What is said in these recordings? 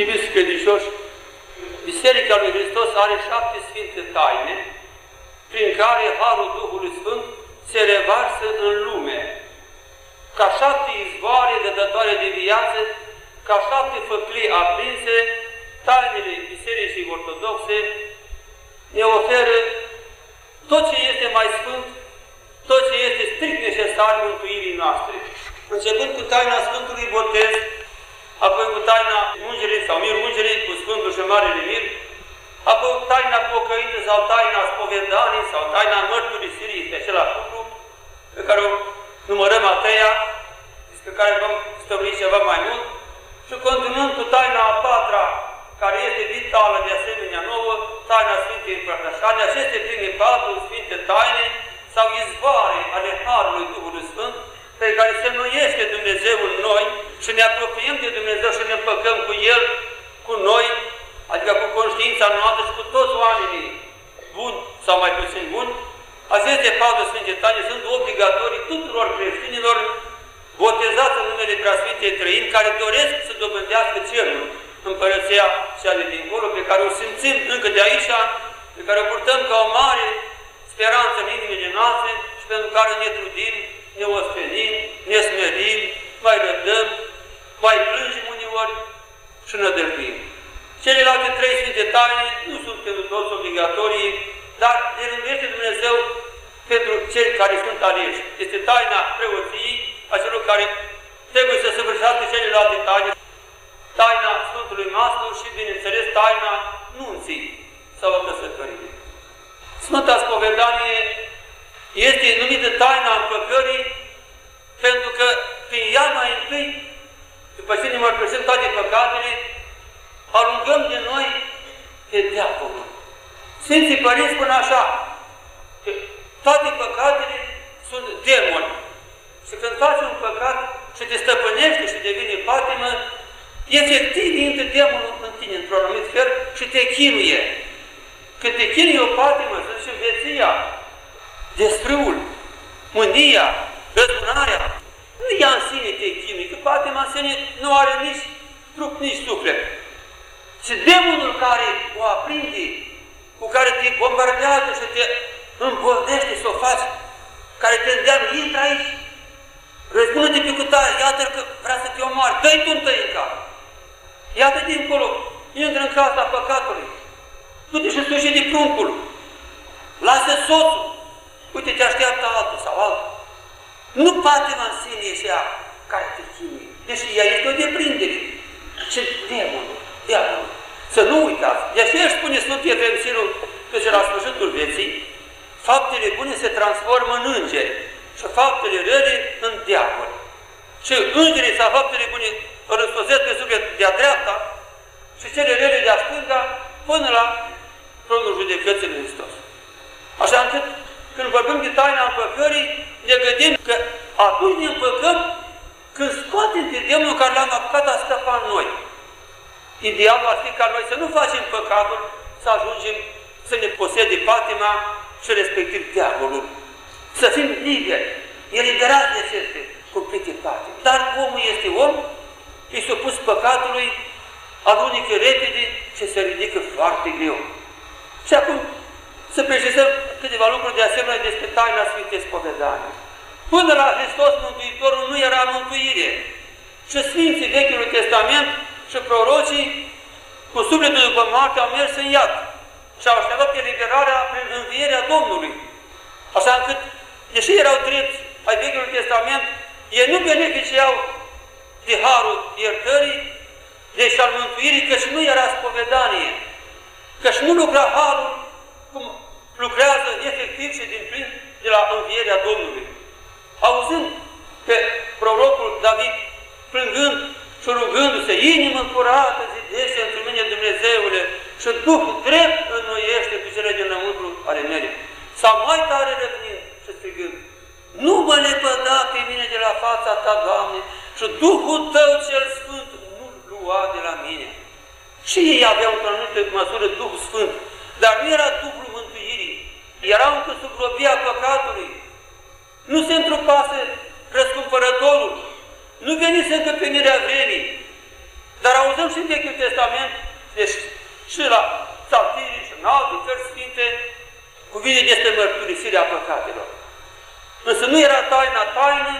Iubiți credincioși, Biserica lui Hristos are șapte sfinte taine, prin care Harul Duhului Sfânt se revarsă în lume, ca șapte izvoare de dătoare de viață, ca șapte făclii aprinse, tainele Bisericii Ortodoxe ne oferă tot ce este mai sfânt, tot ce este strict necesar mântuirii noastre. Începând cu taina Sfântului Botez, apoi cu taina ungerii sau mir ungerii, cu Sfântul și Marele Mir, apoi taina pocăită sau taina spovedanii sau taina mărturisirii, este același lucru, pe care o numărăm a treia, despre care vom stăbli ceva mai mult, și continuând cu taina a patra, care este vitală de asemenea nouă, taina Sfintei Împărtășani, aceste prime patru Sfinte taine sau izvoare ale Harului Duhului Sfânt, pe care se nuiește Dumnezeu în noi și ne apropiem de Dumnezeu și ne împăcăm cu El, cu noi, adică cu conștiința noastră și cu toți oamenii buni sau mai puțin buni, aceste patru Sfinte Taine sunt obligatorii tuturor creștinilor botezați în numele Preasfintei Trăini, care doresc să dobândească cerul, împărăția cea de dincolo, pe care o simțim încă de aici, pe care o purtăm ca o mare speranță în inimile noastre și pentru care ne trudim ne ostenim, ne smerim, mai rădăm, mai plângem uneori și ne dălbuim. Celelalte trei Sfinte Taine nu sunt pentru toți obligatorii, dar ne rânduiește Dumnezeu pentru cei care sunt aleși. Este taina preoției, a celor care trebuie să săvârșească celelalte taine, taina Sfântului Mastru și, bineînțeles, taina nunții sau a căsătoriei. Sfânta Spovedanie este numită taina împăcării pentru că prin ea mai întâi, după ce ne mărturisim toate păcatele, alungăm de noi pe diavolul. Sfinții Părinți spun așa, că toate păcatele sunt demoni. Și când faci un păcat și te stăpânește și devine patimă, efectiv intră demonul în tine într-un anumit fel și te chinuie. Când te chinuie o patimă, să zicem veția, desfrâul, mânia, răzbunarea, nu ia în sine te chinui, că patima în sine nu are nici trup, nici suflet. Și demonul care o aprinde, cu care te bombardează și te îmboldește să o faci, care te îndeamnă, intră aici, răzbună-te pe cutare, iată că vrea să te omoare, dă-i tu întâi în cap. Iată dincolo, intră în casa păcatului, du-te și suși de pruncul, lasă soțul, Uite, te așteaptă altul sau altul. Nu patima în sine este ea care te chinuie. Deși ea este o deprindere. Ce demonul, demonul. Să nu uitați. De aceea își spune Sfântul Efemsirul că și la sfârșitul vieții, faptele bune se transformă în îngeri și faptele rele în diavol. Și îngerii sau faptele bune îl răspăzesc pe suflet de-a dreapta și cele rele de-a stânga până la tronul judecății lui Hristos. Așa încât când vorbim de taina împăcării, ne gândim că atunci ne împăcăm când scoatem de demonul care l-am apucat a scăpa în noi. Idealul ar fi ca noi să nu facem păcatul, să ajungem să ne posede patima și respectiv diavolul. Să fim liberi, eliberați de aceste cumplite patime. Dar omul este om, e supus păcatului, alunecă repede și se ridică foarte greu. Și acum să precizăm câteva lucruri de asemenea despre taina Sfintei Spovedanii. Până la Hristos Mântuitorul nu era mântuire. Și Sfinții Vechiului Testament și prorocii cu sufletul după moarte au mers în iad și au așteptat eliberarea prin învierea Domnului. Așa încât, deși erau drepți ai Vechiului Testament, ei nu beneficiau de harul iertării, deci al mântuirii, căci nu era spovedanie, căci nu lucra harul cum lucrează efectiv și din plin de la învierea Domnului. Auzând pe prorocul David plângând și rugându-se, inimă curată zidește într mine Dumnezeule și Duh drept înnoiește cu cele dinăuntru ale mele. Sau mai tare răvnind și strigând, nu mă lepăda pe mine de la fața Ta, Doamne, și Duhul Tău cel Sfânt nu lua de la mine. Și ei aveau într-o anumită măsură Duhul Sfânt, dar nu era Duhul erau încă sub robia păcatului, nu se întrupase răscumpărătorul, nu venise încă pe mirea vremii, dar auzăm și în Vechiul Testament și la psaltirii și în alte cărți sfinte, cuvine despre mărturisirea păcatelor. Însă nu era taina taină,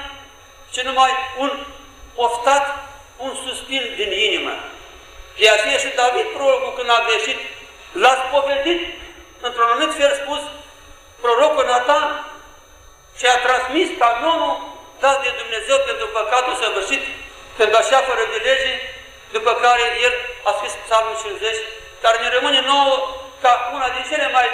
ci numai un oftat, un suspin din inimă. De aceea și David, prorocul, când a greșit, l-a spovedit, într-un anumit fel spus, prorocul Nathan și a transmis canonul dat de Dumnezeu pentru păcatul săvârșit, pentru așa fără de lege, după care el a scris Psalmul 50, care ne rămâne nouă ca una din cele mai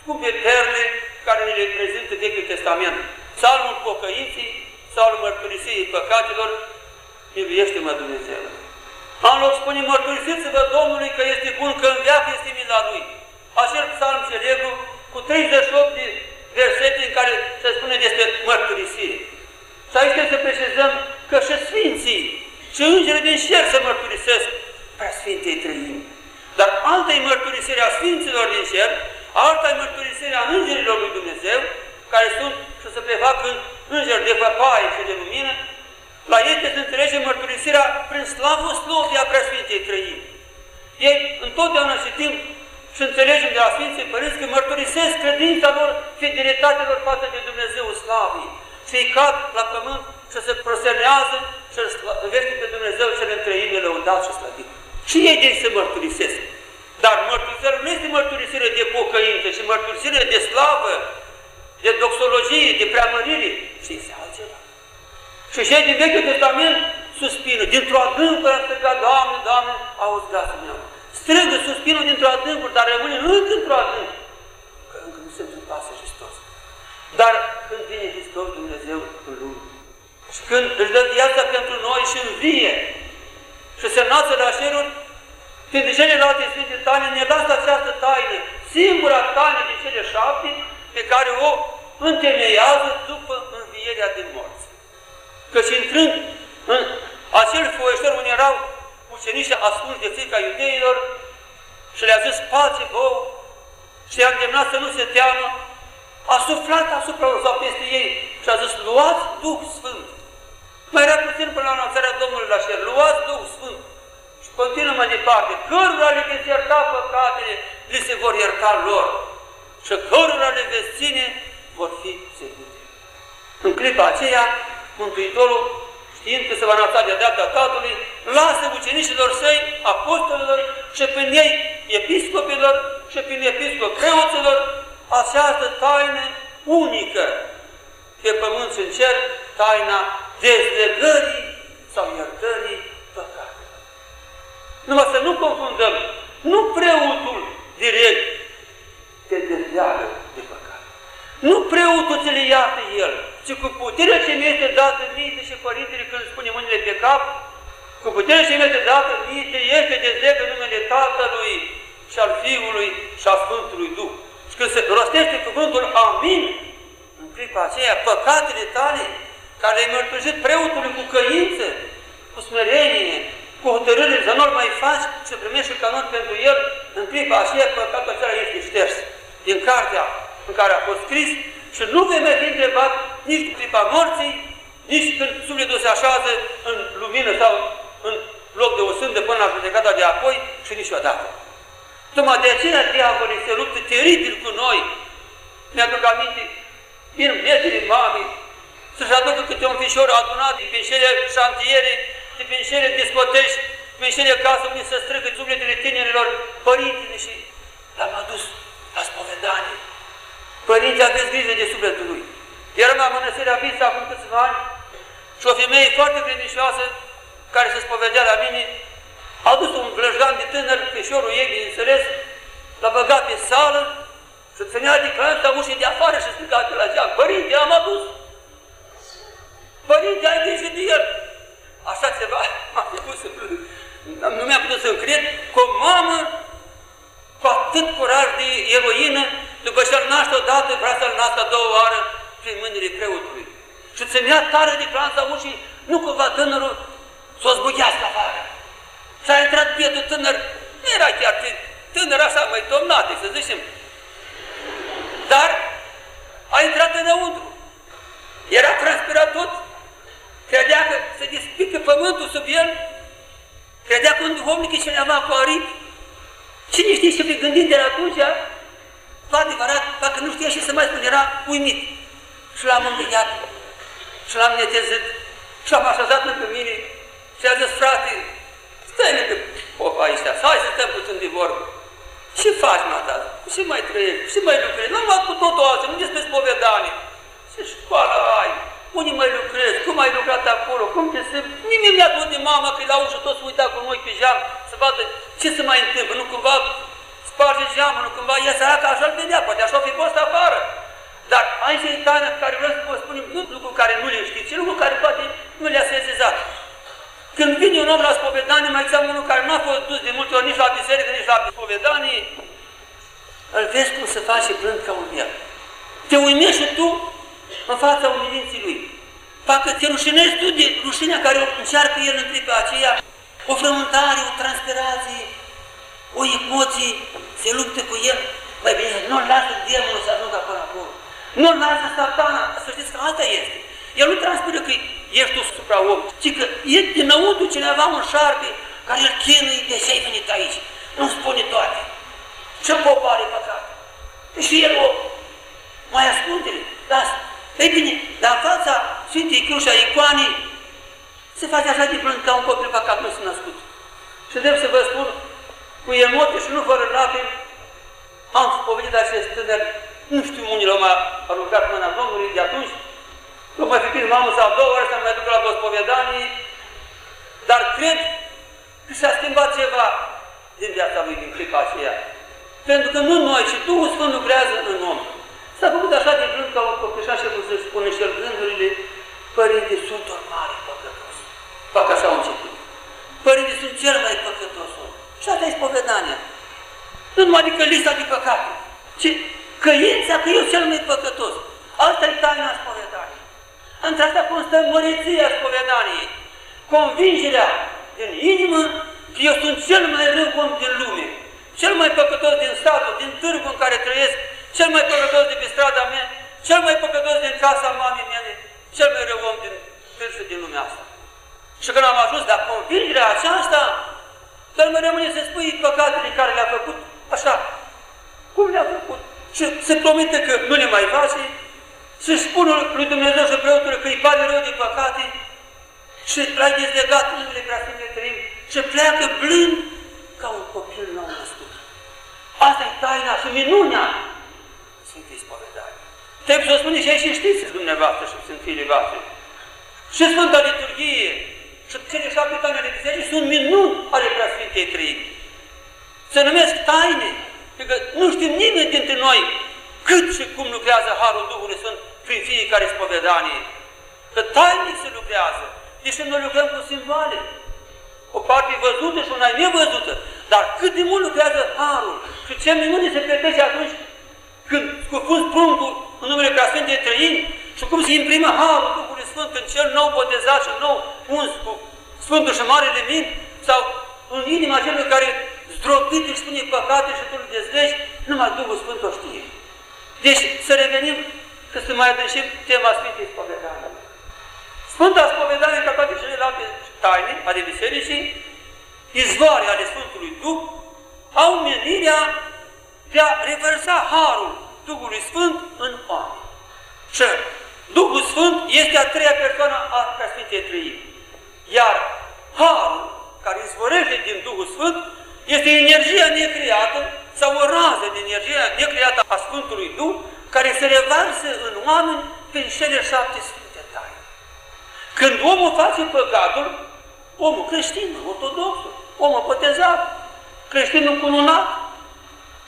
scumpe perle care ne le prezintă Vechiul Testament. Psalmul pocăinții, psalmul mărturisirii păcatelor, miluiește-mă Dumnezeu. În loc spune, mărturisiți-vă Domnului că este bun, că în viață este mila Lui. Acel psalm celebru cu 38 de versete în care se spune despre mărturisire. Și aici trebuie să precizăm că și Sfinții și Îngerii din cer se mărturisesc prea Sfintei Trăimi. Dar alta e mărturisirea Sfinților din cer, alta e mărturisirea Îngerilor lui Dumnezeu, care sunt și se prefac în îngeri de văpaie și de lumină, la ei trebuie să înțelege mărturisirea prin slavă slovia preasfintei trăimi. Ei întotdeauna citim și înțelegem de la Sfinții Părinți că mărturisesc credința lor, fidelitatea lor față de Dumnezeu slavii. Și îi cad la pământ și se prosenează și îl slăvește pe Dumnezeu cel întrăime lăudat și slăvit. Și ei de se mărturisesc. Dar mărturisirea nu este mărturisire de pocăință, ci mărturisire de slavă, de doxologie, de preamărire. Și este altceva. Și cei din Vechiul Testament suspină. Dintr-o adâncă a strigat, Doamne, Doamne, auzi glasul meu. Strângă suspinul dintr-o adâncă, dar rămâne încă într-o adâncă. Că încă nu se întâmplase Hristos. Dar când vine Hristos Dumnezeu în lume și când își dă viața pentru noi și învie și se nasă la șeruri, printre celelalte Sfinte Taine ne lasă această taină, singura taină din cele șapte pe care o întemeiază după învierea din morți. Căci intrând în acel foieșor unde erau uceniști ascunși de frica iudeilor și le-a zis pace vouă și i-a îndemnat să nu se teamă, a suflat asupra lor sau peste ei și a zis, luați Duh Sfânt. Mai era puțin până la anunțarea Domnului la cer, luați Duh Sfânt. Și continuă mai departe, cărora le veți ierta păcatele, li se vor ierta lor. Și cărora le veți ține, vor fi servite. În clipa aceea, Mântuitorul, știind că se va înalța de dreapta Tatălui, lasă ucenicilor săi, apostolilor și prin ei episcopilor și prin episcop preoților această taină unică pe pământ și în cer, taina dezlegării sau iertării păcatelor. Numai să nu confundăm, nu preotul direct te dezleagă de păcat. Nu preotul ți le iată el, ci cu puterea ce mi este dată mie și părintele când spune mâinile pe cap, cu puterea ce mi este dată mie te este dezlegă numele Tatălui și al Fiului și al Sfântului Duh. Și când se rostește cuvântul Amin, în clipa aceea, păcatele tale, care le-ai mărturisit preotului cu căință, cu smerenie, cu hotărâre să nu-l mai faci și primești canon pentru el, în clipa aceea, păcatul acela este șters din cartea în care a fost scris și nu vei mai fi întrebat nici în clipa morții, nici când sufletul se așează în lumină sau în loc de o sândă până la judecata de apoi și niciodată. Tocmai de aceea diavolii se luptă teribil cu noi. Mi-aduc aminte, vin viețile mamei, să-și aducă câte un fișor adunat din cele șantiere, din cele discoteci, din cele case unde să strângă sufletele tinerilor, părintele și l-am adus la spovedanie. Părinte, aveți grijă de sufletul lui. Eram la mănăstirea Visa acum câțiva ani și o femeie foarte credincioasă care se spovedea la mine, a dus un glăjgan de tânăr, fișorul ei, bineînțeles, l-a băgat pe sală și ținea de clanța ușii de afară și striga de la geam, Părinte, am adus! Părinte, ai grijă de el! Așa ceva, am făcut să nu mi-am putut să cred că o mamă cu atât curaj de eroină, după ce îl naște odată, vrea să-l nască a doua oară prin mâinile preotului. Și ținea tare de clanța ușii, nu cumva tânărul să o zbughească afară. Și a intrat bietul tânăr, nu era chiar tânăr așa mai tomnate, să zicem. Dar a intrat înăuntru. Era transpirat tot, credea că se despică pământul sub el, credea că un duhovnic e cineva cu aripi, Cine știe ce fi gândit de la atunci, cu adevărat, dacă nu știa și să mai spun, era uimit. Și l-am înviat, și l-am netezit, și l-am așezat lângă mine și a zis, frate, stai lângă popa aici, hai să stăm puțin de vorbă. Ce faci, mata? Ce mai trăiești? Ce mai lucrezi? Nu am cu totul altceva, nu despre spovedanie. Ce școală ai? Unii mai lucrezi? Cum ai lucrat acolo? Cum te se... Nimeni mi-a de mama că la ușă toți uita cu noi pe geam să vadă ce se mai întâmplă. Nu cumva sparge geamul, nu cumva ia săraca, așa-l vedea, poate așa fi fost afară. Dar aici e taina pe care vreau să vă spunem, nu lucruri care nu le știți, ci lucruri care poate nu le-a sezizat. Când vine un om la spovedanie, mai exact unul care nu a fost dus de multe ori nici la biserică, nici la spovedanie, îl vezi cum se face plând ca un miel. Te uimești și tu în fața umilinții lui. Facă te rușinezi tu de rușinea care încearcă el în clipa aceea, o frământare, o transpirație, o emoție, se luptă cu el, mai bine, nu-l lasă demonul să ajungă până acolo. Nu-l lasă satana, să știți că asta este. El nu transpiră că ești tu supra-om, ci că e dinăuntru cineva un șarpe care îl chinuie de ce ai venit aici. Nu spune toate. Ce pop are păcat? Și el o mai ascunde-le, lasă. Ei bine, dar în fața Sfintei Cruci a icoanei se face așa de blând ca un copil păcat nu s-a născut. Și trebuie să vă spun, cu emoție și nu fără lacrimi, am spovedit acest tânăr, nu știu unde l-a aruncat mâna Domnului de atunci, nu mai fi prins mamă sau două ori să mai duc la gospodădanie, dar cred că s-a schimbat ceva din viața lui din clipa aceea. Pentru că nu noi, ci Duhul Sfânt lucrează în om. S-a făcut așa de blând ca un copilșan și cum se spune și el gândurile, Părinte, sunt un mare păcătos. Fac așa un început. Părinte, sunt cel mai păcătos om. Și asta e spovedania. Nu numai adică lista de păcate, ci căința că eu cel mai păcătos. Asta e taina spovedaniei. Într-asta constă măreția spovedaniei. Convingerea din inimă că eu sunt cel mai rău om din lume, cel mai păcătos din statul, din târgul în care trăiesc, cel mai păcătos de pe strada mea, cel mai păcătos din casa mamei mele, cel mai rău om din târgul din lumea asta. Și când am ajuns la convingerea aceasta, să nu rămâne să spui păcatele care le-a făcut, așa, cum le-a făcut. Și se promite că nu le mai face, să spună lui Dumnezeu și preotului că îi pare rău de păcate și l-ai dezlegat numele Preasfintele Trăim și pleacă blând ca un copil nou născut. Asta e taina și minunea Sfântei Spovedare. Trebuie să o spuneți și aici și știți dumneavoastră și sunt fiile voastre. Și Sfânta Liturghie și cele șapte taine ale Bisericii sunt minuni ale Preasfintei Trăim. Se numesc taine, pentru că nu știm nimeni dintre noi cât și cum lucrează Harul Duhului Sfânt prin fiecare spovedanie. Că tainic se lucrează, deși noi lucrăm cu simboale. O parte văzută și una nevăzută. Dar cât de mult lucrează Harul și ce minune se petrece atunci când scufund pruncul în numele Preasfântei Trăini și cum se imprimă Harul Duhului Sfânt în cel nou botezat și nou uns cu Sfântul și Marele Min sau în inima celui care zdrobit își spune păcate și tu îl dezlegi, numai Duhul Sfânt o știe. Deci să revenim și să mai adâncim tema Sfintei Spovedanii. Sfânta Spovedanie, ca toate celelalte taine ale Bisericii, izvoare ale Sfântului Duh, au menirea de a revărsa Harul Duhului Sfânt în oameni. Și Duhul Sfânt este a treia persoană a Sfintei Trăiri. Iar Harul, care izvorește din Duhul Sfânt, este energia necreată sau o rază de energia necreată a Sfântului Duh, care se revarsă în oameni prin cele șapte Sfinte Taine. Când omul face păcatul, omul creștin, ortodoxul, omul botezat, creștinul cununat,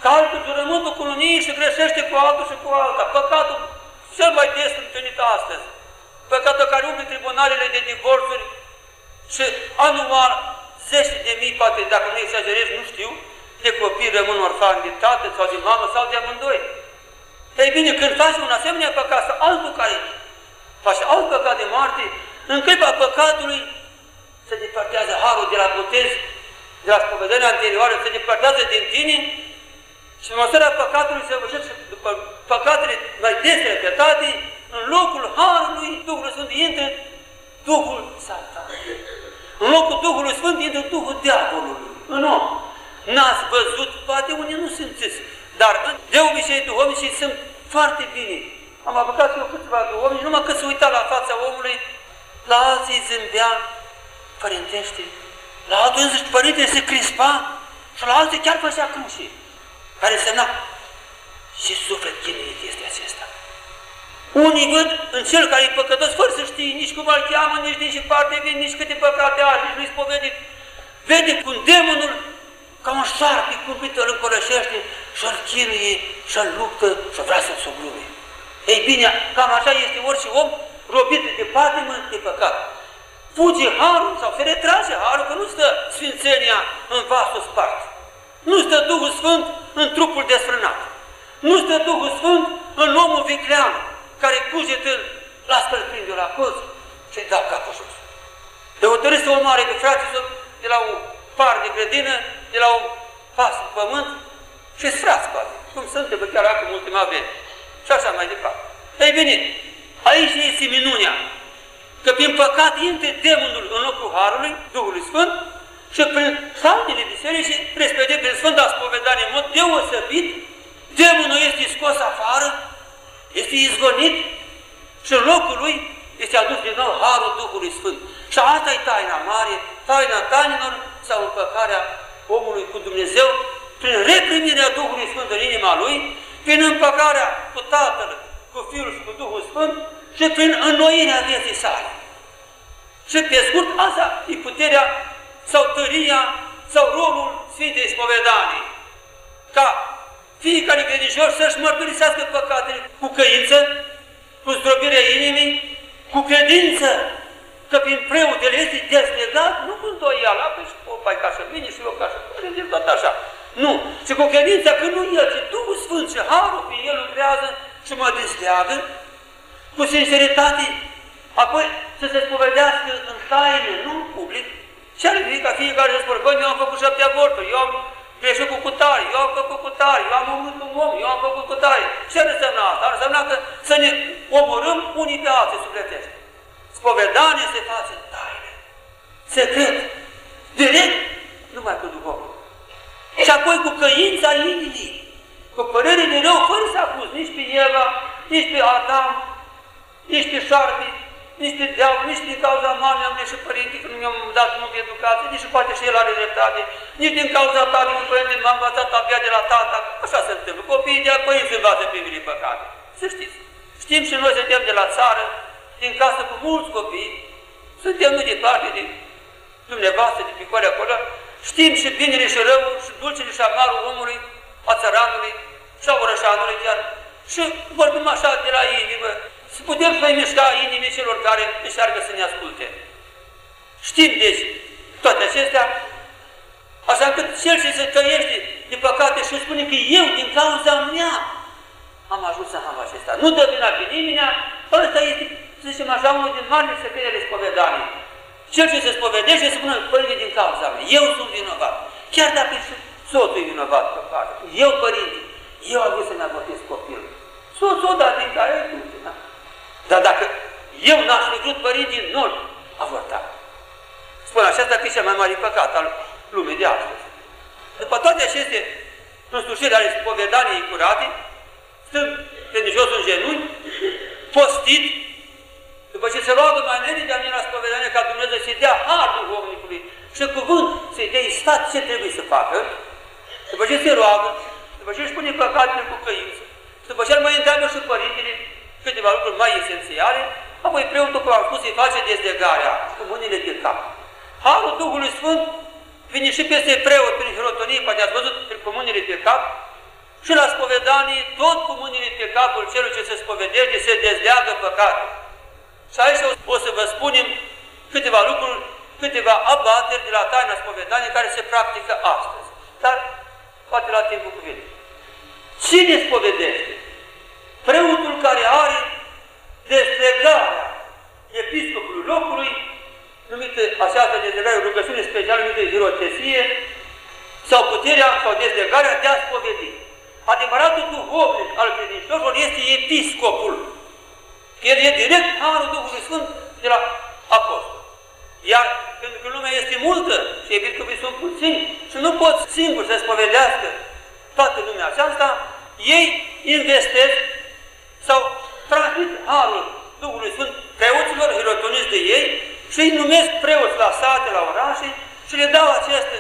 calcă jurământul cununiei și greșește cu altul și cu alta. Păcatul cel mai des întâlnit astăzi. Păcatul care umple tribunalele de divorțuri și anual zeci de mii, poate dacă nu exagerez, nu știu, de copii rămân orfani de tată sau de mamă sau de amândoi. Ei bine, când faci un asemenea păcat sau altul care face alt păcat de moarte, în clipa păcatului se depărtează harul de la botez, de la spovedania anterioară, se depărtează din tine și în măsura păcatului se vășește după păcatele mai des repetate, în locul harului Duhul Sfânt intră Duhul Satan. În locul Duhului Sfânt intră Duhul Diavolului în om. N-ați văzut, poate unii nu simțiți, dar de obicei duhovnicii sunt foarte bine. Am apucat eu câțiva duhovnici, numai că se uita la fața omului, la alții zâmbea părintește, la altul însuși părinte se crispa și la alții chiar făcea crușii, care însemna ce suflet chinuit este acesta. Unii văd în cel care e păcătos, fără să știe nici cum îl cheamă, nici din ce parte vine, nici câte păcate are, nici nu-i spovedit. Vede cum demonul, ca un șarpe cumpit, îl încurășește și îl chinuie și îl luptă și vrea să-l sublume. Ei bine, cam așa este orice om robit de patimă, de păcat. Fuge harul sau se retrage harul, că nu stă Sfințenia în vasul spart. Nu stă Duhul Sfânt în trupul desfrânat. Nu stă Duhul Sfânt în omul viclean, care cugetă, las că-l prinde la colț și-i dau capul jos. De hotărât să omoare pe frații de la un par de grădină, de la un pas în pământ și-s frați, poate, cum se întâmplă chiar acum ultima vreme. Și așa mai departe. Ei bine, aici este minunea, că prin păcat intre demonul în locul Harului, Duhului Sfânt, și prin saltele bisericii, respectiv prin Sfânta Spovedanie, în mod deosebit, demonul este scos afară, este izgonit și în locul lui este adus din nou Harul Duhului Sfânt. Și asta e taina mare, taina tainilor sau împăcarea omului cu Dumnezeu, prin reprimirea Duhului Sfânt în inima lui, prin împăcarea cu Tatăl, cu Fiul și cu Duhul Sfânt și prin înnoirea vieții sale. Și pe scurt, asta e puterea sau tăria sau rolul Sfintei Spovedanii. Ca fiecare credincios să-și mărturisească păcatele cu căință, cu zdrobirea inimii, cu credință, că prin preotele este dezlegat, nu cu îndoială, apă și o pai ca să vine și eu ca să vine, tot așa. Nu, ci cu credința că nu El, ci Duhul Sfânt și Harul pe El lucrează și mă desleagă, cu sinceritate, apoi să se spovedească în taină, nu în public, și ar fi ca fiecare să spună, băi, eu am făcut șapte aborturi, eu am greșit cu cutare, eu am făcut cutare, eu am omorât un om, eu am făcut cutare. Ce ar însemna asta? Ar însemna că să ne omorâm unii pe alții sufletești. Spovedanie se face în taină, secret, direct, numai cu Duhul. Și apoi cu căința inimii, cu părere de rău, fără să acuz nici pe Eva, nici pe Adam, nici pe șarpe, nici pe diavol, nici din cauza mamei am și părinte, că nu mi-am dat mult educație, nici poate și el are dreptate, nici din cauza tatăl, că părinte m-am învățat abia de la tata, așa se întâmplă. Copiii de la părinți învață primele păcate. Să știți. Știm și noi suntem de la țară, din casă cu mulți copii, suntem nu departe de dumneavoastră, de picoare acolo, știm și binele și răul, și dulcele și amarul omului, a țăranului și a orășanului chiar. Și vorbim așa de la inimă, să putem să mișca inimii celor care încearcă să ne asculte. Știm, deci, toate acestea, așa încât cel ce se tăiește de păcate și spune că eu, din cauza mea, am ajuns să am acesta. Nu dă vina pe nimeni, ăsta este, să zicem așa, unul din marile secretele spovedanii. Cel ce se spovedește spune, părinte, din cauza mea, eu sunt vinovat. Chiar dacă și soțul e vinovat pe parte. Eu, părinte, eu am vrut să-mi avortez copilul. Soțul o dat din care e da? Dar dacă eu n-aș fi vrut părinții, nu-l avorta. Spune aceasta că e cel mai mare păcat al lumii de astăzi. După toate aceste însușiri ale spovedaniei curate, stând credincios în genunchi, postit, după ce se roagă mai înainte de a veni la spovedanie ca Dumnezeu să-i dea har duhovnicului și cuvânt să-i dea stat ce trebuie să facă, după ce se roagă, după ce își pune păcatele cu căință, după ce îl mai întreabă și părintele câteva lucruri mai esențiale, apoi preotul, cum am spus, îi face dezlegarea cu mâinile de cap. Harul Duhului Sfânt vine și peste preot prin hirotonie, poate ați văzut cu mâinile pe cap, și la spovedanie, tot cu mâinile pe capul celui ce se spovedește, se dezleagă păcatul. Și aici o să vă spunem câteva lucruri, câteva abateri de la taina spovedanie care se practică astăzi. Dar poate la timpul cuvinte. Cine spovedește? Preotul care are destregarea episcopului locului, numită această destregare, rugăciune specială numită hirotesie, sau puterea sau destregarea de a spovedi. Adevăratul duhovnic al credincioșilor este episcopul. El e direct Harul Duhului Sfânt de la apostol. Iar pentru că lumea este multă și episcopii sunt puțini și nu pot singur să spovedească toată lumea aceasta, ei investesc sau transmit harul Duhului Sfânt preoților hirotoniți de ei și îi numesc preoți la sate, la orașe și le dau aceste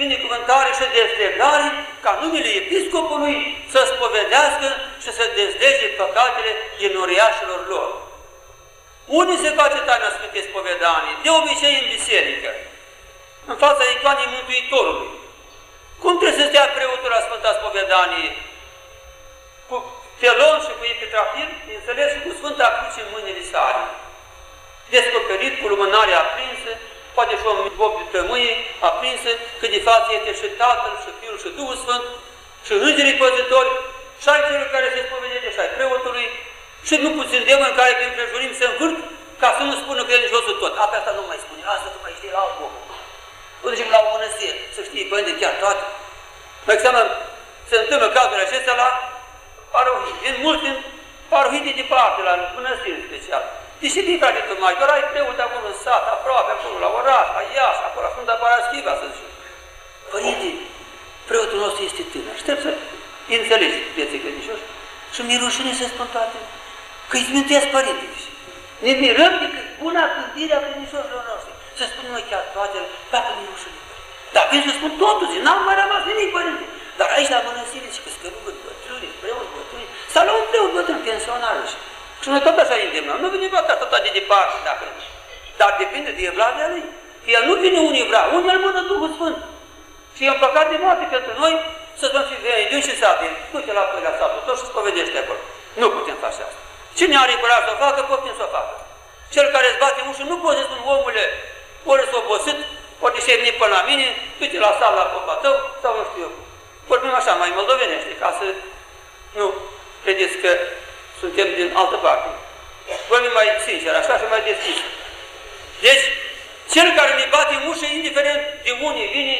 binecuvântare și dezlegare ca numele episcopului să spovedească și să dezlege păcatele din uriașilor lor. Unde se face taina Sfântei Spovedanii? De obicei în biserică, în fața icoanei Mântuitorului. Cum trebuie să stea preotul la Sfânta Spovedanie? Cu felon și cu epitrafil, înțeles și cu Sfânta Cruce în mâinile sale. Descoperit cu lumânare aprinsă, poate și o bob de tămâie aprinsă, că de față este și Tatăl, și Fiul, și Duhul Sfânt, și Îngerii Păzitori, și ai celor care se spovedește, și ai preotului, și nu puțin demoni care prin prejurim se învârt ca să nu spună că e josul tot. Apă asta nu mai spune, asta tu mai știi la alt loc. Nu ducem la o mănăstire, să știi, părinte, chiar toate. Mai examen, se întâmplă cazurile acestea la parohii. Vin mulți din parohii de departe, la mănăstiri special. Deși din frate tu mai, doar ai preot acolo în sat, aproape acolo, la oraș, la Iași, acolo, la Sfânta Paraschiva, să zic. Părinte, preotul nostru este tânăr și trebuie să înțelegi vieții credincioși. Și mi rușine să spun toate, că îi smintesc părintele. Ne mirăm de că buna gândire a credincioșilor noștri. Să spun noi chiar toate, dacă mi rușine. Dar când să spun totul, zi, n-am mai rămas nimic, părinte. Dar aici la mănăstire și că scălugă bătrâni, preoți bătrâni, sau la un preot bătrân, pensionar și și noi tot așa îndemnăm. Nu vine bătați tot de departe, dacă Dar depinde de evlavia lui. Că el nu vine unii vrea, unii îl mână Duhul Sfânt. Și e un păcat de moarte pentru noi să spun fi vei, din și sate, du-te la pălea satul, tot și spovedește acolo. Nu putem face asta. Cine are curaj să o facă, poftim să o facă. Cel care îți bate ușă, nu poți să spun, omule, ori s-a obosit, ori și venit până la mine, du-te la sală la copa tău, sau nu știu eu. Vorbim așa, mai moldovenește, ca să nu credeți că suntem din altă parte. Vorbim mai sincer, așa și mai deschis. Deci, cel care ne bate în ușă, indiferent de unde vine,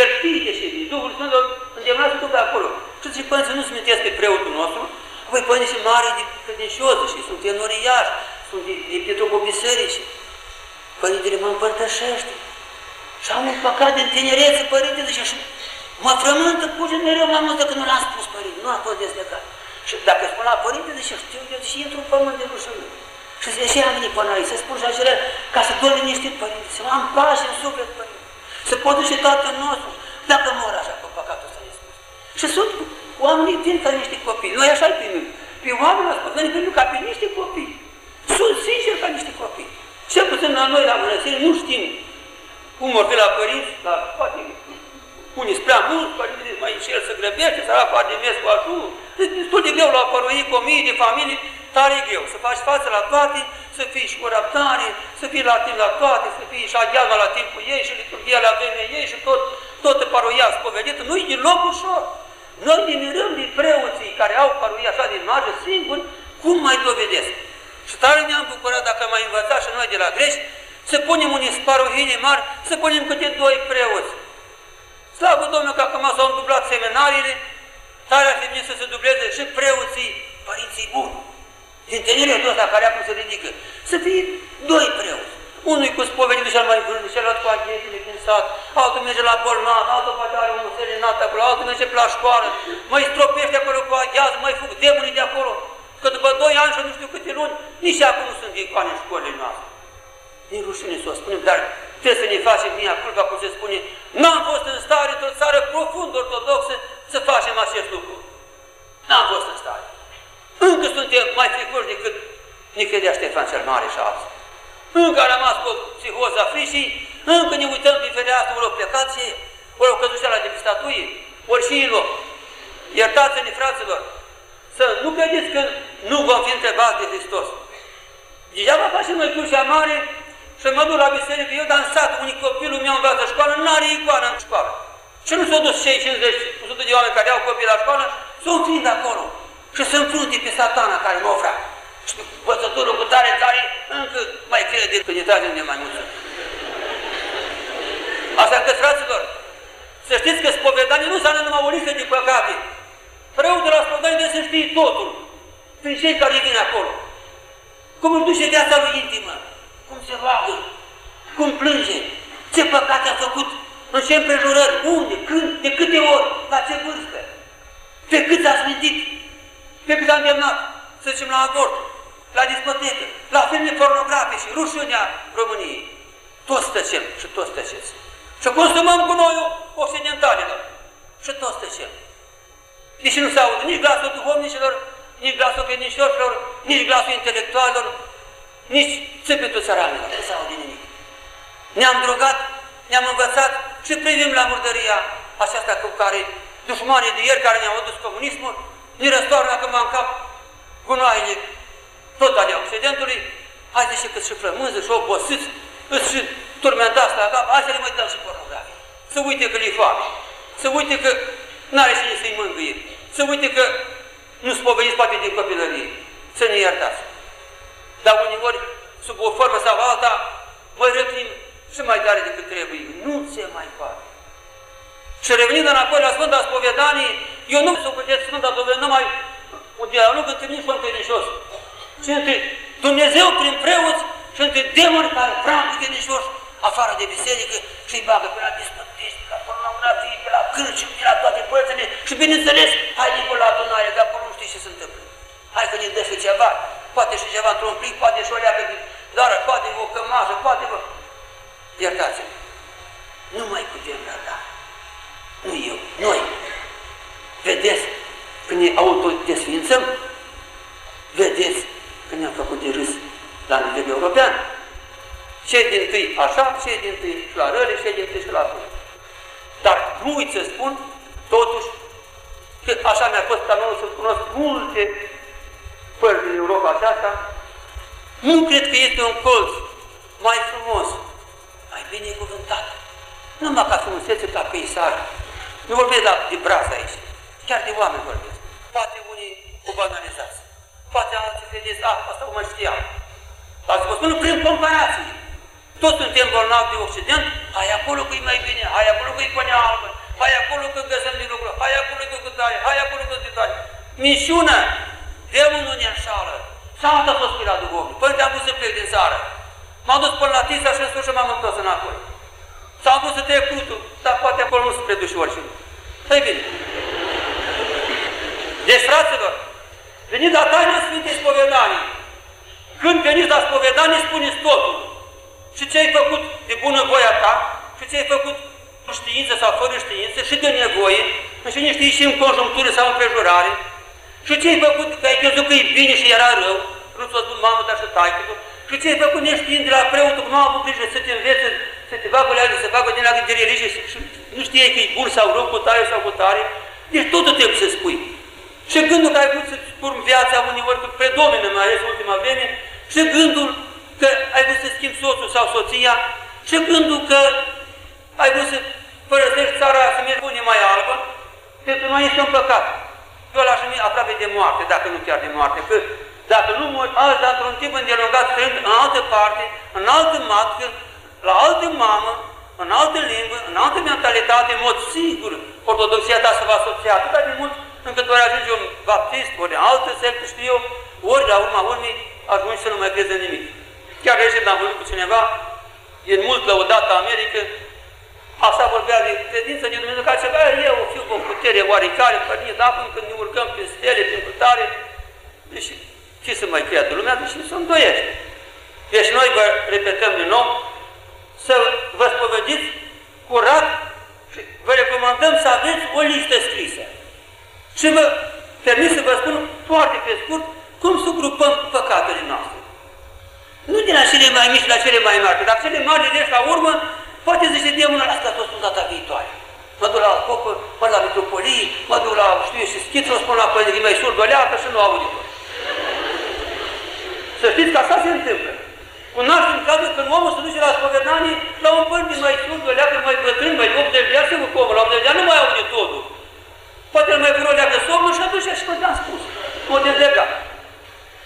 el știe de ce vine. Duhul Sfânt îndemna să ducă acolo. Și zice, până să nu se mintesc pe preotul nostru, apoi până și mare de credincioși și sunt enoriași, sunt de, de Pietropul Bisericii. Părintele mă împărtășește. Și am un păcat din tinerețe, părinte, zice, și mă frământă, puge mereu mai mult decât nu l-am spus, părinte, nu am fost dezlegat. Și dacă spun la părinte, zice, știu eu, și intru în pământ de rușă Și zice, și am venit până aici, să spun și acele, ca să dorm liniștit, părinte, să am pace în suflet, părinte, să pot duce toată nostru, dacă mor așa cu păcatul ăsta e spus. Și sunt oamenii vin ca niște copii, noi așa-i primim. Pe oameni la spus, noi primim ca pe niște copii. Sunt sinceri ca niște copii. Cel puțin la noi, la mănăstire, nu știm cum vor fi la părinți, la poate unii prea mult, părintele mai încerc să grăbește, să fac de mes cu ajuns. Deci destul de greu la părui cu o mie de familii, tare greu. Să faci față la toate, să fii și cu răbdare, să fii la timp la toate, să fii și aghiazma la timpul ei și liturghia la vremea ei și tot, tot paroia spovedită. Nu-i deloc ușor. Noi ne mirăm de preoții care au paroia așa din margă singuri, cum mai dovedesc? Și tare ne-am bucurat dacă mai învățat și noi de la greș, să punem unii sparohine mari, să punem câte doi preoți. Slavă Domnului că acum s-au dublat seminariile, tare ar fi bine să se dubleze și preoții, părinții buni. Din tineretul ăsta care acum se ridică. Să fie doi preoți. Unul cu spovedit cel mai bun, celălalt cu aghietele din sat, altul merge la bolnav, altul poate are un serenat acolo, altul merge pe la școală, mai stropește acolo cu aghiază, mai fug demonii de acolo. Că după doi ani și nu știu câte luni, nici acum nu sunt icoane în școlile noastre. E rușine să o spunem, dar trebuie să ne facem mia culpa, cum se spune, n-am fost în stare într-o țară profund ortodoxă să facem acest lucru. N-am fost în stare. Încă suntem mai fricoși decât ne credea Ștefan cel Mare și alții. Încă a rămas cu psihoza frișii, încă ne uităm din fereastră, ori o plecație, ori o cădușeală de pe statuie, ori și în loc. Iertați-ne, fraților, să nu credeți că nu vom fi întrebați de Hristos. Degeaba facem noi crucea mare și mă duc la biserică, eu dansat, unii copilul meu învață școală, nu are icoană în școală. Și nu s-au dus cei 50, 100 de oameni care au copii la școală, sunt fiind acolo. Și sunt frunte pe satana care mă vrea. Și văzătorul cu tare, tare, încă mai crede când e trage de mai mult. Așa că, fraților, să știți că spovedanie nu înseamnă numai o listă de păcate. Preotul la spovedanie trebuie să știe totul. Prin cei care vin acolo. Cum își duce viața lui intimă cum se roagă, cum plânge, ce păcate a făcut, în ce împrejurări, unde, când, de câte ori, la ce vârstă, pe cât a smintit, pe cât a îndemnat, să zicem la avort, la discotecă, la filme pornografice, rușunea României. Toți tăcem și toți tăceți. Și consumăm cu noi occidentalilor. Și toți tăcem. Deși nu se aude nici glasul duhovnicilor, nici glasul credincioșilor, nici glasul intelectualilor, nici țepetul țăranilor. Nu se aude nimic. Ne-am drugat, ne-am învățat și privim la murdăria aceasta cu care dușmanii de ieri care ne-au adus comunismul, ne răstoarnă acum în cap gunoaiele tot ale Occidentului, haide și cât și flămânză și obosiți, îți și turmentați la cap, hai să le mai dăm și pornografie. Să uite că le foame, să uite că n-are cine să-i mângâie, să uite că nu spovediți poate din copilărie, să ne iertați. Dar uneori, sub o formă sau alta, mai răcnim și mai tare decât trebuie. Nu se mai poate. Și revenind înapoi la Sfânta Spovedanie, eu nu să puteți Sfânta Spovedanie numai un dialog între mine și un credincios, ci între Dumnezeu prin preoți și între demoni care practică credincioși afară de biserică și îi bagă pe la discotești, pe la pornografie, pe la cârci, pe la toate părțile și bineînțeles, hai Nicol la adunare, că acolo nu știi ce se întâmplă. Hai că ne dă și ceva, poate și ceva într-un plic, poate și o leagă de dar poate o cămașă, poate vă... Iertați-mă, nu mai putem da. Nu eu, noi. Vedeți, când ne autodesfințăm, vedeți că ne-am făcut de râs la nivel european. Ce din tâi așa, ce din tâi și la răle, ce din tâi și la bune. Dar nu uit să spun, totuși, că așa mi-a fost canonul să cunosc multe părți din Europa aceasta, nu cred că este un colț mai frumos, mai bine cuvântat. Numai ca frumusețe, ca peisaj. Nu vorbesc la, de brază aici, chiar de oameni vorbesc. Poate unii o banalizați, poate alții credeți, ah, asta o mai știam. Dar să vă spun prin comparație. Toți suntem bolnavi de Occident, hai acolo că e mai bine, hai acolo că e pânea albă, hai acolo că găsăm de lucru, hai acolo că tare, hai acolo că tare. Mișună, demonul ne înșală. S-a dat fost la duhovnic. Părinte, am vrut să plec din țară. M-am dus până la Tisa și în sfârșit m-am întors înapoi. S-a vrut să te crutul, dar poate acolo nu se preduși și Stai bine. Deci, fraților, veniți la taina Sfintei Spovedanii. Când veniți la Spovedanie, spuneți totul. Și ce ai făcut de bună voia ta, și ce ai făcut cu știință sau fără știință, și de nevoie, și nu știi și în conjunctură sau în prejurare, și ce ai făcut că ai crezut că e bine și era rău, nu ți-a spus mamă, dar și taică și ce ai făcut neștiind de la preotul, nu am avut grijă să te învețe, să te facă leagă, să facă din leagă de religie și nu știai că e bun sau rău, cu tare sau cu tare. Deci totul trebuie să spui. Și gândul că ai vrut să-ți spurmi viața uneori că predomină mai ales în ultima vreme, și gândul că ai vrut să schimbi soțul sau soția, și gândul că ai vrut să părăsești țara să mergi unii mai albă, pentru noi este un păcat. Eu l-aș numi aproape de moarte, dacă nu chiar de moarte, că dacă nu mori azi, dar într-un timp îndelungat, trăind în altă parte, în altă matcă, la altă mamă, în altă limbă, în altă mentalitate, în mod sigur, ortodoxia ta se va asocia atât de mult încât ori ajunge un baptist, ori altă sectă, știu eu, ori la urma urmei ajungi să nu mai crezi nimic. Chiar recent am vorbit cu cineva, e mult lăudat America, Așa vorbea de credință de Dumnezeu ca ceva, eu o fiu cu o putere oarecare, părinte, dar până când ne urcăm prin stele, prin putare, deci ce să mai creadă lumea, deci se îndoiește. Deci noi vă repetăm din nou, să vă spovediți curat și vă recomandăm să aveți o listă scrisă. Și vă permit să vă spun foarte pe scurt cum să grupăm păcatele noastre. Nu din la cele mai mici la cele mai mari, dar cele mari de la urmă, poate zice demonul, asta tot spun data viitoare. Mă duc la copă, mă la metropolie, mă duc la, știu eu, și schiță, spun la părinte, mai surd o leacă și nu aude tot. Să știți că așa se întâmplă. Cunoaștem cazul când omul se duce la spovedanie la un părinte mai surd, o leacă mai bătrân, mai 80 de ani, sigur că omul la 80 de ani nu mai aude totul. Poate el mai vreo leacă somnul și atunci și te-am spus. M-a dezlegat.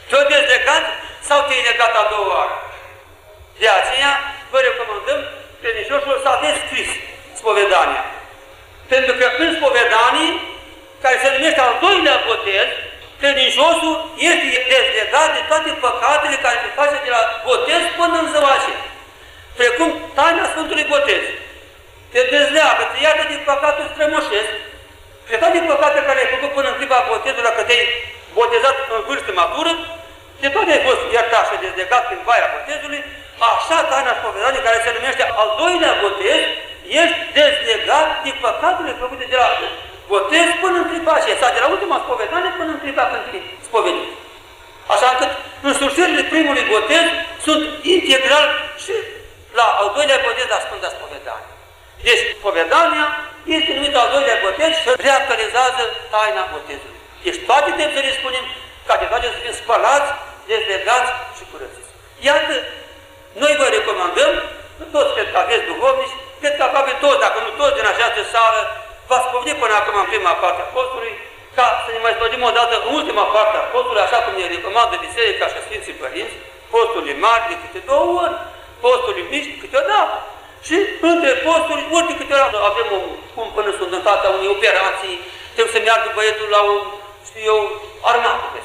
Te-a dezlegat sau te-ai legat a doua oară? De aceea vă recomandăm credincioșilor să aveți scris spovedania. Pentru că în spovedanie, care se numește al doilea botez, credinciosul este dezlegat de toate păcatele care se face de la botez până în zăvace. precum taina Sfântului Botez, te dezleagă, te iartă din păcatul strămoșesc, și toate păcatele care ai făcut până în clipa botezului, dacă te-ai botezat în vârstă matură, de toate ai fost iertat și dezlegat prin baia botezului, așa taina spovedanii care se numește al doilea botez, ești dezlegat din păcatele făcute de la botez până în clipa aceea, sau de la ultima spovedanie până în clipa când te spovedit. Așa încât însușirile primului botez sunt integral și la al doilea botez la Sfânta Spovedanie. Deci, spovedania este numită al doilea botez și reactualizează taina botezului. Deci toate trebuie să le spunem ca de toate să fim spălați, dezlegați și curățiți. Iată, noi vă recomandăm, toți cred că aveți duhovnici, cred că aproape toți, dacă nu toți din această sală, v-ați spovedit până acum în prima parte a postului, ca să ne mai spovedim o dată în ultima parte a postului, așa cum ne recomandă Biserica și Sfinții Părinți, postului mari de câte două ori, postului mici câteodată. Și între posturi, ori de câte ori avem un, cum până sunt în fața unei operații, trebuie să meargă băietul la un, știu eu, armată pe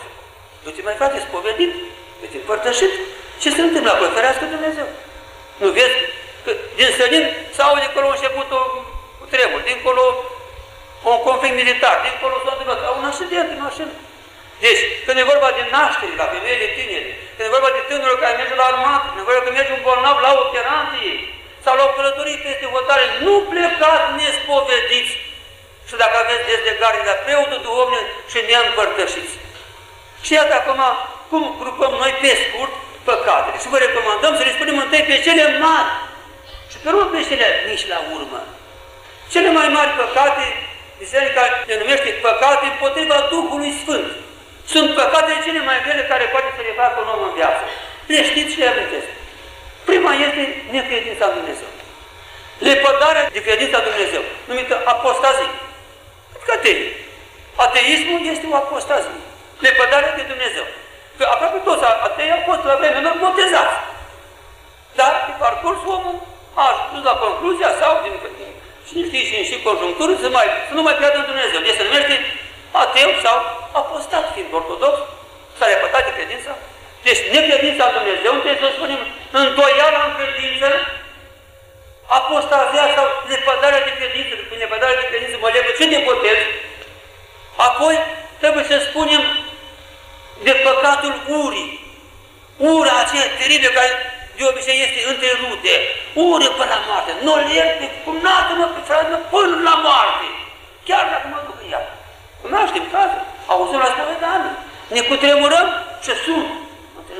Du-te mai frate, spovedit, du-te împărtășit. Ce se întâmplă acolo? Ferească Dumnezeu. Nu vezi că din sănin s-a aude acolo început o cu tremur, dincolo un conflict militar, dincolo s-a întâmplat, au un accident de mașină. Deci, când e vorba de naștere la femeile tinere, când e vorba de tânărul care merge la armată, când e vorba că merge un bolnav la operație, sau la o călătorie peste hotare, nu plecați nespovediți și dacă aveți dezlegare la preotul duhovnic și neîmpărtășiți. Și iată acum cum grupăm noi pe scurt păcatele. Și vă recomandăm să le spunem întâi pe cele mari și pe urmă pe cele mici la urmă. Cele mai mari păcate, Biserica le numește păcate împotriva Duhului Sfânt. Sunt păcatele cele mai grele care poate să le facă un om în viață. Le știți și le amintesc. Prima este necredința în Dumnezeu. Lepădarea de credința în Dumnezeu, numită apostazie. Adică atei. Ateismul este o apostazie. Lepădarea de Dumnezeu. Că aproape toți atei au fost la vremea lor botezați. Dar, pe parcurs, omul a ajuns la concluzia sau din, din cine știe și, și conjunctură să, mai, să nu mai creadă în Dumnezeu. Deci se numește ateu sau apostat, fiind ortodox, s-a repătat de credința deci necredința în Dumnezeu, trebuie să spunem întoiala în credință, apostazia sau lepădarea de credință, prin lepădarea de credință mă legă și de botez, apoi trebuie să spunem de păcatul urii, ura aceea teribilă care de obicei este între rude, ură până la moarte, nu l ierte, cum mă pe frate până la moarte, chiar dacă mă duc ea. Cunoaștem cazul, auzim la spovedanie, ne cutremurăm și sunt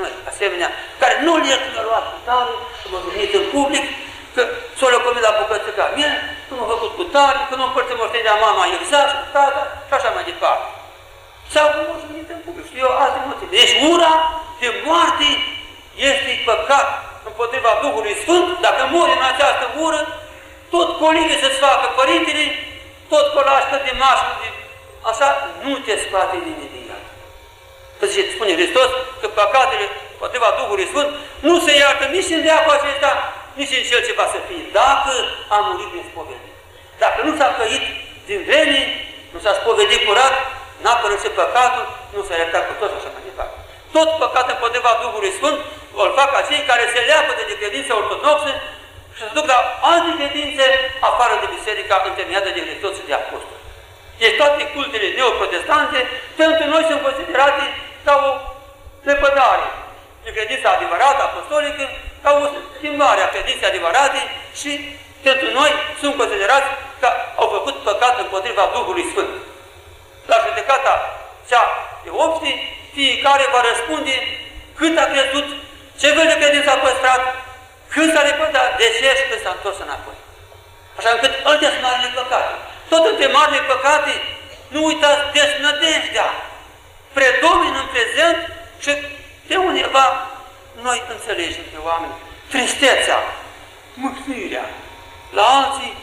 noi, asemenea, care nu le a luat cu tare, că m-a venit în public, că s-o lăcomit la bucăță ca mine, că m-a făcut cu tare, că nu împărțim moștenirea mama exact și cu tata și așa mai departe. Sau că m-a venit în public, știu eu, alte motive. Deci ura de moarte este păcat împotriva Duhului Sfânt, dacă mori în această ură, tot colile să-ți facă părintele, tot colași de mașă, de... așa, nu te scoate din ea. Că zice, spune Hristos că păcatele potriva Duhului Sfânt nu se iartă nici în veacul acesta, nici în cel ce va să fie, dacă a murit din spovedit. Dacă nu s-a căit din vreme, nu s-a spovedit curat, n-a părăsit păcatul, nu s-a iertat cu tot așa mai departe. Tot păcat împotriva Duhului Sfânt îl fac acei care se leapă de credința ortodoxă și se duc la alte credințe afară de biserica întemeiată de Hristos și de Apostol. Deci toate cultele neoprotestante pentru noi sunt considerate ca o lepădare de credința adevărată apostolică, ca o schimbare a credinței adevărate și pentru noi sunt considerați că au făcut păcat împotriva Duhului Sfânt. La judecata cea de obște, fiecare va răspunde cât a crezut, ce fel de credință a păstrat, când s-a lepădat, de ce și când s-a întors înapoi. Așa încât ăltea sunt marile păcate. Tot între marile păcate, nu uitați desnădejdea, predomină în prezent și de undeva noi înțelegem pe oameni tristețea, mâhnirea, la alții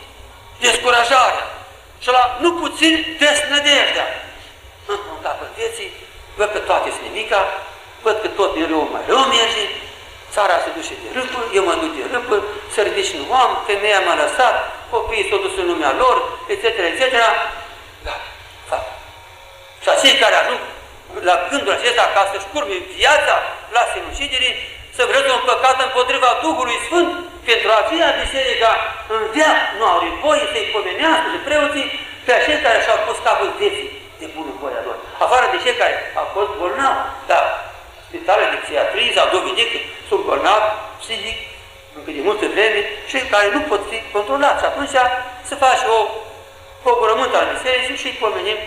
descurajarea și la nu puțin desnădejdea. În capăt vieții, văd că toate sunt nimica, văd că tot e rău mai rău merge, țara se duce de râpă, eu mă duc de râpă, să ridici nu am, femeia m-a lăsat, copiii s-au dus în lumea lor, etc., etc. Da, fac. Și acei care ajung la gândul acesta ca să-și curme viața la sinucidere, să vreți un păcat împotriva Duhului Sfânt, pentru aceea biserica în veac nu au voie să-i pomenească și preoții pe cei care și-au pus capul vieții de bunul voiador. Afară de cei care au fost bolnavi, dar spitalele de psihiatrie s-au dovedit că sunt bolnavi psihic încă de multă vreme și care nu pot fi controlați. Și atunci să faci o pogorământ al bisericii și îi pomenim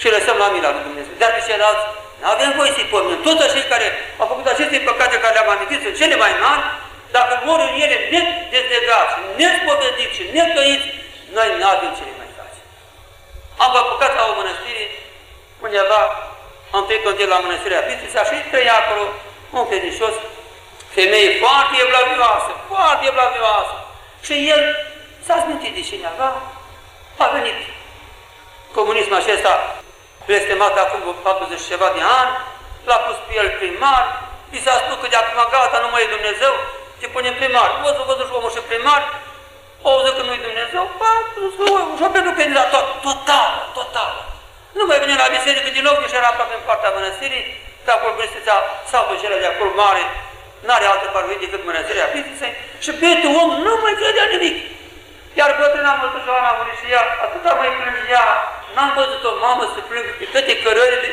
și lăsăm la mila lui Dumnezeu. Dar pe ceilalți nu avem voie să-i pomenim. Toți cei care au făcut aceste păcate care le-am amintit sunt cele mai mari, dacă vor în ele net dezlegați, net povediți și net căiți, noi nu avem cele mai face. Am apucat la o mănăstire, undeva, am trecut de la mănăstirea Bistrița și trăia acolo un credincios, femeie foarte evlavioasă, foarte evlavioasă. Și el s-a smintit de cineva, a venit comunismul acesta blestemat acum 40 ceva de ani, l-a pus pe el primar, i s-a spus că de acum gata, nu mai e Dumnezeu, te punem primar. O să văd omul și primar, o zis că nu-i Dumnezeu, ba, și-a pierdut credința tot, total, total. Nu mai vine la biserică din nou, că era aproape în partea mănăstirii, de acolo Bistrița, satul cel de acolo mare, n-are altă parvie decât mănăstirea Bistriței, și bietul om nu mai credea nimic. Iar bătrâna mătușoara a murit și ea, atâta mai plângea, n-am văzut o mamă să plângă pe toate cărările,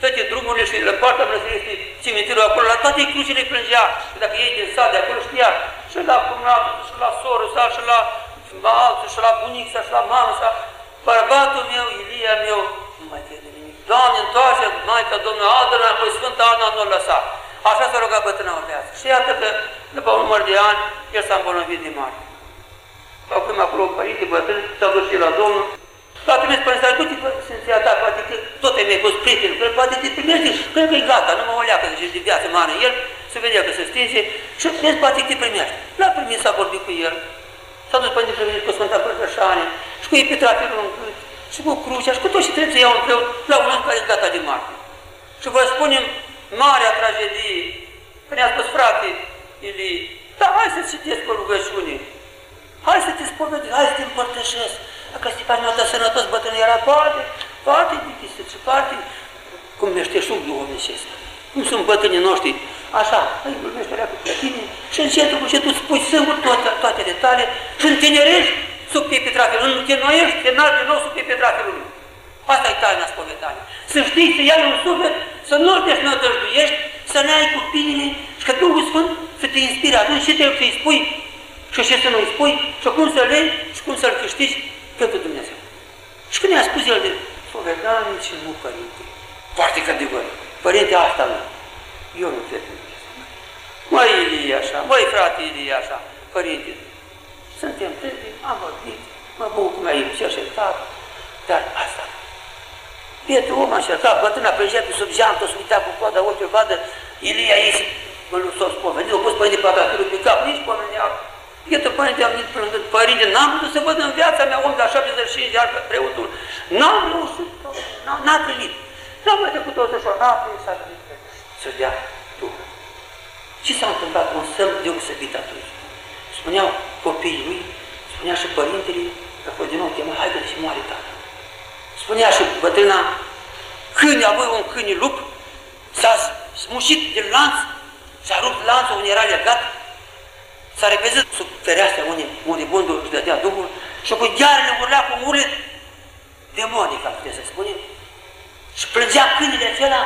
toate drumurile și la partea mănăstirii este cimitirul acolo, la toate crucile plângea. Și dacă ei din sat de acolo știa și la cumnatul, și la soră sa, și la altul, și la bunic sa, și la mamă sa, bărbatul meu, Ilia meu, nu mai crede nimic. Doamne, întoarce, Maica Domnul, adă-l apoi Sfânta Ana nu-l lăsa. Așa s-a rugat bătrâna o viață. Și iată că, după un număr de ani, el s-a îmbolnăvit de moarte. Acum acolo un părinte bătrân s-a dus și la Domnul, L-a trimis părintele, du-te, Sfinția ta, poate că tot ai mai fost prieten, că poate te primește, cred că e gata, nu mă o leacă de, de viață mare el, se vedea că se stinge și vezi, poate te primește. L-a primit, s-a vorbit cu el, s-a dus părintele primit cu Sfânta Părtășane și cu epitrafilul în gât, și cu crucea, și cu tot ce trebuie să iau un preot la un om care e gata de moarte. Și vă spunem, marea tragedie, că ne-a spus frate, Ili, dar hai să citesc o rugăciune, hai să te spovedesc, hai să te împărtășesc, dacă Stefan ta sănătos, bătrân era foarte, foarte dichisit și foarte, cum meșteșug duhovnicesc. Cum sunt bătrânii noștri, așa, îi vorbește cu tine și încetul cu tu spui singur toate, toate detale și întinerești sub pe petratelul, nu te noiești, te înalți din nou sub pe petratelul lui. Asta e taina spovedanii. Să știi, să iei un suflet, să nu te nădăjduiești, să ne ai cu pinile și că Duhul Sfânt să te inspire atunci și te să-i spui și ce să nu-i spui și cum să le și cum să-l câștigi pentru Dumnezeu. Și când i-a spus el de povedanie și nu părinte, foarte categoric, părinte asta nu, eu nu cred în Măi Ilie așa, măi frate Ilie așa, părinte, suntem trei, am vorbit, mă bucur cum ai cercetat, dar asta nu. Pietul om a încercat, bătrâna plângea pe sub geantă, se uita cu coada ochiul, vadă, Ilia ei și mă nu s-o spovedit, o pus părinte pe pe cap, nici pomenea, Iată, părinte, am venit plângând, părinte, n-am putut să văd în viața mea om de 75 de ani pe preotul. N-am reușit, n-a primit. N-am mai trecut 28, n-a primit să a primit să dea tu. Ce s-a întâmplat? Un semn deosebit atunci. Spuneau copiii lui, spunea și părintele, că apoi din nou chema, haide și moare tata. Spunea și bătrâna, câine, avea un câine lup, s-a smușit din lanț, s-a rupt lanțul unde era legat, S-a repezit sub fereastra unde moribundul își dădea Duhul și cu ghearele urlea cu urlet demonic, am putea să spunem. Și plângea câinele acela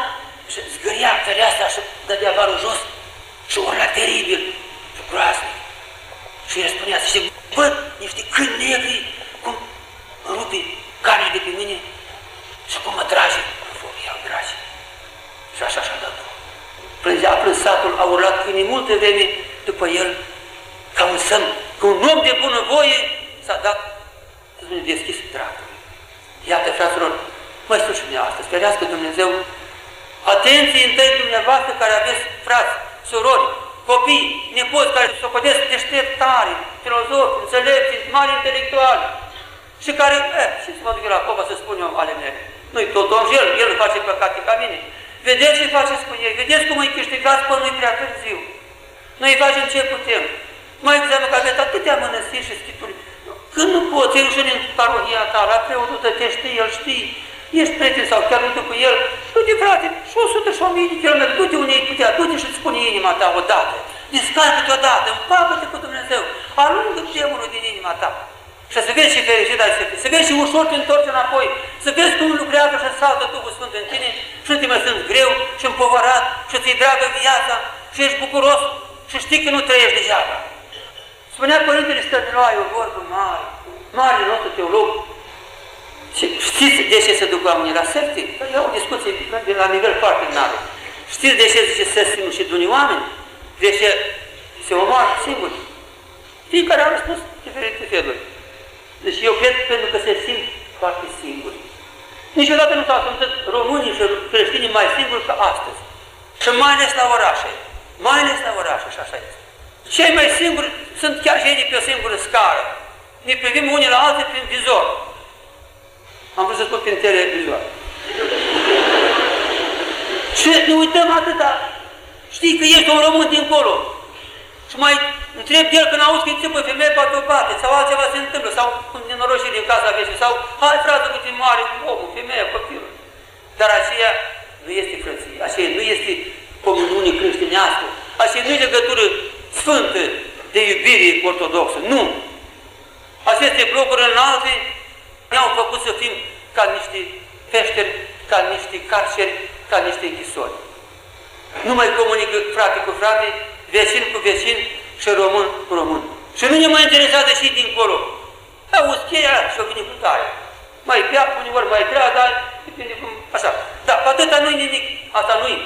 și zgâria fereastra și dădea barul jos și urla teribil și groaznic. Și el spunea, să văd niște câini negri cum rupi carne de pe mine și cum mă trage cu foc, el trage. Și așa și-a dat Plângea, a plâns satul, a urlat câinii multe vreme după el ca un semn, că un om de bunăvoie s-a dat să ne deschis dragul. Iată, fraților, mai spun și mine astăzi, ferească Dumnezeu, atenție întâi dumneavoastră care aveți frați, surori, copii, nepoți care se podesc deșteptare, filozofi, înțelepți, mari intelectuali și care, eh, și să mă duc la copa să spun eu ale mele. Nu-i tot om el, el face păcate ca mine. Vedeți ce faceți cu ei, vedeți cum îi câștigați până nu-i prea târziu. Noi facem ce putem. Mai înseamnă că aveți atâtea mănăstiri și schituri. Când nu poți, e ușor în parohia ta, la preotul te știi, el știi, ești prieten sau chiar uite cu el, du-te frate și Și 100 și 1000 de kilometri, du-te unde ai putea, du-te și îți spune inima ta odată. Descarcă-te odată, împapă-te cu Dumnezeu, alungă demonul din inima ta. Și să vezi și fericit ai să fii, să vezi și ușor te întorci înapoi, să vezi cum lucrează și saltă Duhul Sfânt în tine și nu te mai sunt greu și împovărat și ți-i dragă viața și ești bucuros și știi că nu trăiești degeaba. Spunea Părintele Stăniloai o vorbă mare, mare nostru teolog, și știți de ce se duc oamenii la secte? Păi e o discuție de la nivel foarte înalt. Știți de ce zice să simt și unii oameni? De ce se omoară singuri? Fiecare a răspuns diferite feluri. Deci eu cred pentru că se simt foarte singuri. Niciodată nu s-au simțit românii și creștinii mai singuri ca astăzi. Și mai ales la orașe. Mai ales la orașe și așa este. Cei mai singuri sunt chiar cei de pe o singură scară. Ne privim unii la alții prin vizor. Am vrut să spun prin televizor. Și ne uităm atâta. Știi că ești un român dincolo. Și mai întreb el când auzi că îi țipă femeie pe o parte, sau altceva se întâmplă, sau cum nenorocit din casa vieții, sau hai frate cu tine mare omul, femeia, copilul. Dar aceea nu este frăție, aceea nu este comuniune creștinească, aceea nu e legătură sfântă de iubire ortodoxă, nu. Aceste blocuri înalte ne-au făcut să fim ca niște peșteri, ca niște carceri, ca niște închisori. Nu mai comunică frate cu frate, vecin cu vecin și român cu român. Și nu ne mai interesează și dincolo. Auzi cheia și-o vine cu tare. Mai bea, uneori mai grea, dar depinde cum, așa. Da, pe atâta nu-i nimic, asta nu-i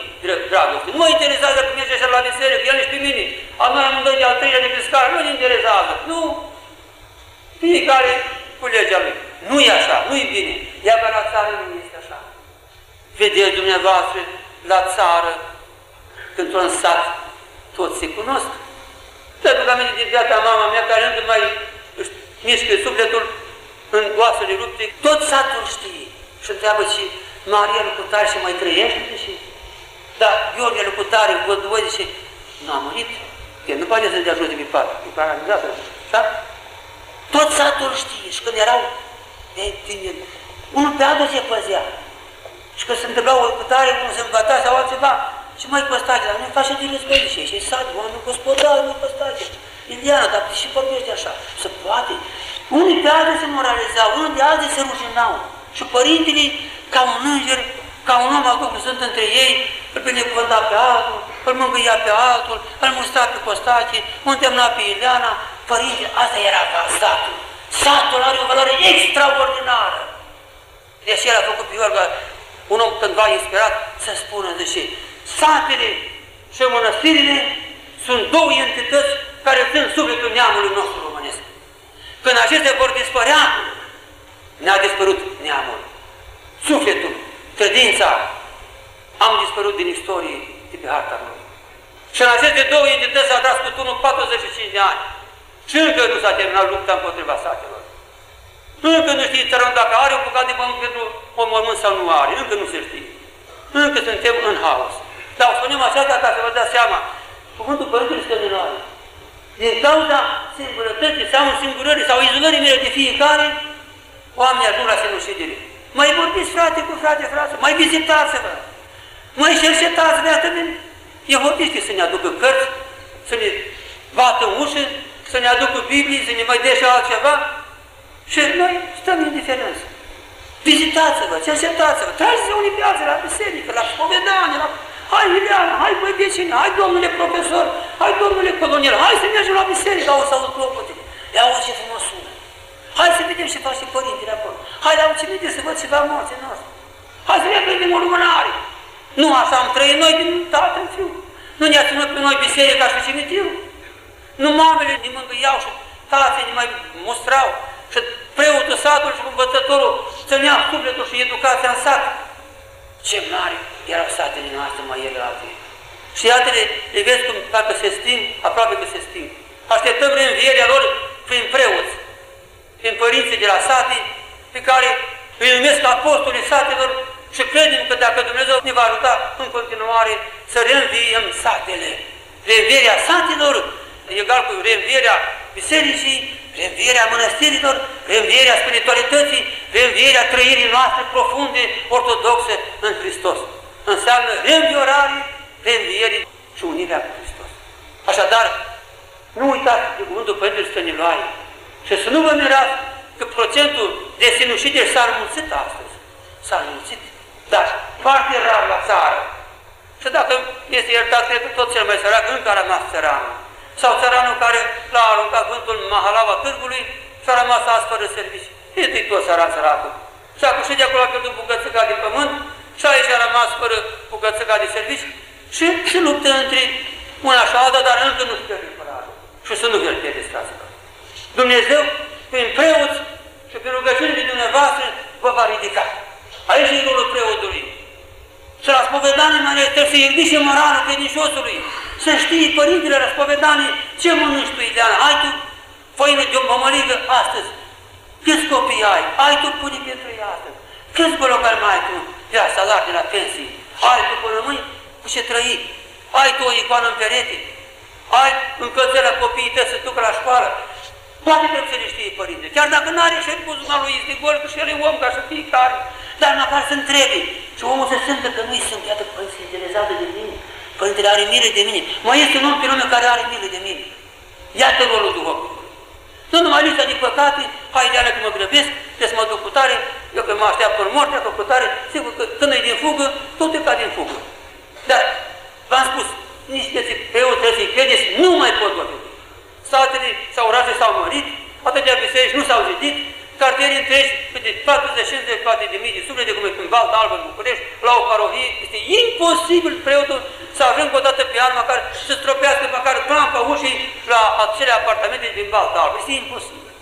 dragoste. Nu mă interesează că merge așa la biserică, el ești pe mine, a noi amândoi de al treilea de pe scară, nu-i interesează. Nu. Fiecare cu legea lui. Nu e așa, nu e bine. Iar la țară nu este așa. Vedeți dumneavoastră la țară, când într-un sat, toți se cunosc. Pentru că aminte de viața mama mea, care încă mai își mișcă sufletul în oasele rupte, tot satul știe. Și întreabă și Maria Lucutare și mai trăiește și da, Gheorghe Lucutare, văd voi, zice, nu a murit, că nu poate să dea jos de pe pat, e paralizată, da? Tot satul știe și când erau de tineri, unul pe altul se păzea. Și când se întâmpla o cutare, unul se îmbăta sau altceva, și mai Costache, dar nu face din războinice, și sat, oameni gospodari, mai Costache. Iliana, dar și vorbește așa, se poate. Unii pe alții se moralizau, unii de alții se rușinau. Și părintele, ca un înger, ca un om al Duhului Sfânt între ei, îl binecuvânta pe altul, îl mângâia pe altul, îl mustra pe Costache, îl temna pe Ileana, părintele, asta era ca satul. Satul are o valoare extraordinară. Deși el a făcut pe Iorga, un om cândva inspirat, să spună, zice, satele și mănăstirile sunt două entități care țin sufletul neamului nostru românesc. Când acestea vor dispărea, ne-a dispărut neamul. Sufletul, credința, am dispărut din istorie de pe harta lui. Și în aceste două entități s-a dat scutunul 45 de ani. Și încă nu s-a terminat lupta împotriva satelor. Încă nu știe țărăm dacă are un bucat de pământ pentru o mormânt sau nu are. Încă nu se știe. Încă suntem în haos. Dar o spunem așa ca să vă dați seama. Cuvântul Părintele Scăminare. Din cauza singurătății sau însingurării sau izolării mele de fiecare, oamenii ajung la sinucidere. Mai vorbiți frate cu frate, frate, mai vizitați-vă, mai cercetați viața de E vorbiți să ne aducă cărți, să ne bată ușă, să ne aducă Biblie, să ne mai dea și altceva și noi stăm indiferenți. Vizitați-vă, cercetați-vă, trageți-vă unii pe alții la biserică, la spovedanie, la hai Ileana, hai băi vecine, hai domnule profesor, hai domnule coloniel, hai să mergem la biserică, au să aud clopotele. Ia auzi ce frumos sună. Hai să vedem ce face părintele acolo. Hai la ucimite să văd ceva moarte noastră. Hai să ne prindem o lumânare. Nu așa am trăit noi din tată în fiu. Nu ne-a ținut pe noi biserica și cimitirul. Nu mamele ne mângâiau și tații ne mai mustrau. Și preotul satului și învățătorul ținea sufletul și educația în sat. Ce mari erau satele noastre mai ele alte. Și iată-le, le vezi cum dacă se sting, aproape că se sting. Așteptăm reînvierea lor prin preoți, prin părinții de la sate, pe care îi numesc apostolii satelor și credem că dacă Dumnezeu ne va ajuta în continuare să reînviem satele. Reînvierea satelor, egal cu reînvierea bisericii, reînvierea mănăstirilor, reînvierea spiritualității, reînvierea trăirii noastre profunde, ortodoxe în Hristos. înseamnă reînviorare, reînviere și unirea cu Hristos. Așadar, nu uitați de cuvântul Părintele Stăniloae și să nu vă mirați că procentul de sinucideri s-a înmulțit astăzi. S-a înmulțit. Dar foarte rar la țară. Și dacă este iertat, cred că tot cel mai sărac încă a rămas țăranul. Sau țăranul care l-a aruncat vântul în mahalava târgului și a rămas azi fără serviciu. Este tot săran săracul. Și acum și de acolo a pierdut bucățica de pământ și aici a rămas fără bucățica de serviciu și, și luptă între una și alta, dar încă nu-și pierde curajul. Și să nu vi-l pierdeți, fraților. Dumnezeu, prin preoți și prin rugăciunile dumneavoastră, vă va ridica. Aici e rolul preotului. Și la spovedanie mai trebuie să ridice moralul credinciosului. Să știi, părintele răspovedanie, ce mănânci tu, Ileana? Ai tu făină de o mămăligă astăzi? Câți copii ai? Ai tu pune pentru ei astăzi? Câți bălocari mai ai tu? De la salar, de la pensii? Ai tu până mâini cu ce trăi? Ai tu o icoană în perete? Ai încălțarea copiii tăi să ducă la școală? Poate trebuie să le știe părinte. Chiar dacă nu are și buzunarul lui este gol, că și el e om ca să fie care, dar măcar să întrebe. Și omul se simte că nu-i sunt, iată, părinte se interesează de mine. Părintele are milă de mine. Mai este un om pe lume care are milă de mine. Iată rolul Duhovului. Nu numai lista de păcate, hai de că mă grăbesc, trebuie să mă duc cu tare, eu că mă așteaptă în moarte, că cu tare, sigur că când e din fugă, tot e ca din fugă. Dar, v-am spus, nici de preot trebuie să-i credeți, nu mai pot vorbi. Satele sau orașe s-au mărit, atâtea biserici nu s-au zidit, cartiere întregi, de 40-50 poate de mii de suflete, cum e în Valda Albă, în București, la o parohie, este imposibil preotul să avem o dată pe an măcar să stropească măcar clampa ușii la acele apartamente din Valda Albă. Este imposibil.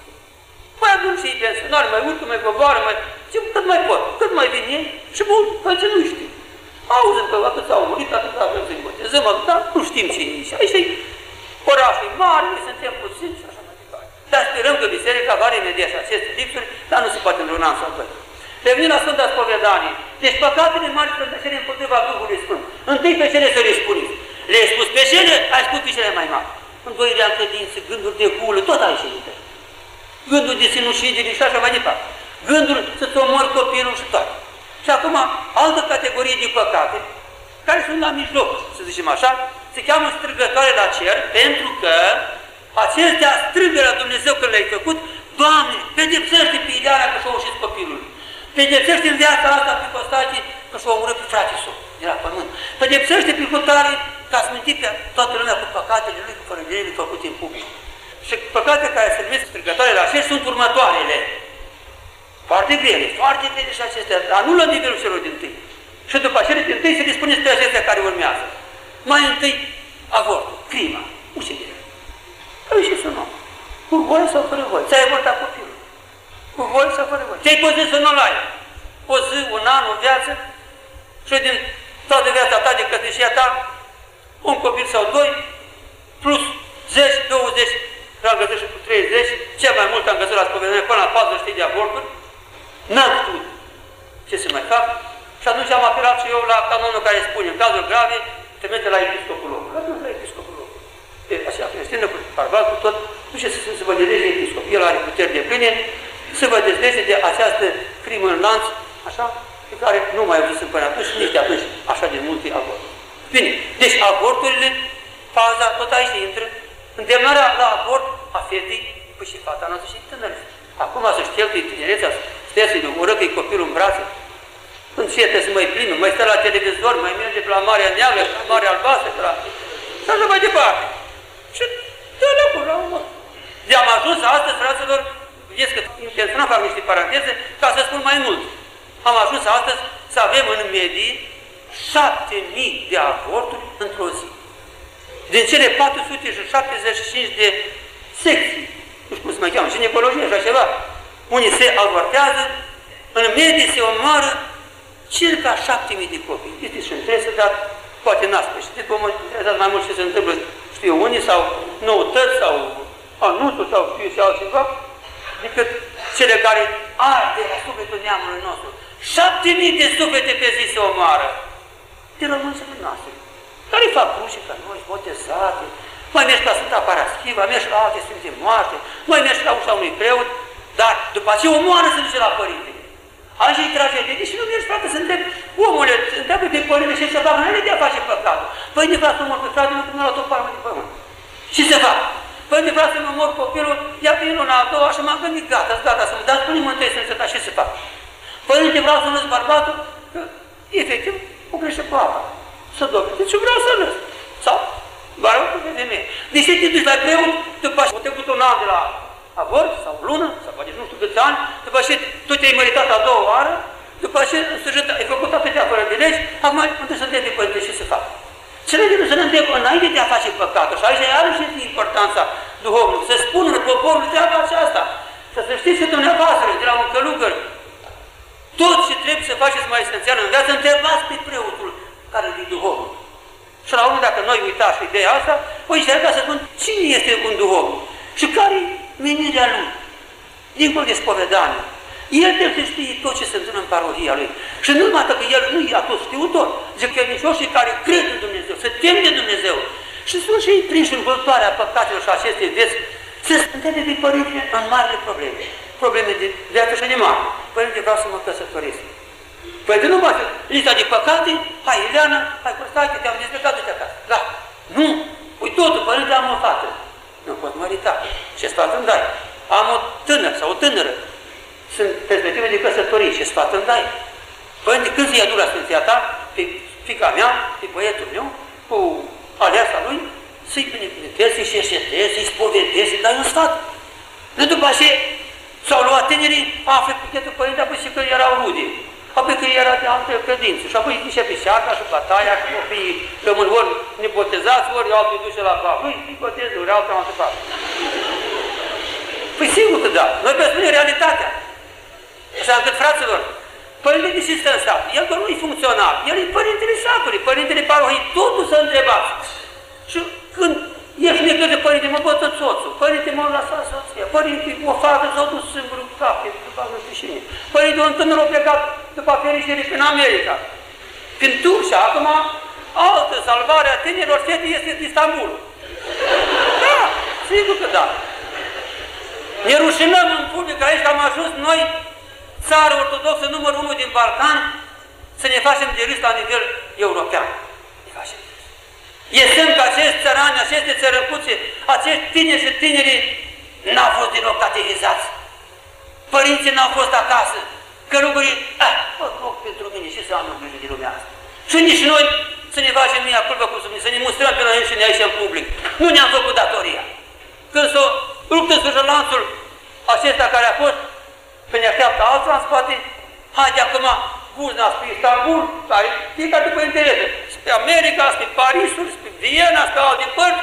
Mai adun și pensionari, mai urcă, mai coboară, mai... Ce, cât mai pot, cât mai vin ei și mult, ce nu știu. Auzim că atât s-au murit, atât avem să-i botezăm, dar nu știm ce e. Și aici e orașul mare, noi suntem puțini și așa mai departe. Dar sperăm că biserica va remedia și aceste lipsuri, dar nu se poate în an sau doi. Revenim la Sfânta Spovedanie. Deci păcatele mari sunt cele împotriva Duhului Sfânt. Întâi pe cele să le spuneți. Le-ai spus pe cele, ai spus pe cele mai mari. Îndoirea în credință, gânduri de hulă, tot aici intră. Gânduri de sinucidere și așa mai departe. Gânduri să-ți omori copilul și toate. Și acum, altă categorie de păcate, care sunt la mijloc, să zicem așa, se cheamă strigătoare la cer, pentru că acestea strigă la Dumnezeu când le-ai făcut, Doamne, pedepsește pe idealea că și-a ușit copilul. Pedepsește în viața asta pe costache că și-a omorât pe frate său de la pământ. Pedepsește pe hotare ca să minti pe toată lumea cu păcatele lui, cu fărăgele făcute în public. Și păcatele care se numesc strigătoare la cer sunt următoarele. Foarte grele, foarte grele și acestea, dar nu la nivelul celor din tâi. Și după acele din tâi se dispune spre acestea care urmează. Mai întâi, avortul, crima, ucidere. Păi și să nu. Cu voi sau fără voi. Ți-ai avortat copilul. Cu voi sau fără voi. Ce-ai păzit să nu-l ai? O zi, un an, o viață și din toată viața ta, de căsnicia ta, un copil sau doi, plus 10, 20, am găsit și cu 30, cel mai mult am găsit la spovedanie până la 40 de avorturi, n-am știut ce să mai fac și atunci am apelat și eu la canonul care spune, în cazul grave, trimite la episcopul locului. Atunci la episcopul locului. E, așa, creștină, cu parval, cu tot, nu știu să se vă dezlege episcop. El are puteri de pline, să vă dezlege de această crimă în lanț, așa, pe care nu mai au până atunci, nici de atunci, așa de multe avorturi. Bine, deci avorturile, faza tot aici intră, îndemnarea la avort a fetei, păi și fata noastră și tânără. Acum să știe că e tinerețea, stea să-i ură că e copilul în brațe, când fete să mai plimbă, mai stă la televizor, mai merge pe la Marea Neagră, pe la Marea Albastră, pe la... Și așa mai departe. Și dă locul la urmă. De-am ajuns astăzi, fraților, vedeți că intenționam fac niște paranteze, ca să spun mai mult. Am ajuns astăzi să avem în medie 7.000 de avorturi într-o zi. Din cele 475 de secții, nu știu cum se mai cheamă, ginecologie, așa ceva, unii se avortează, în medie se omoară circa 7.000 de copii. Este și interesă, dar poate n-ați știți, vă interesează mai mult ce se întâmplă, știu unii, sau noutăți, sau anunțuri, sau știu și altceva, decât cele care arde la sufletul neamului nostru. 7.000 de suflete pe zi se omoară de românțele noastre, care fac cruce ca noi, botezate, mai mergi la Sfânta Paraschiva, mergi la alte Sfinte Moarte, mai mergi la ușa unui preot, dar după aceea omoară se duce la părinte. Așa e tragedie. Deși nu mergi, frate, să întreb, omule, întreabă pe părinte și să facă înainte de a face păcatul. Păi de vreau să mor pe frate, nu că mi-a luat o palmă de pământ. Și se fac. Păi de vreau să mă mor copilul, ia pe una, a doua și m-am gândit, gata, gata, să mă dați până mă întâi să și se fac. Părinte, vreau să lăs bărbatul, că, efectiv, o greșe cu apa. Să dovedesc și vreau să lăs. Sau, vă rog pe femeie. De ce te duci la preot, după ce te un an de la avort, sau lună, sau poate nu știu câți ani, după ce tu te-ai meritat a doua oară, după ce în sfârșit ai făcut atâtea fără de legi, acum trebuie să te de părinte ce să fac. Ce ne să ne întreb înainte de a face păcatul. Și aici iarăși este importanța duhovului. Să spună poporul treaba aceasta. Să să știți că dumneavoastră, de la un călugăr, tot ce trebuie să faceți mai esențial în viață, întrebați pe preotul care e duhovul. Și la urmă, dacă noi uitați ideea asta, voi încerca să spun cine este un duhovul și care e menirea lui, dincolo de spovedanie. El trebuie să știe tot ce se întâmplă în parohia lui. Și nu numai că el nu e atot știutor, zic că credincioșii care cred în Dumnezeu, se tem de Dumnezeu. Și sunt și ei prinși în vâltoarea păcatelor și acestei vieți, se întrebe de părinte în marile probleme. Probleme de viață și de mare. Părinte, vreau să mă căsătoresc. Păi de nu poate. Lista de păcate, hai, Ileana, hai, Costache, te-am dezlegat de acasă. Da. Nu. Păi totul, părinte, am o fată. Nu pot mărita. Ce sfat îmi dai? Am o tânără sau o tânără. Sunt perspective de căsătorie. Ce sfat îmi dai? Părinte, când să-i aduc la Sfinția ta, pe fica mea, pe băietul meu, cu aleasa lui, să-i binecuvântezi, să-i șerșetezi, să-i spovedezi, să-i dai un sfat. Nu după aceea s-au luat tinerii, află puchetul părinte, apoi și că erau rude. Apoi că era de altă credință. Și apoi zice pe șarca și bătaia și copiii rămân ori nebotezați, ori altul duce la cap. Lui îi boteză, ori altul am parte. Păi sigur că da. Noi pe spune realitatea. Așa încât, fraților, Părintele de ce stă în sat? El doar nu e funcțional. El e părintele satului, părintele parohiei. Totul să întrebați. Și când ești necăt de părinte, mă bătă soțul, părinte mă lăsa soția, părinte o fată s-a dus singur în cap, după nu știu cine. Părinte un tânăr a plecat după fericire în America, prin Turcia, acum altă salvare a tinerilor fete este din Istanbul. Da, sigur că da. Ne rușinăm în public aici că am ajuns noi, țară ortodoxă numărul unu din Balcan, să ne facem de râs la nivel european. Ne facem E semn că acești țărani, aceste țărăcuțe, acești tineri și tinerii n-au fost deloc catehizați. Părinții n-au fost acasă. Călugării, ah, mă rog pentru mine și să am grijă de lumea asta. Și nici noi să ne facem mie culpă cu să ne mustrăm pe noi și ne aici în public. Nu ne-am făcut datoria. Când s-o luptă în lanțul acesta care a fost, când ne așteaptă altul în spate, haide acum Buzna spre Istanbul, care fiecare după interese, spre America, spre Parisul, spre Viena, spre alte părți,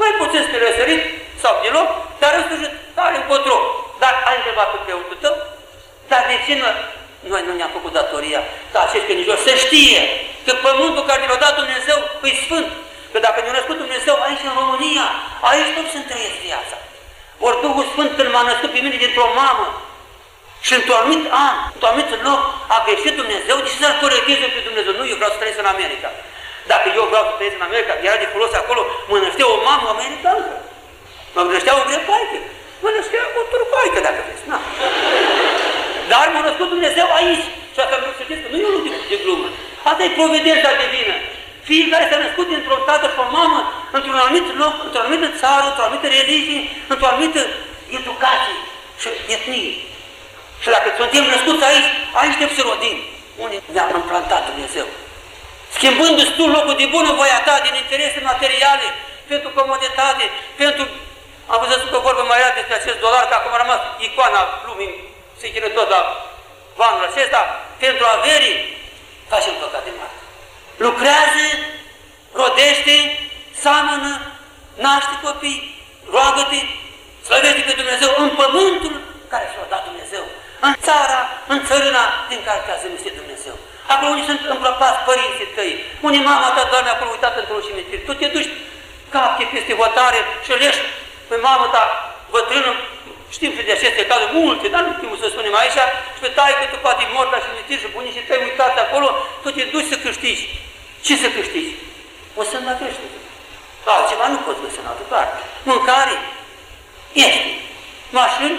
mai puțin spre răsărit sau deloc, dar în sfârșit are încotro. Dar ai întrebat pe preotul tău, dar de ce nu, noi nu ne-am făcut datoria ca acești credincioși să știe că pământul care ne-a dat Dumnezeu e sfânt. Că dacă ne-a născut Dumnezeu aici în România, aici tot să-mi trăiesc viața. Ori Duhul Sfânt când m-a născut pe mine dintr-o mamă, și într-un anumit an, într-un anumit loc, a greșit Dumnezeu, de ce să-L corecteze pe Dumnezeu? Nu, eu vreau să trăiesc în America. Dacă eu vreau să trăiesc în America, era de folos acolo, mă năștea o mamă americană. Mă năștea o grepaică. Mă năștea o turcoaică, dacă vreți. Na. Dar m-a născut Dumnezeu aici. Și asta vreau să știți că nu e unul de, de glumă. Asta e providența divină. Fiecare s-a născut dintr-un tată și o mamă, într-un anumit loc, într-o anumită țară, într-o anumită religie, într-o anumită educație și etnie. Și dacă suntem născuți aici, aici trebuie să rodim. Unde ne-a implantat Dumnezeu? Schimbându-ți tu locul de bună voia ta, din interese materiale, pentru comoditate, pentru... Am văzut că vorbă mai era despre acest dolar, că acum a rămas icoana lumii, se chină tot la banul acesta, pentru averii, facem păcate mari. Lucrează, rodește, seamănă, naște copii, roagă-te, slăvește pe Dumnezeu în pământul care și-a dat Dumnezeu în țara, în țărâna din care te-a zămistit Dumnezeu. Acolo unde sunt împlăpați părinții tăi, unde mama ta doarme acolo uitată într-un cimitir. Tu te duci capte peste hotare și lești pe mama ta bătrână, știm și de aceste cazuri multe, dar nu știm să spunem aici, și pe că tu poate mort la cimitir și bunicii tăi uitate acolo, tu te duci să câștigi. Ce să câștigi? O să înlăvește. Altceva nu poți găsi în altă parte. Mâncare, ești. Mașini,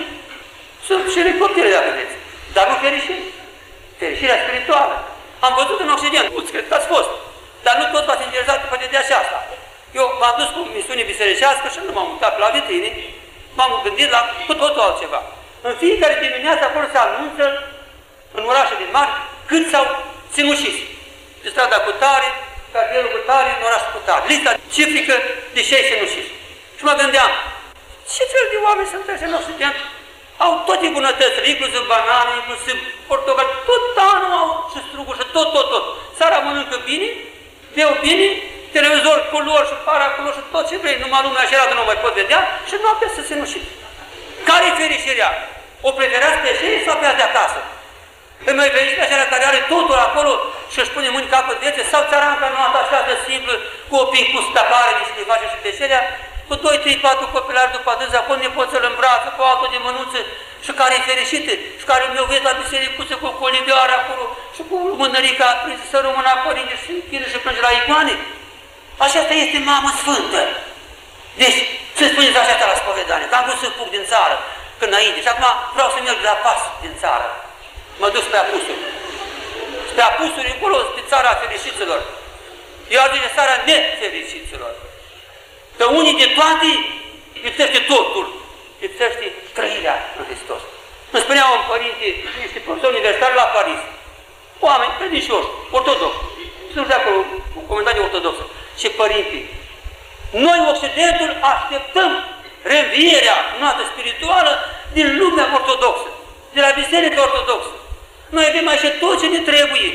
sunt și elicoptere, dacă vreți. Dar nu fericit. fericirea spirituală. Am văzut în Occident, mulți cred că ați fost, dar nu tot v-ați interesat după de și asta. Eu m-am dus cu misiune bisericească și nu m-am mutat la vitrine, m-am gândit la cu totul altceva. În fiecare dimineață acolo se anunță, în orașe din mari, cât s-au sinucis. Pe strada cu tare, cartierul cu tare, în orașul cu tare. Lista cifrică de ce ai sinucis. Și mă gândeam, ce fel de oameni sunt ăștia în Occident? Au toate bunătățile, inclusiv banane, inclusiv portocal, tot anul au și struguri și tot, tot, tot. Sara mănâncă bine, beau bine, televizor culor și paraculor și tot ce vrei, numai lumea așa nu mai pot vedea și noaptea să se nușit. Care-i fericirea? O preferați pe ei sau pe de acasă? Îi mai veniți pe așa care are totul acolo și își pune mâini capăt viețe sau țăranca nu așa de simplă, cu o cu stapare de și face și peșerea, cu 2, 3, 4 copilari după atâția, cu nepoțel în brață, cu altul de mânuță și care e fericită și care mi-o vede la bisericuță cu colibioare acolo și cu mânărica prinsă să rămână părinte și închină și plânge la icoane. Aceasta este mamă sfântă. Deci, să spuneți așa la spovedanie, că am vrut să fug din țară, când înainte, și acum vreau să merg la pas din țară. Mă duc pe apusuri. Spre apusuri încolo, pe țara fericiților. Eu ar zice țara nefericiților. Că unii de toate lipsește totul, lipsește trăirea în Hristos. Îmi spunea un părinte, niște profesor universitar la Paris, oameni credincioși, ortodoxi, sunt de acolo, cu comunitatea ortodoxă, și părinte, noi Occidentul așteptăm revierea noastră spirituală din lumea ortodoxă, de la Biserica Ortodoxă. Noi avem așa tot ce ne trebuie,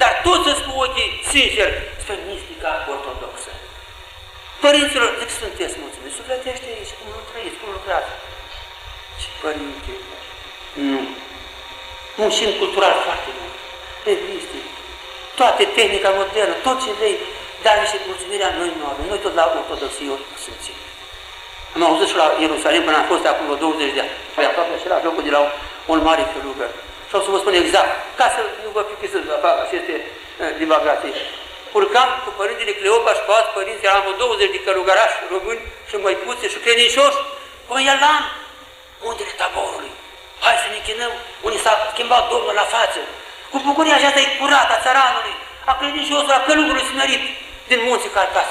dar tot să cu ochii sincer spre mistica ortodoxă. Părinților, zic, sunteți mulțumiți, sufletește aici, cum nu trăiți, cum lucrați. Și părinte, nu. Muncim cultural foarte mult, reviste, toate tehnica modernă, tot ce vrei, dar și mulțumirea noi nu avem. Noi tot la ortodoxie simțim. Am auzit și la Ierusalim până am fost acum 20 de ani. Păi aproape același locul de la un mare călugăr. Și o să vă spun exact, ca să nu vă pică să fac aceste uh, divagații. Urcam cu părintele Cleopa și cu alți părinți, eram cu 20 de călugărași români și măicuțe și credincioși, până eram muntele taborului. Hai să ne chinăm, unii s-a schimbat Domnul la față. Cu bucuria aceasta e curată a țăranului, a credinciosului, a călugărului smerit din munții Carpas.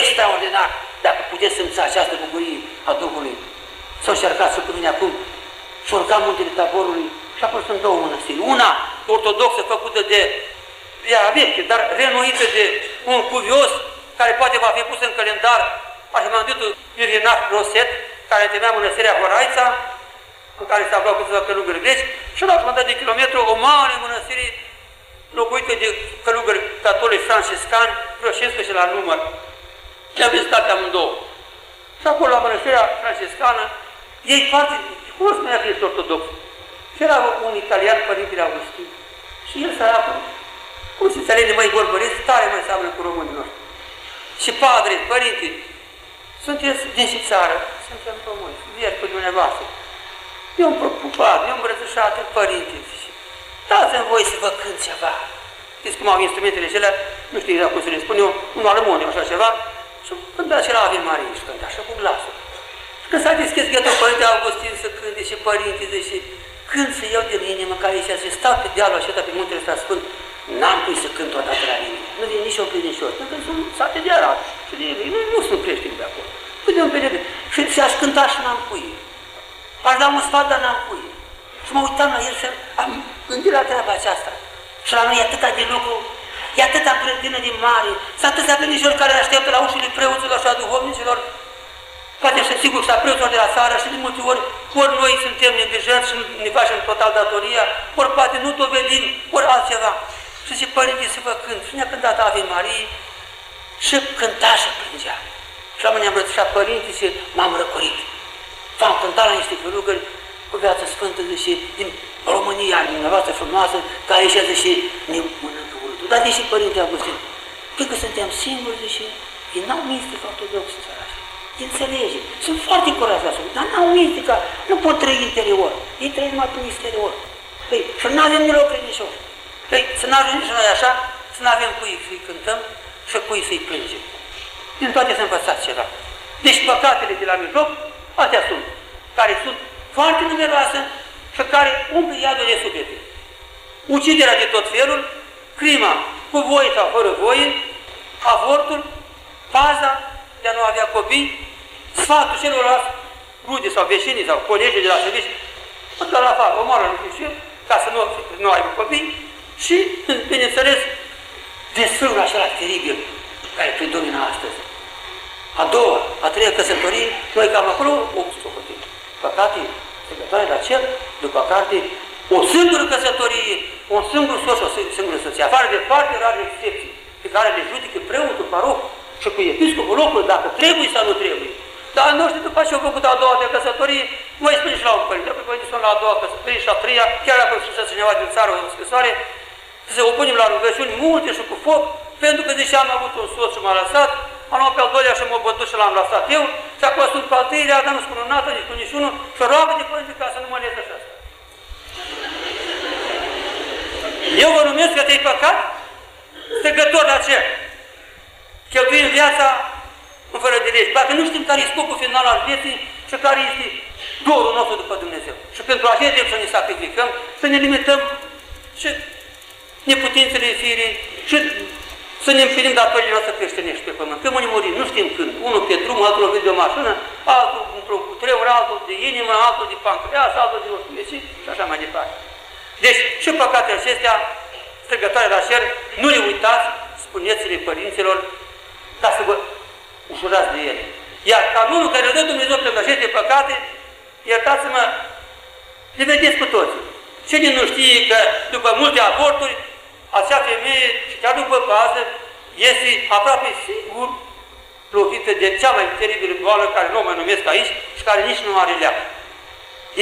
Extraordinar, dacă puteți simți această bucurie a Duhului. Să încercați cu mine acum și urcam muntele taborului și apoi sunt două mănăstiri. Una ortodoxă făcută de ea veche, dar renoită de un cuvios care poate va fi pus în calendar Arhimanditul Irinach Roset, care temea mănăstirea Horaița, în care se aflau câțiva călugări greci, și la jumătate de kilometru o mare mănăstire locuită de călugări catolici franciscani, vreo 15 la număr. Le-am vizitat amândouă. Și acolo la mănăstirea franciscană, ei foarte, cum spunea că este ortodox. Și era un italian, părintele Augustin. Și el săracul, cum se înțelege mai vorbăresc, tare mai seamănă cu românii noștri. Și padre, părinte, sunteți din și țară, suntem români, vieri cu dumneavoastră. Eu am preocupat, eu am îmbrățișat, părinte, și dați-mi voi să vă cânt ceva. Știți cum au instrumentele acelea, nu știu exact cum să le spun eu, un armoniu, așa ceva, și cânta și la Ave Maria și cânta, așa cu glasul. Și când s-a deschis ghetul Părinte Augustin să cânte și părinte, și când să iau din inimă care și și stau pe dealul acesta pe muntele ăsta sfânt, n-am pui să cânt odată la inimă. Nu vine nici o credincios, pentru că sunt sate de arat și de ei, nu, nu sunt creștini de acolo. Păi de un pe Și se-aș cânta și n-am pui. Aș da un sfat, dar n-am pui. Și mă uitam la el și am gândit la treaba aceasta. Și la noi e atâta de lucru, e atâta grădină de mare, sunt atâția credincioși care așteaptă la ușile preoților și a duhovnicilor, poate și sigur și a preoților de la țară și de multe ori, ori noi suntem neglijenți și ne facem total datoria, ori poate nu dovedim, ori altceva. Și zice, părinte, să vă cânt. Și ne-a cântat Ave Marie și cânta și plângea. Și la mine am rățușat părinte și m-am răcorit. V-am cântat la niște călugări cu viață sfântă, și din România, din dumneavoastră frumoasă, care ieșează și ne mănâncă urâtul. Dar deși Părinte Augustin, cred că suntem singuri, deși ei n-au mistic ortodox sărași. Înțelege. Sunt foarte curați la sub, dar n-au mistică, nu pot trăi interior. Ei trăiesc numai prin exterior. Păi, și nu avem deloc credincioși. Păi, să nu ajungem și noi așa, să nu avem cui să-i cântăm și cui să-i plângem. Din toate să învățați ceva. Deci păcatele de la mijloc, astea sunt, care sunt foarte numeroase și care umple iadul de suflete. uciderea de tot felul, crima cu voie sau fără voie, avortul, paza de a nu avea copii, sfatul celorlalți rude sau vecinii sau colegii de la serviciu, măcar la afară, omoară nu știu ca să nu, nu aibă copii și, bineînțeles, desfârul acela teribil care predomina astăzi. A doua, a treia căsătorie, noi cam acolo o socotim. Păcate, secătoare la cer, după carte, o singură căsătorie, un singur soț și o singură soție, afară de foarte rare excepții, pe care le judică preotul, paroc și cu episcopul locului, dacă trebuie sau nu trebuie. Dar nu știu, după ce au făcut a doua de căsătorie, mai spune și la un părinte, apoi părinte sunt la a doua căsătorie și a treia, chiar dacă să cineva din țară o scrisoare, să se opunem la rugăciuni multe și cu foc, pentru că deși am avut un soț și m-a lăsat, am luat pe al doilea și m-a bătut și l-am lăsat eu, și acum sunt pe al treilea, dar nu spun un altă, nici cu niciunul, și roagă de părinte ca să nu mă leze așa. Eu vă numesc că te-ai păcat, strigător la cer. Cheltuim viața în fără de legi. Dacă nu știm care e scopul final al vieții și care este dorul nostru după Dumnezeu. Și pentru aceea trebuie să ne sacrificăm, să ne limităm și neputințele firii și să ne împlinim datorile noastre creștinești pe pământ. Că mâine murim, nu știm când. Unul pe drum, altul lovit de o mașină, altul într-un cutremur, altul de inimă, altul de pancreas, altul de o și așa mai departe. Deci și păcatele acestea, strigătoare la cer, nu le uitați, spuneți-le părinților, ca să vă ușurați de ele. Iar canonul care îl dă Dumnezeu pentru aceste păcate, iertați-mă, le vedeți cu toți. Cine nu știe că după multe aborturi, acea femeie, și chiar după pază, este aproape sigur lovită de cea mai teribilă boală care nu o mai numesc aici și care nici nu are leac.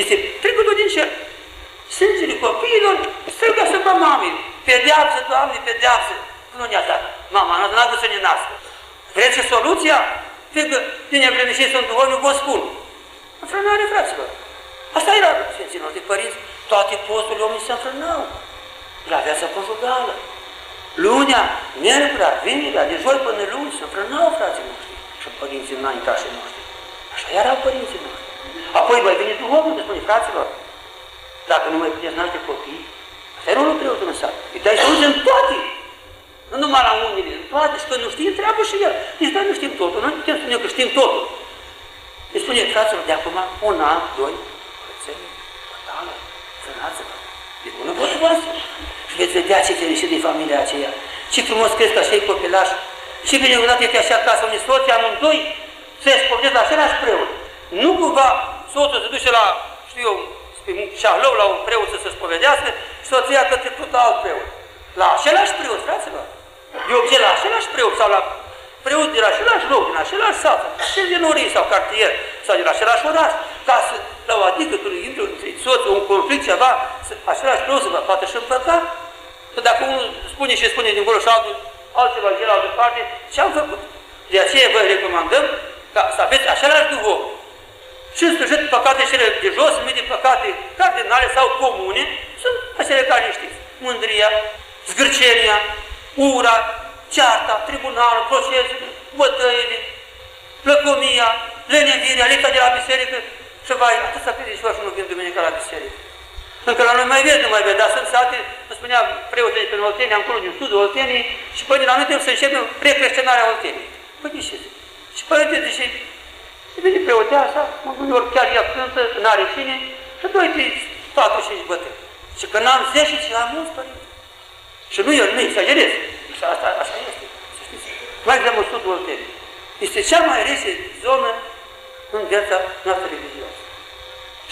Este trecutul din cer. Sângele copiilor strigă să vă mami. Pedeapsă, Doamne, pedeapsă. Nu ne-a dat. Mama, nu a să ne nască. Vreți și soluția? Fiindcă din și sunt duhovnic, vă spun. Înfrânare, fraților. Asta era Sfinților de părinți. Toate posturile omului se înfrânau. La viața conjugală. Lunea, miercurea, vinerea, de joi până luni se înfrânau frații noștri și părinții înaintașii noștri. Așa erau părinții noștri. Apoi mai vine duhovnicul, spune fraților, dacă nu mai puteți naște copii, asta e rolul preotului în sat. Îi dai soluție în toate. Nu numai la unele, în toate. Și când nu știi, întreabă și el. Nici noi nu știm totul. Noi putem spune că știm totul. Îi spune, fraților, de acum, un an, doi, curățenie, totală, sănați-vă. De bună voie voastră. Și veți vedea ce fericit de familia aceea. Ce frumos crezi că așa e copilaș. Ce binecuvântat este așa acasă, unii soți amândoi se spovedesc la același preot. Nu cumva soțul se duce la, știu eu, șahlău la un preot să se spovedească și soția către tot alt preot. La același preot, fraților. De obicei la același preot sau la preot de la același loc, din același sat, acel din sau cartier, sau din același oraș, ca să, la o adică când intră între soț, un conflict, ceva, să, același preot să vă poate și împăca. Că dacă unul spune și spune din și altul, altceva de la altă parte, ce-am făcut? De aceea vă recomandăm ca să aveți același duhov, și în sfârșit, păcate cele de jos, mii de păcate cardinale sau comune, sunt acele care știți. Mândria, zgârcenia, ura, cearta, tribunalul, procesul, bătăile, plăcomia, lenevirea, lipsa de la biserică și vai, atâția credincioși nu vin duminica la biserică. Încă la noi mai vezi, nu mai vezi, dar sunt sate, îmi spunea preotul pe Oltenia, acolo din sudul Olteniei, și până la noi trebuie să începem recreștenarea Olteniei. Păi de ce? Și părinte zice, și vine preoteasa, uneori chiar ea cântă, n-are cine, și doi, trei, patru, cinci bătrâni. Și că n-am zece, ci la mulți părinți. Și nu eu, nu exagerez. Și asta, asta este, să știți. Mai de mult sudul Olteniei. Este cea mai rece zonă în viața noastră religioasă.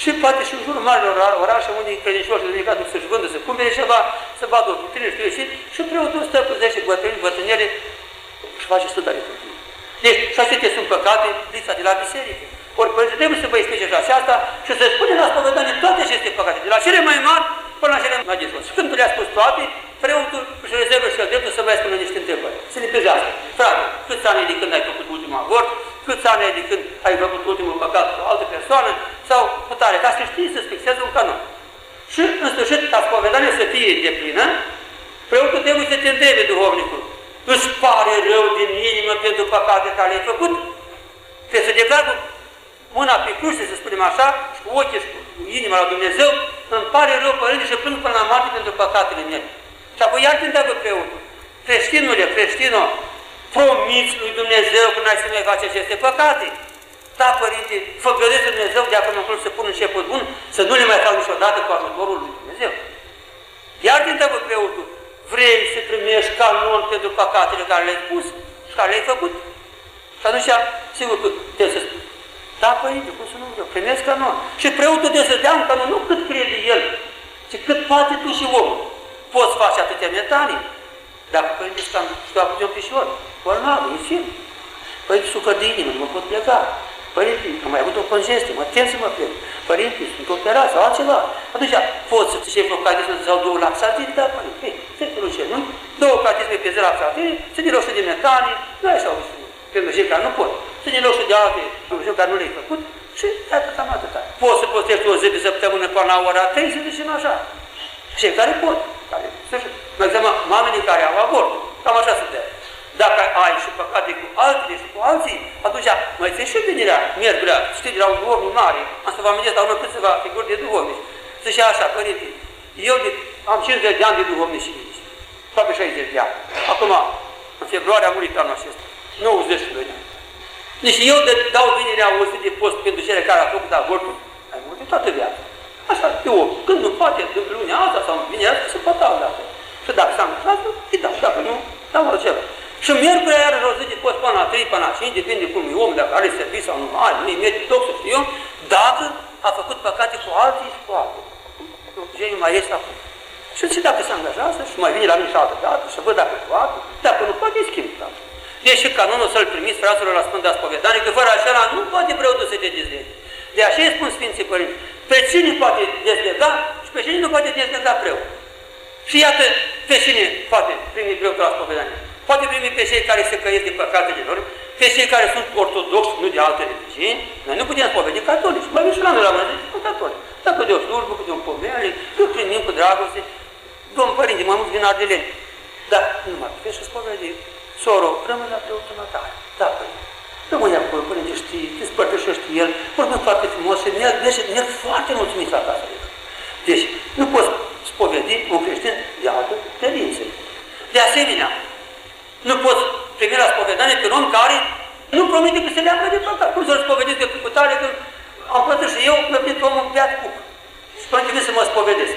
Și poate și în jurul marilor orașe unde credincioși de duminica să-și vândă, să cumpere ceva, să vadă o vitrine, știu și, și preotul stă cu 10 bătrâni, bătrânele și face studare cu deci, și acestea sunt păcate, lipsa de la biserică. Ori părinții trebuie să vă explice și aceasta și să spune la spovedanie toate aceste păcate, de la cele mai mari până la cele mai de jos. Și când le-a spus toate, preotul își rezervă și el dreptul să mai spună niște întrebări. Să le pezească. Frate, câți ani de când ai făcut ultimul avort, câți ani de când ai făcut ultimul păcat cu o altă persoană, sau cu tare, ca să știi să-ți fixeze un canon. Și, în sfârșit, ca spovedanie să fie de plină, preotul trebuie să te întrebe duhovnicul îți pare rău din inimă pentru păcate care le-ai făcut, trebuie să declar cu mâna pe cruce, să spunem așa, și cu ochii și cu inima la Dumnezeu, îmi pare rău, părinte, și plâng până la moarte pentru păcatele mele. Și apoi iar te întreabă preotul, creștinule, creștino, promiți lui Dumnezeu că n-ai să mai faci aceste păcate. Da, Părinte, făgădesc Dumnezeu de acum încolo să pun început bun, să nu le mai fac niciodată cu ajutorul lui Dumnezeu. Iar te întreabă preotul, vrei să primești canon pentru păcatele care le-ai pus și care le-ai făcut? Și atunci, sigur că trebuie să spui, da, Părinte, cum să nu vreau, primesc canon. Și preotul trebuie să dea un canon, nu cât crede el, ci cât poate tu și omul. Poți face atâtea metanii. Dacă Părinte, stau, stau cu un pișor, bolnav, infirm. Părinte, sufăr de inimă, nu mă pot pleca. Părinte, am mai avut o congestie, mă tem să mă plec. Părinte, sunt operat sau altceva. Atunci, poți să-ți ieși procatisme sau două laxatiri? Da, părinte, ei, sectorul ce, nu? Două catisme pe zi laxatiri, să din roșu de metane, nu așa o pentru cei care nu pot. Să din roșu de alte Dumnezeu care nu le-ai făcut și atât am atâta. Poți să postești o zi de săptămână până la ora 3 să zicem așa. Cei care pot. Care, să de exemplu, oamenii care au avort. Cam așa se dea. Dacă ai și păcate cu altele și cu alții, atunci mai ții și venirea miercurea. Știi, de la un duhovnic mare, am să vă amintesc la urmă câțiva figuri de duhovnici. Zice așa, părinte, eu de, am 50 de ani de duhovnicie, aproape 60 de ani. Acum, în februarie a murit anul acesta, 92 de ani. Deci eu de, dau vinerea o zi de post pentru cele care au făcut avortul, ai murit toată viața. Așa, pe om. Când nu poate, de lunea asta sau vinerea asta, se poate dată. Și dacă s-a întâmplat, îi dau. Dacă nu, dau altceva. Și miercuri iar o zi de post până la 3, până la 5, depinde cum e om, dacă are serviciu sau nu are, nu-i medic, doctor, știu eu, dacă a făcut păcate cu alții și cu alții. Geniu mai este acum. Și ce dacă se angajează și mai vine la mine și altă dată și văd dacă poate, dacă nu poate, schimb. Da. Deși canonul să-l primiți fraților la Sfânta Spovedanie, că fără așa nu poate preotul să te dezlege. De așa îi spun Sfinții Părinți, pe cine poate dezlega și pe cine nu poate dezlega preot. Și iată pe cine poate primi preotul la Spovedanie poate primi pe cei care se căiesc de păcatele lor, pe cei care sunt ortodoxi, nu de alte religie, noi nu putem spovedi catolici, mai și la noi la mână, sunt catolici. Dacă de o slujbă, cu de un pomele, îl primim cu dragoste, domn părinte, mai mult din Ardeleni. Dar nu mai putem să spovedi. Soro, rămâne la preotul natal. Da, părinte. Rămâne acolo, părinte, știi, te spărtășești el, vorbim foarte frumos și ne, deci, ne foarte mulțumit la casa Deci, nu poți spovedi un creștin de altă credință. De asemenea, nu poți primi la spovedanie pe un om care nu promite că se leagă de păcat. Cum să-l spovedesc de tare că am plătit și eu plătit omul beat cuc. Și părinte să mă spovedesc.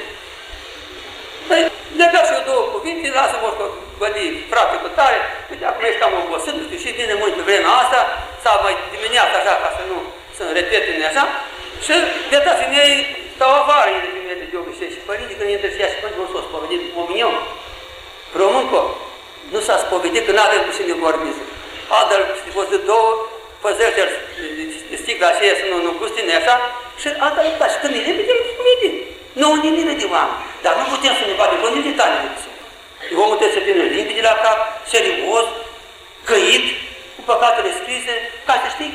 Păi, lega și eu două cuvinte, lasă-mă că bădi frate cu tare, uite, acum ești cam obosit, nu știu, și vine mult pe vremea asta, sau mai dimineața așa, ca să nu să repete așa, și de femeie stau afară de femeie de obicei și părinte când intră și ea și părinte, nu s-o spovedit, o minion, românco, nu s-a spovedit, că nu avem cu cine vorbi. Adă-l, fost de două, păzește-l sticla aceea să nu, nu gustine așa, și adă-l ca și când e limpede, îl spovedit. Nu o nimeni de oameni, dar nu putem să ne batem cu nici detalii de Omul trebuie să vină limpede la cap, serios, căit, cu păcatele scrise, ca să știi,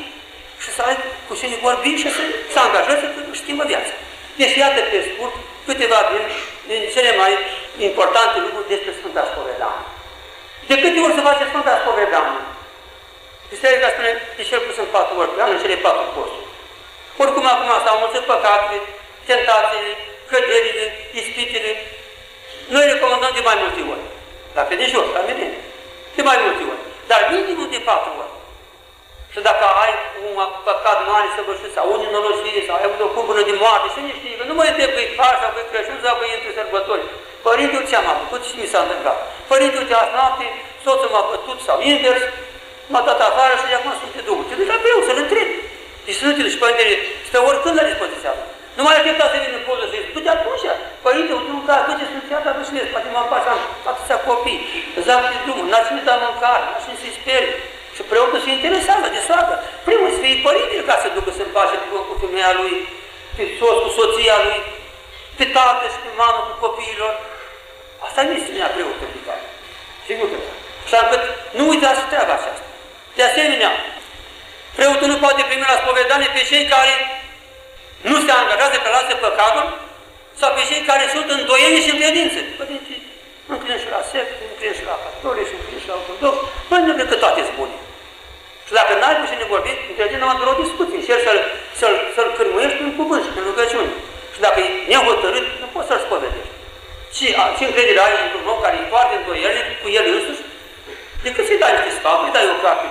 și să ai cu cine vorbi și să se angajeze că își schimbă viața. Deci iată pe scurt câteva din, din cele mai importante lucruri despre Sfânta Spovedanie. De câte ori se face Sfânta Spovedanie? Biserica spune, de cel puțin patru ori pe an, în cele patru posturi. Oricum acum s-au mulțit păcatele, tentațiile, căderile, ispitele. Noi recomandăm de mai multe ori. La credincios, la mine. De mai multe ori. Dar minimul de patru ori. Și dacă ai un păcat mare să vășit, sau unii nenorocire, sau ai avut o cumpără de moarte, și nu știi, că nu mai trebuie pe Paști sau pe Crăciun sau pe între sărbători. Părintele ce am făcut și mi s-a întâmplat. Părintele ce azi noapte, soțul m-a bătut sau invers, m-a dat afară și de acum sunt pe drumul. Te duci la preot să-l întrebi. Deci să nu te duci, părintele, stă oricând la dispoziția ta. Nu mai aștepta să vină podul să zici, du-te atunci, părinte, tu nu caz, du-te sunt chiar dacă știți, poate m-am pas, am atâția copii, îți dau pe drumul, n-ar cine da mâncare, n-ar cine să-i sperie. Și preotul se interesează de soartă. Primul să fie părintele ca să ducă să-l face cu femeia lui, pe soț, cu soția lui, pe tată și pe mamă cu copiilor. Asta nu este nea preotul de care. Sigur că da. Și încât nu uitați treaba aceasta. De asemenea, preotul nu poate primi la spovedanie pe cei care nu se angajează că lasă păcatul sau pe cei care sunt îndoieni și în credință. Părinte, înclin și la secte, înclin și la catolici, înclin și la ortodox, păi nu că toate sunt bune. Și dacă n-ai cu cine vorbi, între tine am o discuție, încerci să-l să, să, să cârmuiești prin cuvânt și prin rugăciune. Și Și dacă e nehotărât, nu poți să-l spovedești. Și ce încredere ai într-un om care e foarte îndoielnic cu el însuși, decât să-i dai niște sfaturi, îi dai o carte,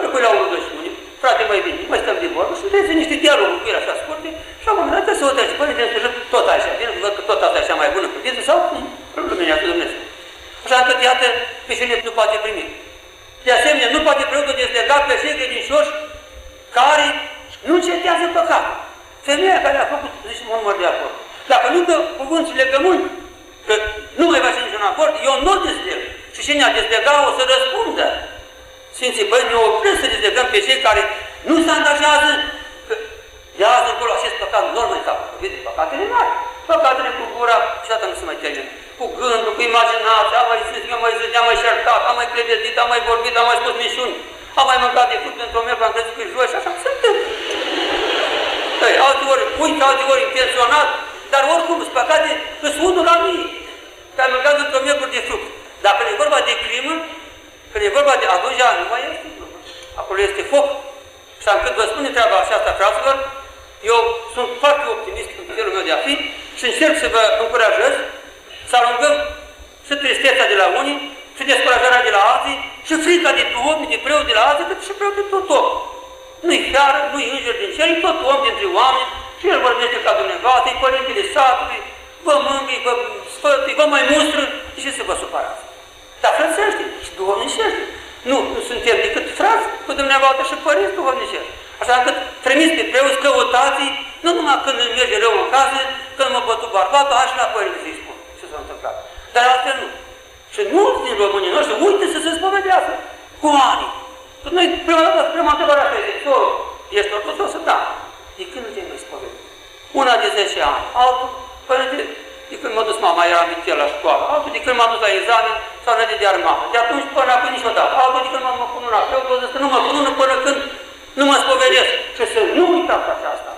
îl pui la o rugăciune, frate, mai bine, mai stăm de vorbă și trebuie niște dialoguri cu el așa scurte și la un moment dat să o trece. Părinte, în tot așa, bine, văd că tot asta e așa mai bună credință sau cum îl luminează Dumnezeu. Așa încât, iată, pe cine nu poate primi. De asemenea, nu poate preotul dezlegat pe cei credincioși care nu încetează păcatul. Femeia care a făcut, zice, mă număr de acord. Dacă nu dă cuvânt și legământ, că nu mai face niciun acord, eu nu dezleg. Și cine a dezlegat o să răspundă. Sfinții Băi, ne opresc să dezlegăm pe cei care nu se angajează, că de azi încolo acest păcat nu mai capă. Vede, păcatele mari. Păcatele cu gura și dată nu se mai termină. Cu gândul, cu imaginația, am mai zis, am mai zis, am mai șertat, am mai clevetit, am mai vorbit, am mai spus mișuni, am mai mâncat de fruct într-o mea, am crezut că e joi și așa se întâmplă. Păi, alte ori uit, alte ori intenționat, dar oricum sunt păcate, sunt unul la mie. Că am mâncat într-o miercuri de fruct. Dacă e vorba de crimă, când e vorba de atunci, nu mai este Acolo este foc. Și am cât vă spune treaba aceasta, fraților, eu sunt foarte optimist în felul meu de a fi și încerc să vă încurajez să alungăm și tristețea de la unii, și descurajarea de la alții, și frica de om, de preot de la alții, cât și preot de tot om. Nu-i fiară, nu-i înger din cer, e tot om dintre oameni și el vorbește ca dumneavoastră, e părintele satului, vă mângâi, vă sfătui, vă mai mustră, de ce să vă supărați? Dar frățește și duhovnicește. Nu, nu suntem decât frați cu dumneavoastră și părinți duhovnicești. Așa că trimis pe preoți căutații, nu numai când îmi merge rău în casă, când mă bătu bărbatul, așa la părinți să-i spun ce s-a întâmplat. Dar altfel nu. Și mulți din românii noștri uite să se spovedească cu ani. Că noi prima dată, prima întrebare asta este, o, ești ortodoxă? Da. De când nu te mai spovedit? Una de 10 ani, altul, părinte, de când m-a dus mama, era mitel la școală, altul de când m-a dus la examen sau înainte de armată. De atunci până acum niciodată. Altul de când m-am cununat. Eu vă că nu mă cunună până când nu mă spovedesc. Și să nu uitați aceasta.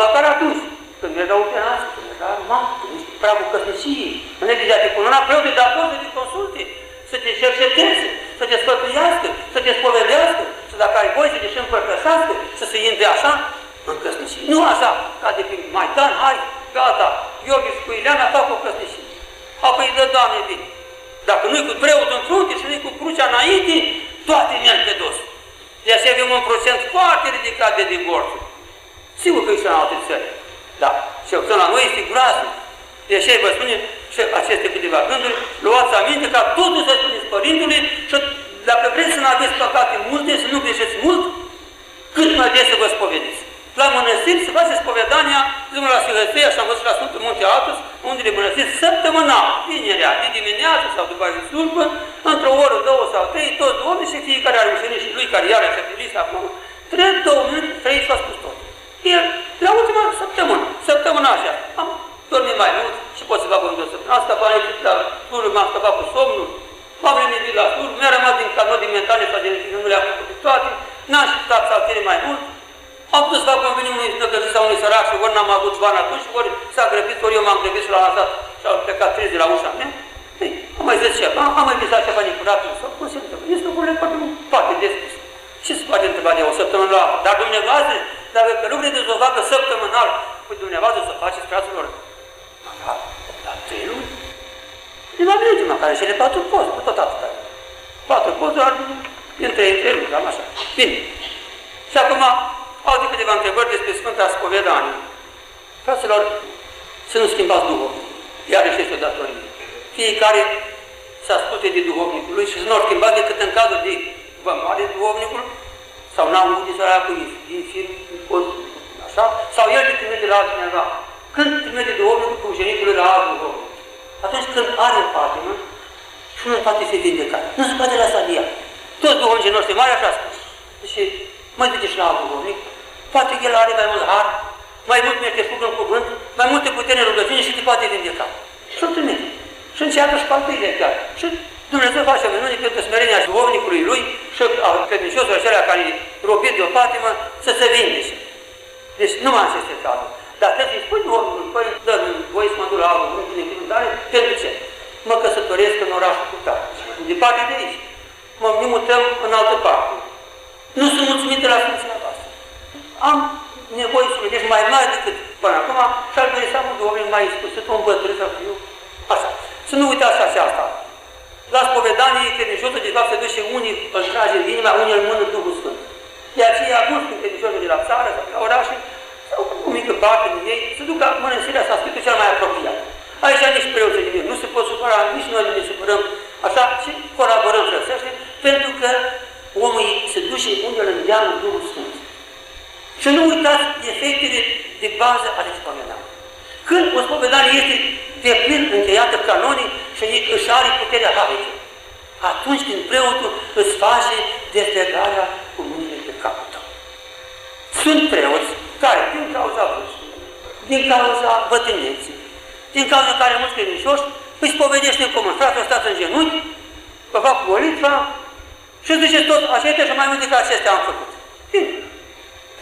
Măcar atunci, când mi-e la operație, când mi-e la armată, când ești pragul căsniciei, înainte de a te cununa, preotul de acolo să te consulte, să te cerceteze, să te sfătuiască, să te spovedească, să dacă ai voie să te și împărtășească, să se intre așa în căsnicie. Nu așa, ca de prin Maidan, hai, gata, Iorghe și cu Ileana fac o căsnicie. Apoi dă, Doamne, bine. Dacă nu-i cu preotul în frunte și nu-i cu crucea înainte, toate merg pe dos. De aceea avem un procent foarte ridicat de divorțuri. Sigur că e și în alte țări. Da. Și opțiunea la noi este groaznic. De aceea vă spune și aceste câteva gânduri, luați aminte ca totul să spuneți Părintului și dacă vreți să nu aveți păcate multe, să nu greșeți mult, cât mai des să vă spovediți la mănăstiri se face spovedania, zicem la Silăței, așa am văzut la Sfântul Munte Atos, unde de mănăstiri săptămânal, vinerea, de dimineață sau după de slujbă, într-o oră, două sau trei, toți oameni și fiecare are ușenii și lui care iară și lista acolo, trei, două minute, trei și a spus tot. El, la ultima săptămână, săptămâna așa, am dormit mai mult și pot să fac o săptămână. Am scăpat la slujbă, m-am scăpat cu somnul, m-am liniștit la slujbă, mi-a rămas din canodii mentale sau din nu le-am făcut toate, n-am stat să mai mult, am pus va conveni unui năcăjit sau unui sărac și ori n-am avut bani atunci, ori s-a grăbit, ori eu m-am grăbit și l-am lăsat și au plecat trei de la ușa mea. Ei, am mai zis ceva, am mai visat ceva necurat sau cum se întâmplă? Este o problemă foarte poate de spus. Ce se poate întreba de o săptămână la Dar dumneavoastră, dacă lucrurile de o facă săptămânal, cu dumneavoastră să faceți fraților, măcar la trei luni. Nu mai merge măcar și le patru poze, cu tot atâta. Patru poze, din trei, trei luni, cam așa. Bine. Și acum, Alte câteva întrebări despre Sfânta Spovedanie. Fraților, să nu schimbați Duhul. Iarăși este o datorie. Fiecare să asculte de duhovnicul lui și să nu o schimbați decât în cazul de vămare duhovnicul sau n-am auzit să cu infirm, așa, sau el te trimite la altcineva. Când trimite duhovnicul cu ucenicul la alt duhovnic? Atunci când are patimă și nu poate fi vindecat. Nu se poate lăsa de ea. Toți duhovnicii noștri mari așa spus. Deci, mă duce și la alt duhovnic, Poate el are mai mult har, mai mult merteșug în cuvânt, mai multe putere în rugăciune și te poate vindeca. Și îl trimite. Și încearcă și palpile chiar. Și Dumnezeu face minuni pentru smerenia duhovnicului lui și a credincioșilor acelea care robit de o patimă să se vindece. Deci nu mai aceste cazuri. Dar trebuie să-i spui duhovnicului, păi, dă voi să mă duc la altul, nu binecuvântare, pentru ce? Mă căsătoresc în orașul cu tare. Departe de aici. Mă, ne mutăm în altă parte. Nu sunt mulțumite la Sfinția voastră am nevoie să mai mari decât până acum și ar veni să am oameni mai spus, să un bătrân sau fiu. Așa. Să nu uitați așa asta. La spovedanie, credinciosul de fapt se duce unii îl trage în inima, unii îl mână Duhul Sfânt. De aceea, mulți din credinciosul de la țară sau de la orașe, sau o mică parte din ei, se duc la mănăstirea asta, Sfântul cel mai apropiat. Aici nici preoții nimic, nu se pot supăra, nici noi nu ne supărăm, așa, și colaborăm frățește, pentru că omul se duce unde îl îndeamnă Duhul Sfânt. Și nu uitați efectele de bază ale spovedanii. Când o spovedanie este de plin încheiată canonic și își are puterea harică, atunci când preotul îți face deslegarea cu mâinile pe capul tău. Sunt preoți care, din cauza vârstului, din cauza bătrâneții, din cauza care mulți credincioși îi spovedește în comun. Frate, stați în genunchi, vă fac bolitva și ziceți tot, așa este și mai mult decât acestea am făcut. Bine.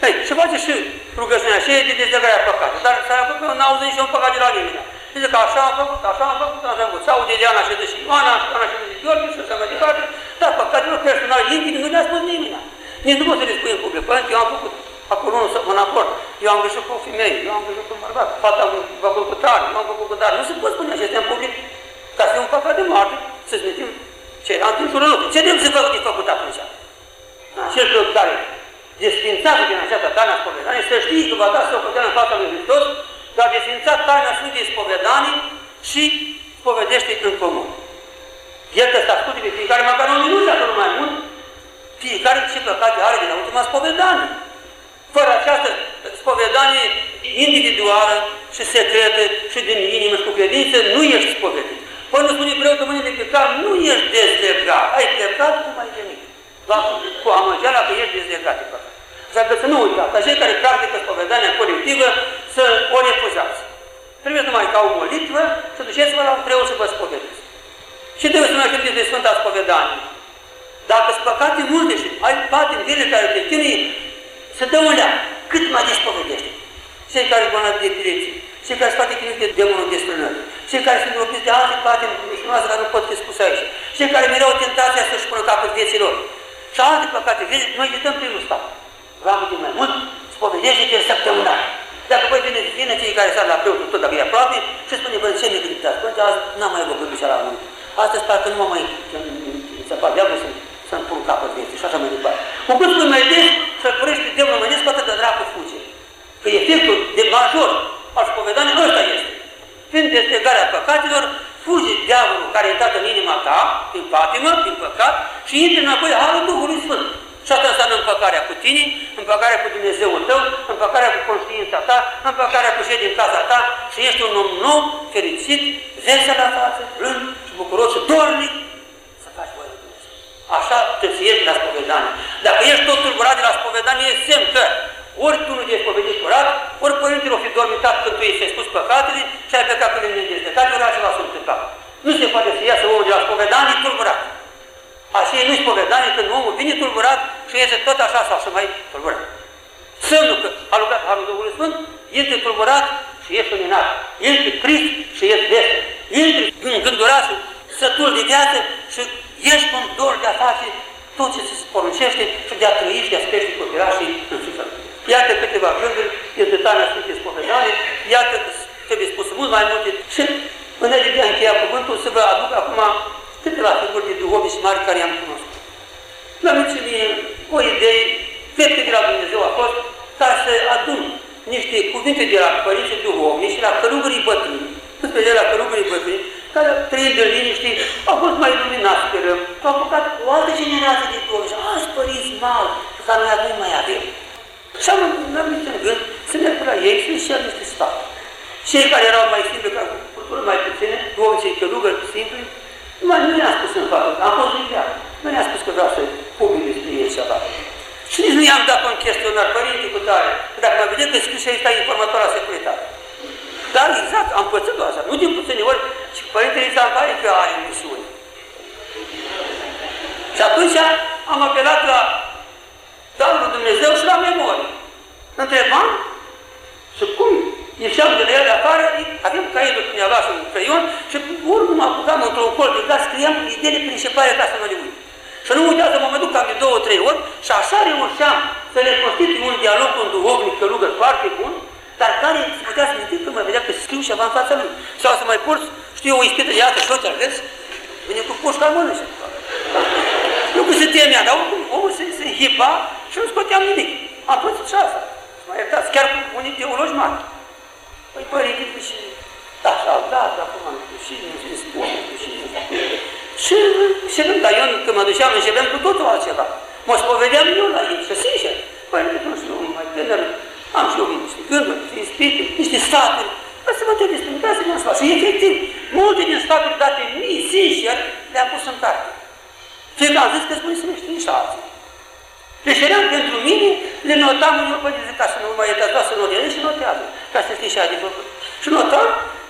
Hei, și face și rugăciunea și de dezlegarea păcatului. Dar s-a făcut că n-au zis un păcat de la nimeni. Zice că așa am făcut, așa am făcut, așa am făcut. Sau de Diana și de și Ioana, și Ioana și de Gheorghe și așa mai departe. Dar păcatele personale, intime, nu le-a spus nimeni. Nici nu pot să le spui în public. Părinte, eu am făcut acolo un, un acord. Eu am greșit cu o femeie, eu am greșit cu un bărbat, fata am făcut cu tare, eu am făcut cu tare. Nu se pot spune acestea în public ca să fie un păcat de moarte, să smetim ceilalți în jurul nostru. Ce trebuie să facă de făcut atunci? Cel care desfințat din această taina spovedanie, să știi că va da socoteală în fața lui Hristos, dar desfințat taina Sfântului Spovedanii și spovedește în comun. El că s-a spus de fiecare, măcar un minut, dacă nu mai mult, fiecare ce păcate are din ultima spovedanie. Fără această spovedanie individuală și secretă și din inimă și cu credință, nu ești spovedit. Până spune preotul mâine de cap, nu ești dezlegat, ai plecat cum ai venit. La, cu amăgeala că ești dezlegat de păcat. Așa că să nu uitați, ca cei care practică spovedania colectivă, să o refuzați. Trebuie numai ca o molitvă, să duceți-vă la un preot să vă spovedeți. Și trebuie să mai de Sfânta Spovedanie. Dacă sunt păcate multe și ai în care te chinui, să dă un leac, cât mai despovedește. Cei care vor de epilepsie, cei care sunt poate chinuiți de demonul de strânări, cei care sunt îngropiți de alte patim mișinoase care nu pot fi spuse aici, cei care mereu tentația să-și pună capăt vieții lor. Și alte păcate, noi le dăm primul stat. Vreau de mai mult, spovedește-te săptămânal. Dacă voi vine, vine cei care s-ar la preotul, tot dacă e aproape, și spune, bă, ce mi gândiți? Păi, azi n-am mai văzut ducea la mult. Astăzi parcă nu mă mai să fac diavolul să să-mi pun capăt vieții și așa mai departe. Cu cât spui mai des, să curește demonul mănesc, cu atât de dracu fuge. Că efectul de major al spovedanii ăsta este. Prin deslegarea păcatelor, fuge diavolul care a intrat în inima ta, prin patimă, prin păcat, și intră înapoi Harul Duhului Sfânt. Și asta înseamnă împăcarea cu tine, împăcarea cu Dumnezeul tău, împăcarea cu conștiința ta, împăcarea cu cei din casa ta și ești un om nou, fericit, vesel la față, blând și bucuros și dornic Așa te ieși la spovedanie. Dacă ești tot tulburat de la spovedanie, e semn că ori tu nu te ești spovedit curat, ori părintele o fi dormitat când tu i ai spus păcatele și ai plecat pe mine dezlecat, ori altceva s-a întâmplat. Nu se poate să iasă omul de la spovedanie tulburat. Așa e nu spovedanie când omul vine tulburat și iese tot așa sau și mai tulburat. Semnul că a lucrat Harul Duhului Sfânt, este tulburat și ești luminat. Este trist și ești vesel. Intri în gânduраșul sătul de viață și ești cu un dor de a face tot ce se poruncește și de a trăi și de a spește copilașii în suflet. Iată câteva gânduri este taina Sfântului Spovedare, iată că trebuie spus mult mai multe și înainte de a încheia cuvântul să vă aduc acum câteva figuri de duhovnici mari care i-am cunoscut. Mi-am mie o idee, cred că de la Dumnezeu a fost, ca să adun niște cuvinte de la părinții duhovnici și la călugării bătrâni, în special la călugării bătrâni, care trăind în liniște, au fost mai luminați, sperăm, s-au apucat o altă generație de și alți părinți mari, pe care noi acum mai avem. Și am venit în gând să merg la ei și să niște sfat. Cei care erau mai simpli, care cu cultură mai puține, oameni cei călugări simpli, mai nu ne-a spus în față, am fost în viață. Nu ne-a spus că vreau să public despre ei ceva. Și nici nu i-am dat un chestionar, părinte cu tare, dacă mă vedem că scris și aici la informatoarea securitate. Dar exact, am pățit așa, nu din puține ori, și Părintele Salvare că are misiune. Și atunci am apelat la Darul lui Dumnezeu și la memorie. Întrebam și cum ieșeam de la ele afară, avem caietul cineva și un creion și urmă mă apucam într-un colț de gaz, scriam ideile principale ca să nu le uit. Și nu uitează, mă duc cam de două, trei ori și așa reușeam să le constitui un dialog cu un duhovnic călugăr foarte bun, dar care putea să minti când mă vedea că scriu ceva în fața lui. Sau să mai porți, știu eu, o ispită, iată, șoțel, vezi? Vine cu pușca în mână și Nu că se temea, dar oricum omul se, se hipa și nu scoteam nimic. Am pățit și asta. Mă iertați, chiar cu unii teologi mari. Păi părinte, și da, așa, da, da, acum am și nu știu, spun, și nu Și, și nu, dar eu când mă duceam, începeam cu totul altceva. Mă spovedeam eu la ei, și sincer. Păi, nu știu, mai tânăr, am și eu niște gânduri, niște ispite, niște sfaturi. Să mă trebuie să să mi-am sfat. Și efectiv, multe din sfaturi date mie, sincer, le-am pus în carte. Fiindcă am zis că spune să ne știm și alții. Deci eram pentru mine, le notam în urmă de ca să nu mai etați, să noteze și notează, ca să știți și de făcut. Și notam,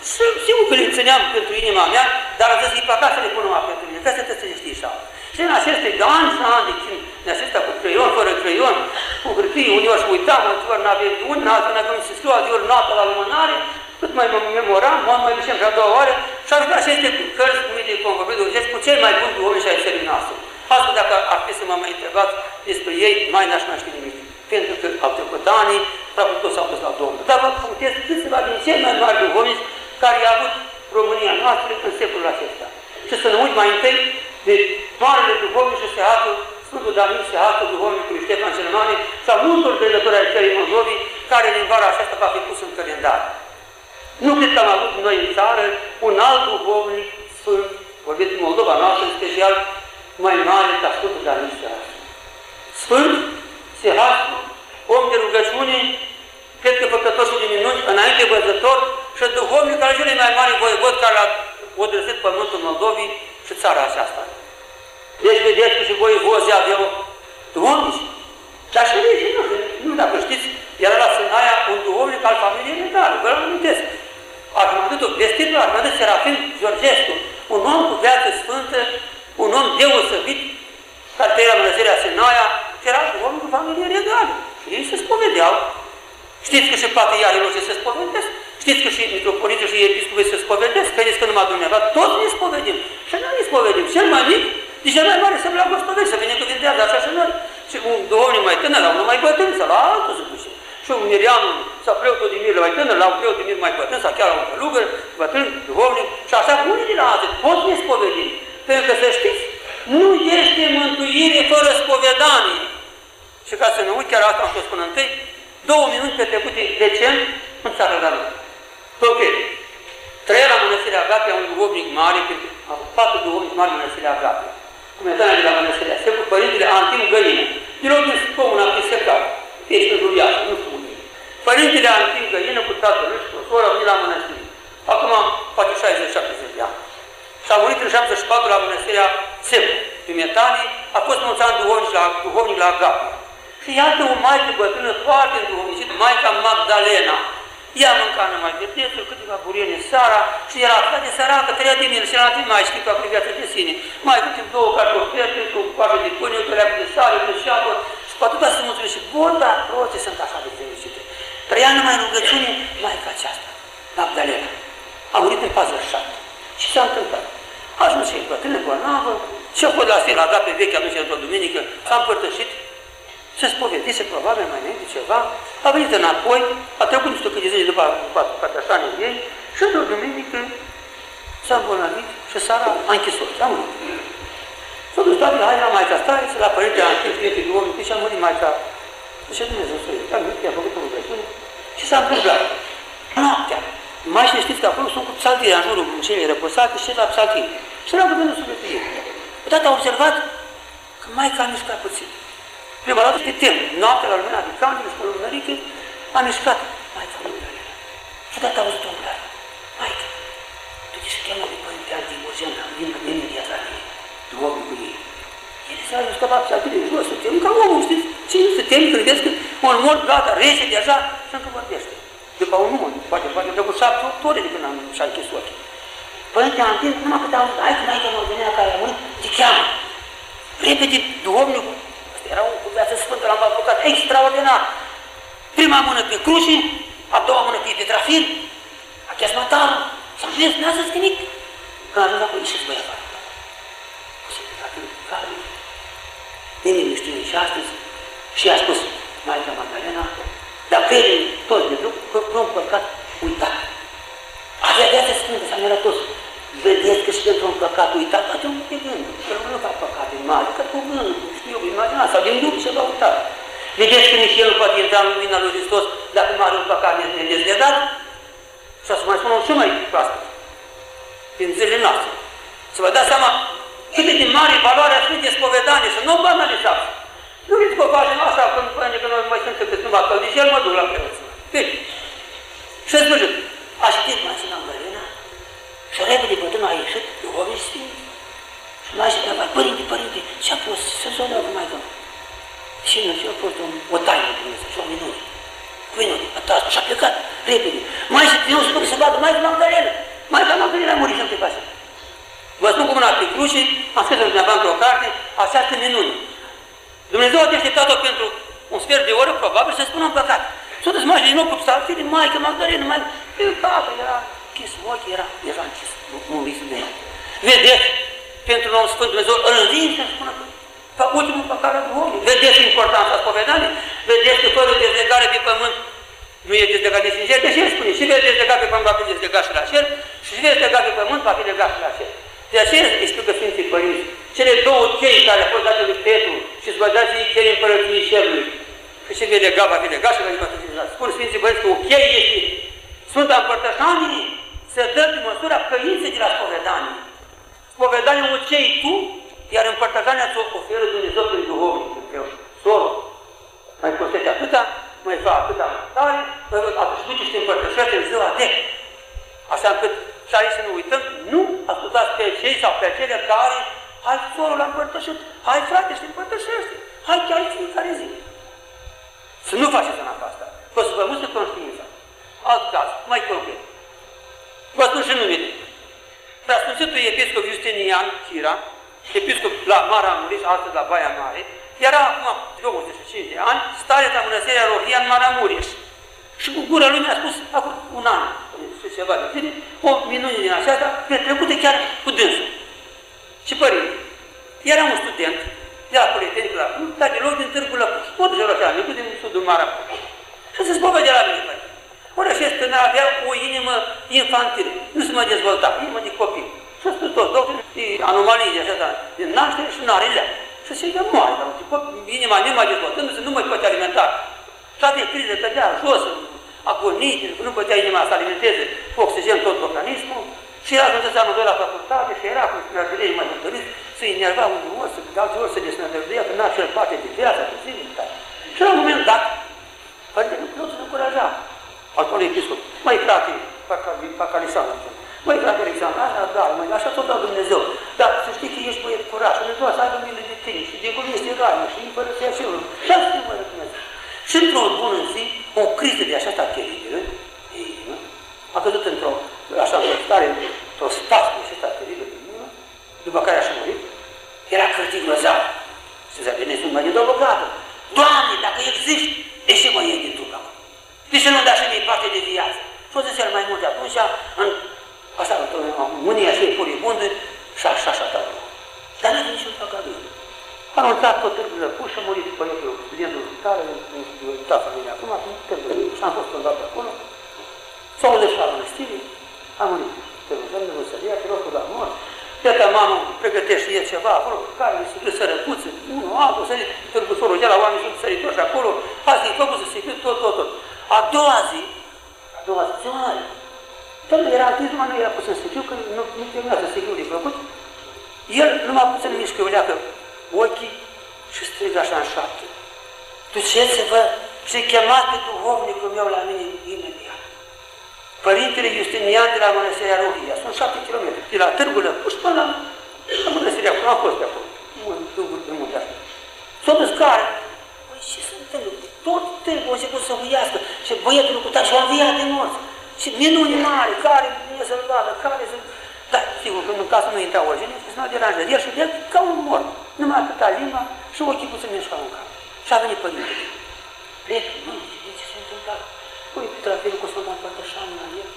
și sigur că le țineam pentru inima mea, dar am zis că e păcat să le pun numai pentru mine, ca să te știi și alții. Și în aceste ani și ani de timp, în acestea cu creion, fără creion, cu hârtie, uneori și uitam, alteori n-aveam de unde, altă n-aveam să scriu, alteori noaptea la lumânare, cât mai mă memoram, mă mai ducem și a doua oară și am zis aceste cărți cu mine de convorbit de cu cei mai buni oameni și ai țării noastre. Asta dacă ar fi să mă mai întrebați despre ei, mai n-aș mai ști nimic. Pentru că au trecut ani, aproape toți s-au dus la Domnul. Dar vă puteți câțiva din cei mai mari de oameni care i-a avut România noastră în secolul acesta. Și să ne uit mai întâi de Marele Duhovnic și Seatul, Sfântul Damir Seatul Duhovnicului Ștefan cel Mare, sau multor predători ai țării Moldovii, care din vara aceasta va fi pus în calendar. Nu cred că am avut noi în țară un alt duhovnic sfânt, vorbesc în Moldova noastră în special, mai mare ca Sfântul Damir Seatul. Sfânt, Seatul, om de rugăciune, cred că făcător și de minuni, înainte văzător și duhovnic al celui mai mare voievod care a odrăzit pământul Moldovii și țara aceasta. Deci vedeți că și voi vozi aveau duhovnici. Dar și nici nu, nu dacă știți, era la Sânaia un duhovnic al familiei legale, vă amintesc. Arhimandritul, vestitul Arhimandrit Serafim Georgescu, un om cu viață sfântă, un om deosebit, care trăia Mănăstirea Sânaia, și era duhovnic cu familie legală. Și ei se spovedeau. Știți că și patriarii noștri se spovedesc? Știți că și mitropoliții și episcopii se spovedesc? Credeți că numai dumneavoastră? Toți ne spovedim. Și noi ne spovedim. Cel mai mic, de cel mai mare să vrea gospodări, să binecuvintează așa și noi. Și un duhovnic mai tânăr, la unul mai bătrân, sau la altul se duce. Și un mirianul, sau preotul de mir mai tânăr, la un preot de mir mai bătrân, sau chiar la un călugăr, bătrân, duhovnic. Și așa unii de la alții, pot ne spovedim. Pentru că să știți, nu este mântuire fără spovedanie. Și ca să ne uit, chiar asta am spus până întâi, două minute petrecute decent în țara la noi. Concret, trăia la Mănăstirea Agapia un duhovnic mare, a patru duhovnici mari Mănăstirea Agapia. Comentarea de la Mănăstirea Secu, Părintele Antim Găină, din loc din comuna Pisecar, ești în Juliaș, nu știu unde. Părintele Antim Găină cu tatăl și cu sora venit la Mănăstire. Acum poate 60-70 de ani. Și a murit în 74 la Mănăstirea Secu, Pimetanii, a fost mulți ani duhovnic la, duhovnic la Agapia. Și iată o maică bătrână foarte înduhovnicită, Maica Magdalena. Ea mânca numai de prețuri, câteva buriene seara și era atât de săracă, trăia de mine și era mai știi cu viața de sine. Mai cu timp două cartoferi, cu coajă de pâine, o leagă de sare, de șapă și cu atâta să mulțumesc și bun, dar rote sunt așa de fericite. Trăia numai rugăciune, mai ca aceasta, Magdalena. A murit în 47. Și s-a întâmplat. A ajuns și bătrână bolnavă, și a fost la stil, a dat pe veche atunci într-o duminică, s-a împărtășit se spovedise probabil mai înainte ceva, a venit înapoi, a trecut niște câte zile după, după catașanii ei și într-o duminică s-a îmbolnăvit și Sara a închis-o, a murit. S-a dus toate la la Maica Stariță, la Părinte Anchil, Părinte Duomnic, și a murit Maica. Și Dumnezeu să a murit, i-a făcut o rugăciune și s-a întâmplat. Noaptea. Mai și știți că acolo sunt cu psaltiri în jurul celei răposate și la psaltiri. Și era cu Dumnezeu sufletul ei. Odată a observat că Maica a mișcat puțin. Prima dată te tem. Noaptea la lumina de candele și pe lumânărică, a mișcat. Maica Magdalena. Și odată a auzit o glas. Maica, tu te cheamă de Părinte Antibogen, din imediat la ei, duhovnicul ei. El s-a scăpat și atât de jos, să tem, ca omul, știți? Ce nu se temi când vezi că un mort gata, rece deja și încă vorbește. După un număr, poate, poate trecut șapte, opt ore de când am și-a închis ochii. Părinte Antin, numai cât auzit, hai că Maica Magdalena care a murit, te cheamă. Repede, duhovnicul, era un cu viață sfântă, l-am avocat extraordinar. Prima mână pe cruce, a doua mână pe petrafil, a chesmatarul, s-a mers, n-a zis nimic. Când a ajuns acolo, ieșiți băi afară. Nimeni nu știe nici astăzi. Și a spus, Maica Magdalena, Dacă el toți de drum, un păcat uitat. Avea viață sfântă, s-a mirat toți. Vedeți că și pentru un păcat uitat, poate un de gând, că nu fac păcate mari, că cu gând, știu eu, imaginați, sau din dubii ceva uitat. Vedeți că nici el nu poate intra în lumina lui Hristos dacă nu are un păcat nedezlegat? Și să mai spun și mai proastă, din zilele noastre. Să vă dați seama cât de mare valoarea Sfintei Spovedanie, să nu o banalizați. Nu vreți că o facem așa, când până că noi mai sunt câte câțiva căldici, el mă duc la preoți. Bine. Și în sfârșit, aștept mai să Magdalena și repede bătrânul a ieșit, Duhovii Sfinți. Și m-a zis, părinte, părinte, ce-a fost să s-o dau mai domnul? Și nu, și a fost o, o taină de Dumnezeu și o minune. Cu minune, a și a plecat repede. Mai și eu spun să vadă mai Magdalena. Mai ca Magdalena a murit și pe casă. Vă spun cum una pe cruce, am scris în undeva într-o carte, această minune. Dumnezeu a deșteptat-o pentru un sfert de oră, probabil, să spună un păcat. S-a dus mai din nou cu psaltire, Maică Magdalena, mai pe capă, era închis ochii, era deja închis, un vis de el. Vedeți, pentru un om Sfânt Dumnezeu îl înving să spună ca ultimul păcat al omului. Vedeți importanța spovedanii? Vedeți că fără dezlegare pe pământ nu e dezlegat nici în cer, deși el spune, și vei dezlega pe pământ va fi dezlegat și la cer, și vei dezlega pe pământ va fi legat și la cer. De aceea explică Sfinții Părinți, cele două chei care au fost date lui Petru și îți dați ei chei împărăției cerului. Și ce vei lega va fi legat și va fi legat. Spun Sfinții Părinți că o cheie este Sfânta Împărtășanie se dă pe măsura căinței de la spovedanie. Spovedanie o cei tu, iar împărtășania ți-o oferă Dumnezeu prin Duhovul. Soră, mai costește atâta, mai fac atâta tare, atunci duce și te împărtășește în ziua de. Așa încât și aici să nu uităm, nu ascultați pe cei sau pe cele care, hai sorul la împărtășit, hai frate și împărtășește, hai chiar fiecare zi. Să nu faceți în asta. Că o să vă musă conștiința. Alt caz, mai concret. Vă spun și numele. Preasfințitul episcop Justinian Chira, episcop la Maramureș, astăzi la Baia Mare, era acum 25 de ani, stare la mănăstirea Rohian Maramureș. Și cu gura lui mi-a spus acum un an și ceva de tine, o minune din aceasta, petrecută chiar cu dânsul. Și părinte, era un student de la Politehnic la Cluj, dar de loc din Târgu Lăpuș, tot de la micuț din sudul Maramureș. Și se de la mine, părinte. Ori acest tânăr avea o inimă infantilă, nu se mai dezvolta, inimă de copil. Și a spus tot, doctor, e anomalii de așa, din naștere și nu are lea. Și se zice, moare, dar inima nu mai dezvoltându-se, nu mai poate alimenta. Și avea crize, cădea jos, agonii, nu putea inima să alimenteze cu oxigen tot organismul. Și era ajuns amândoi la facultate și era cu spirajelei mai întâlnit, să enerva unul ori, să alții ori să desnădăjduia, că n-a cel parte de viață, de zile, Și la un moment dat, Părintele Preotul încuraja actualul episcop, mai frate, Pacalisan, Măi, frate Alexandru, așa, da, măi, așa tot dau Dumnezeu. Dar să știi că ești băiet curat, Dumnezeu să aibă milă de tine și de gură este rană și împărăția celor. Și asta mă Dumnezeu. Și într-o bună zi, o criză de așa teribilă, a căzut într-o, așa, într-o stare, într-o spasmă și asta teribilă de inimă, după care a și murit, era cărtic grozav. Și zicea, bine, sunt mai de două bogată. Doamne, dacă existi, de ce mă iei din trup acum? De ce nu dai și mie parte de viață? Și-o zis el mai mult de atunci, în Asta mânia și furibundă și așa, așa, așa. Dar nu are niciun păcat lui. A anunțat tot târgul răpuș și a murit băiatul, studentul care, în uitat familia acum, acum târgul răpuș, am fost cândva pe acolo, s-au auzit și la mănăstire, a murit târgul, Doamne Văsăria, pe locul la mort, Iată, mamă, pregătește e ceva acolo, care se duce sărăcuță, unul, altul, sărit, târgul sorul de la oameni sunt săritori acolo, asta e făcut să se fiu tot, tot, tot. A doua zi, a doua zi, ce mai Domnul era întâi, numai nu era pus în sicriu, că nu, nu terminează sicriul de făcut. El numai puțin mișcă o leacă ochii și strigă așa în șapte. Duceți-vă și chemați pe duhovnicul meu la mine imediat. Părintele Justinian de la Mănăstirea Rohia, sunt șapte kilometri, de la Târgu Lăpuș până la, la Mănăstirea acolo, am fost de acolo, un târgul de munte așa. S-a dus care? Păi ce se întâmplă? Tot târgul a început să huiască și băietul cu și a înviat de morți. Și minuni mari, care vine să-l vadă, care să... Da, sigur că în casă nu intra origine, să nu deranjează. El și el ca un mort, numai atâta limba și ochii puțin mișca în cap. Și a venit părintele. Prieteni, nu, ce se întâmplă? Păi, traficul cu Sfânta Împărtășană la el.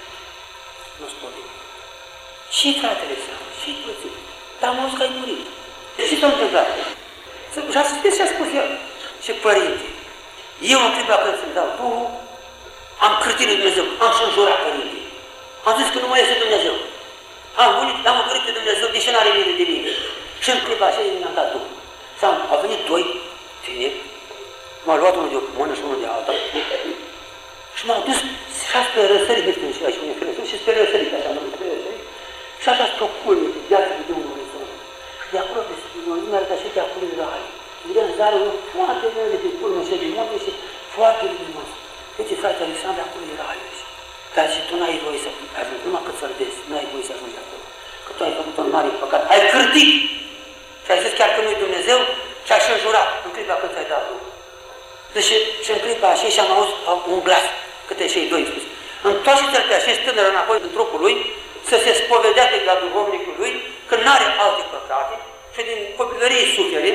Nu spune. Și fratele său, și plățit. Dar am că ai murit. Ce s-a întâmplat? Și a spus ce a spus el. Și părinte, eu în clipa când să-mi dau Duhul, Am cârtit lui Dumnezeu, am și înjurat părinte. Am zis că nu mai este Dumnezeu. Am venit, am încărit pe Dumnezeu, deși n-are mine de mine. Și în clipa aceea mi-am dat Duhul. Sau au venit doi tineri, m-au luat unul de o mână și unul de alta. Și m-au dus și spre răsărit, nu știu și aici unde răsărit, și spre răsărit, așa, mă spre răsărit. Și așa spre o culme de viață de Domnul Dumnezeu. Și de acolo, de Spinoul, mi-a arătat și de acolo de la Ali. Vedeam zare, unul foarte bine de pe culme și de munte și foarte luminos. Uite, frate Alexandru, acolo era ales. Dar și tu n-ai voie să ajungi, numai cât să-l vezi, n-ai voie să ajungi acolo. Că tu ai făcut un mare păcat, ai cârtit! Și ai zis chiar că nu-i Dumnezeu și ai și înjurat în clipa când ți-ai dat Duhul. Deci și în clipa așa și am auzit un glas, câte și doi spus. Întoarce-te pe acest tânăr înapoi în trupul lui, să se spovedeate la duhovnicul lui, că nu are alte păcate și din copilărie suferi,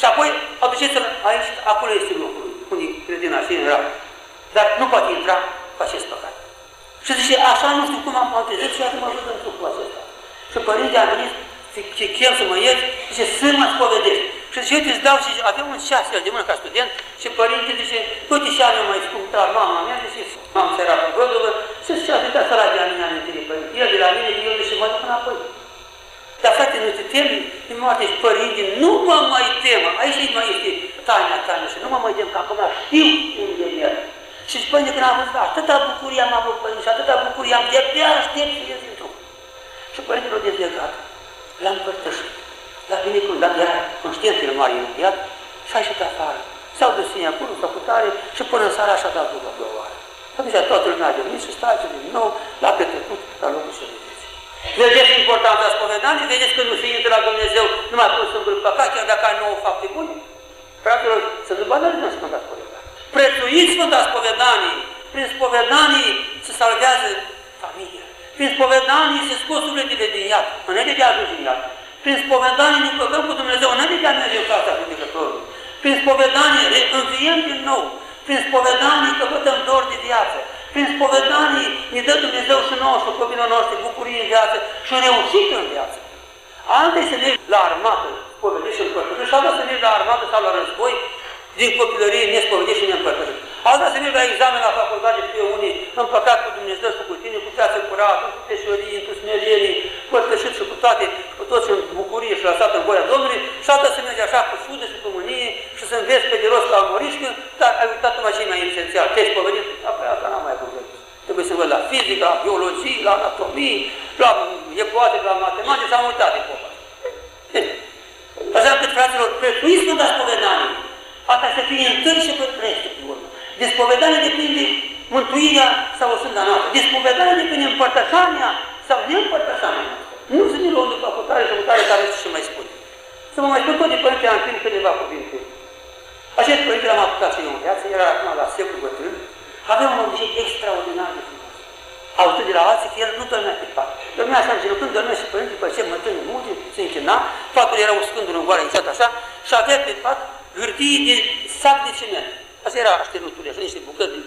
și apoi aduceți-l aici, acolo este locul lui, unde credina și în rar. Dar nu poate intra cu acest păcat. Și zice, așa nu știu cum am trezit și acum mă văd în trupul acesta. Și părinte a venit, ce chem să mă ies, zice, să mă spovedești. Și zice, uite, îți dau și avem un șase de mână ca student și părinte zice, uite și eu mai scump, dar mama mea, zice, am serat în Văduvă și zice, atâta săraci de mine amintire, părinte. El de la mine, eu zice, mă duc înapoi. Dar frate, nu te temi de moarte și părinte, nu mă mai tem. Aici mai este taina taina și nu mă mai tem, că acum știu unde e el. Și părinte, când am văzut, atâta bucurie am avut, părinte, și atâta bucurie am de pe aștept să ies din trup. Și părintele l-a dezlegat, l-am împărtășit. La binecuvântat, era conștient că el mare imediat și a ieșit afară. S-au dus în acolo, s-au putare și până în seara așa a dat după două oară. Atunci toată lumea a venit și stați din nou, l-a petrecut la locul și Vedeți importanța spovedanii? Vedeți că nu se intră la Dumnezeu numai cu singurul păcat, chiar dacă ai nouă fapte bune? Fraților, să nu banalizăm Sfânta Spovedanie. Prețuiți Sfânta Spovedanie. Prin spovedanii se salvează familia. Prin spovedanii se scos sufletele din iad, înainte de a ajunge în iad. Prin spovedanii ne păcăm cu Dumnezeu înainte de a merge în fața judecătorului. Prin spovedanie înviem din nou. Prin spovedanii căpătăm dor de viață. Prin spovedanii ne dă Dumnezeu și nouă și copilul noștri bucurie în viață și reușită în viață. Alte să mergi la armată, spovedești și împărtășești, și alta să mergi la armată sau la război, din copilărie nespovedești și neîmpărtășești. Alta să mergi la examen la facultate și unii împăcat cu Dumnezeu și cu tine, cu viață curată, cu peșorii, cu smerenii, părtășit și cu toate, cu toți în bucurie și lăsat în voia Domnului, și alta să mergi așa cu sudă și cu mânie și să înveți pe de rost la morișcă, dar ai uitat numai cei mai esențial. Te-ai spovedit? Apoi asta n-am mai vorbit. Trebuie să văd la fizică, la biologie, la anatomie, la epoate, la matematică, s-am uitat de popa. Așa încât, fraților, prețuiți Sfânta Spovedanie. Asta să fie întâi și pe restul pe urmă. De spovedanie depinde mântuirea sau o sânda noastră. De spovedanie depinde împărtășania sau neîmpărtășania noastră. Nu să ne luăm după cutare și cutare care și mai spune. Să vă mai spun tot de Părinte Antin câteva cuvinte. Acest părinte l-am apucat și eu în viață, era acum la secol bătrân, avea un obicei extraordinar de frumos. Auzit de la alții că el nu dormea pe pat. Dormea așa când dormea și părinte, după ce mătrânii multe, se închina, patul era uscându-l în goală, exact așa, și avea pe pat hârtii de sac de ciment. Asta era așternutul, așa, niște bucăți de,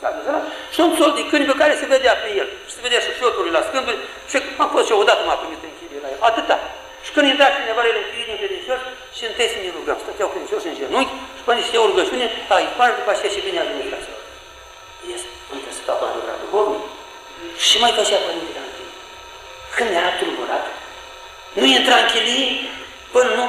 sac de ciment. Și un sol de câini pe care se vedea pe el. Și se vedea și fioturile la scânduri. Și am fost și eu odată m-a primit în chirie la el. Atâta. Și când intra cineva el în chirie din credincios și întâi să ne rugăm. Stăteau credincioși în genunchi și până niște o rugăciune, ai pare după aceea și bine administrația. Ies, între să stau la lucrat duhovnic. Și mai făcea părintele Antin. Când era tulburat, nu intra în chilie până nu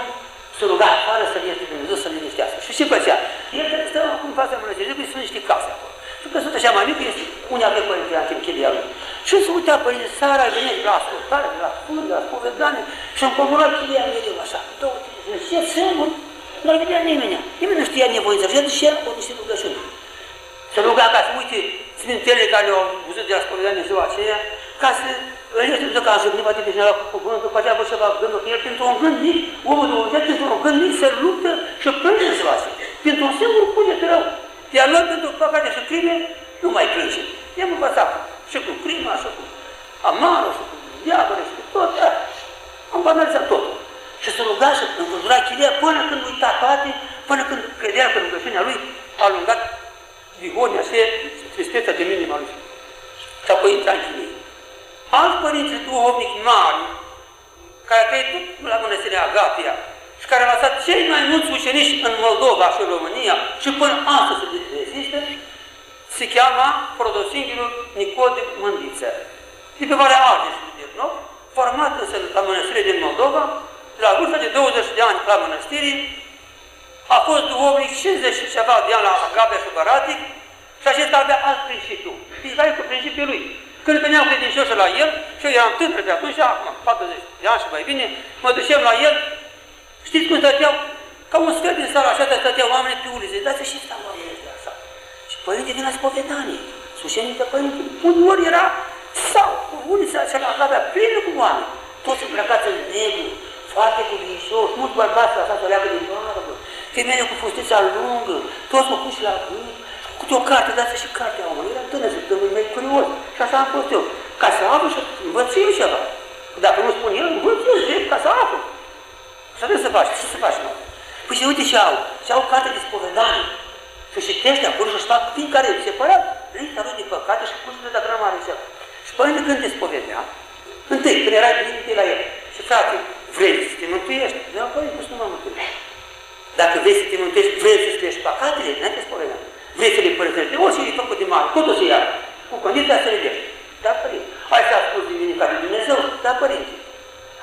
să ruga afară să iese Dumnezeu să liniștească. Și ce făcea? El stă în fața mănăstirii, sunt niște case acolo. Și că sunt așa mai mică, este unde avea părintele Antin chilia lui. Și se uita părinte, seara venit la ascultare, la furi, la spovedanie și îmi comunat chilia mereu așa. Două, trei, și singur, nu l vedea nimeni. Nimeni nu știa nevoința. Și atunci el o niște rugăciuni. Se ruga ca să uite sfintelele care au văzut de la spovedanie ziua aceea, ca să îl este că a jignit poate pe cineva cu cuvântul, după aceea văd ceva gândul, că el printr-un gând mic, omul de urgență, printr-un gând mic se luptă și plânge în ziua aceea. Printr-un singur cuget rău. Iar noi pentru păcate și crime nu mai plânge. I-am învățat și cu crima, și cu amarul, și cu diavole, și cu tot. Da. Am banalizat tot. Și să ruga și învăzura chilia până când uita toate, până când credea că rugăciunea lui a alungat vihonia și tristețea de minima lui. Și apoi intra în chilie. Alți părinți duhovnici mari, care a trăit tot la mănăstirea Agapia și care au lăsat cei mai mulți ucenici în Moldova și în România și până astăzi se rezistă, se cheama Prodosinghilul Nicodim Mândiță. De pe Valea Ardeș, nu? Format însă la mănăstire din Moldova, de la vârsta de 20 de ani la mănăstirii, a fost duhovnic 50 și ceva de ani la Agabea și Baratic și acesta avea alt principiu. Știți care cu principiul lui? Când veneau credincioși la el, și eu eram tânăr pe atunci, acum 40 de ani și mai bine, mă duceam la el, știți cum stăteau? Ca un sfert din sala așa, stăteau oamenii pe ulițe, dați și stau oamenii de așa. Și părinte din la spovedanie, sușenii de părinte, uneori era sau cu ulița acela avea plină cu oameni, toți îmbrăcați în negru, foarte cuvinșori, mulți bărbați la să leagă din barbă, femeile cu fustița lungă, toți cu puși la gând, cu o carte, dați și cartea omului, era tânăr, să mai curios. Și așa am fost eu. Ca să aflu și învăț eu ceva. Dacă nu spun el, învăț eu, drept, ca să aflu. Și trebuie să faci. Ce să faci, mă? Păi și uite și au. Și au carte de spovedanie. Și citește acolo și își fac fiecare separat lista lui de păcate și pus de gramare și Și părinte când te spovedea, întâi, când erai bine la el. Și frate, vrei să te mântuiești? Da, părinte, nu mă mântuiești. Dacă vrei să te mântuiești, vrei să-ți pleci păcatele, n-ai te spovedea. Vrei să le părăsești, orice e făcut de mare, tot o să ia, cu condiția să le dea. Da, părinte. Hai să asculti Duminica de Dumnezeu? Da, părinte.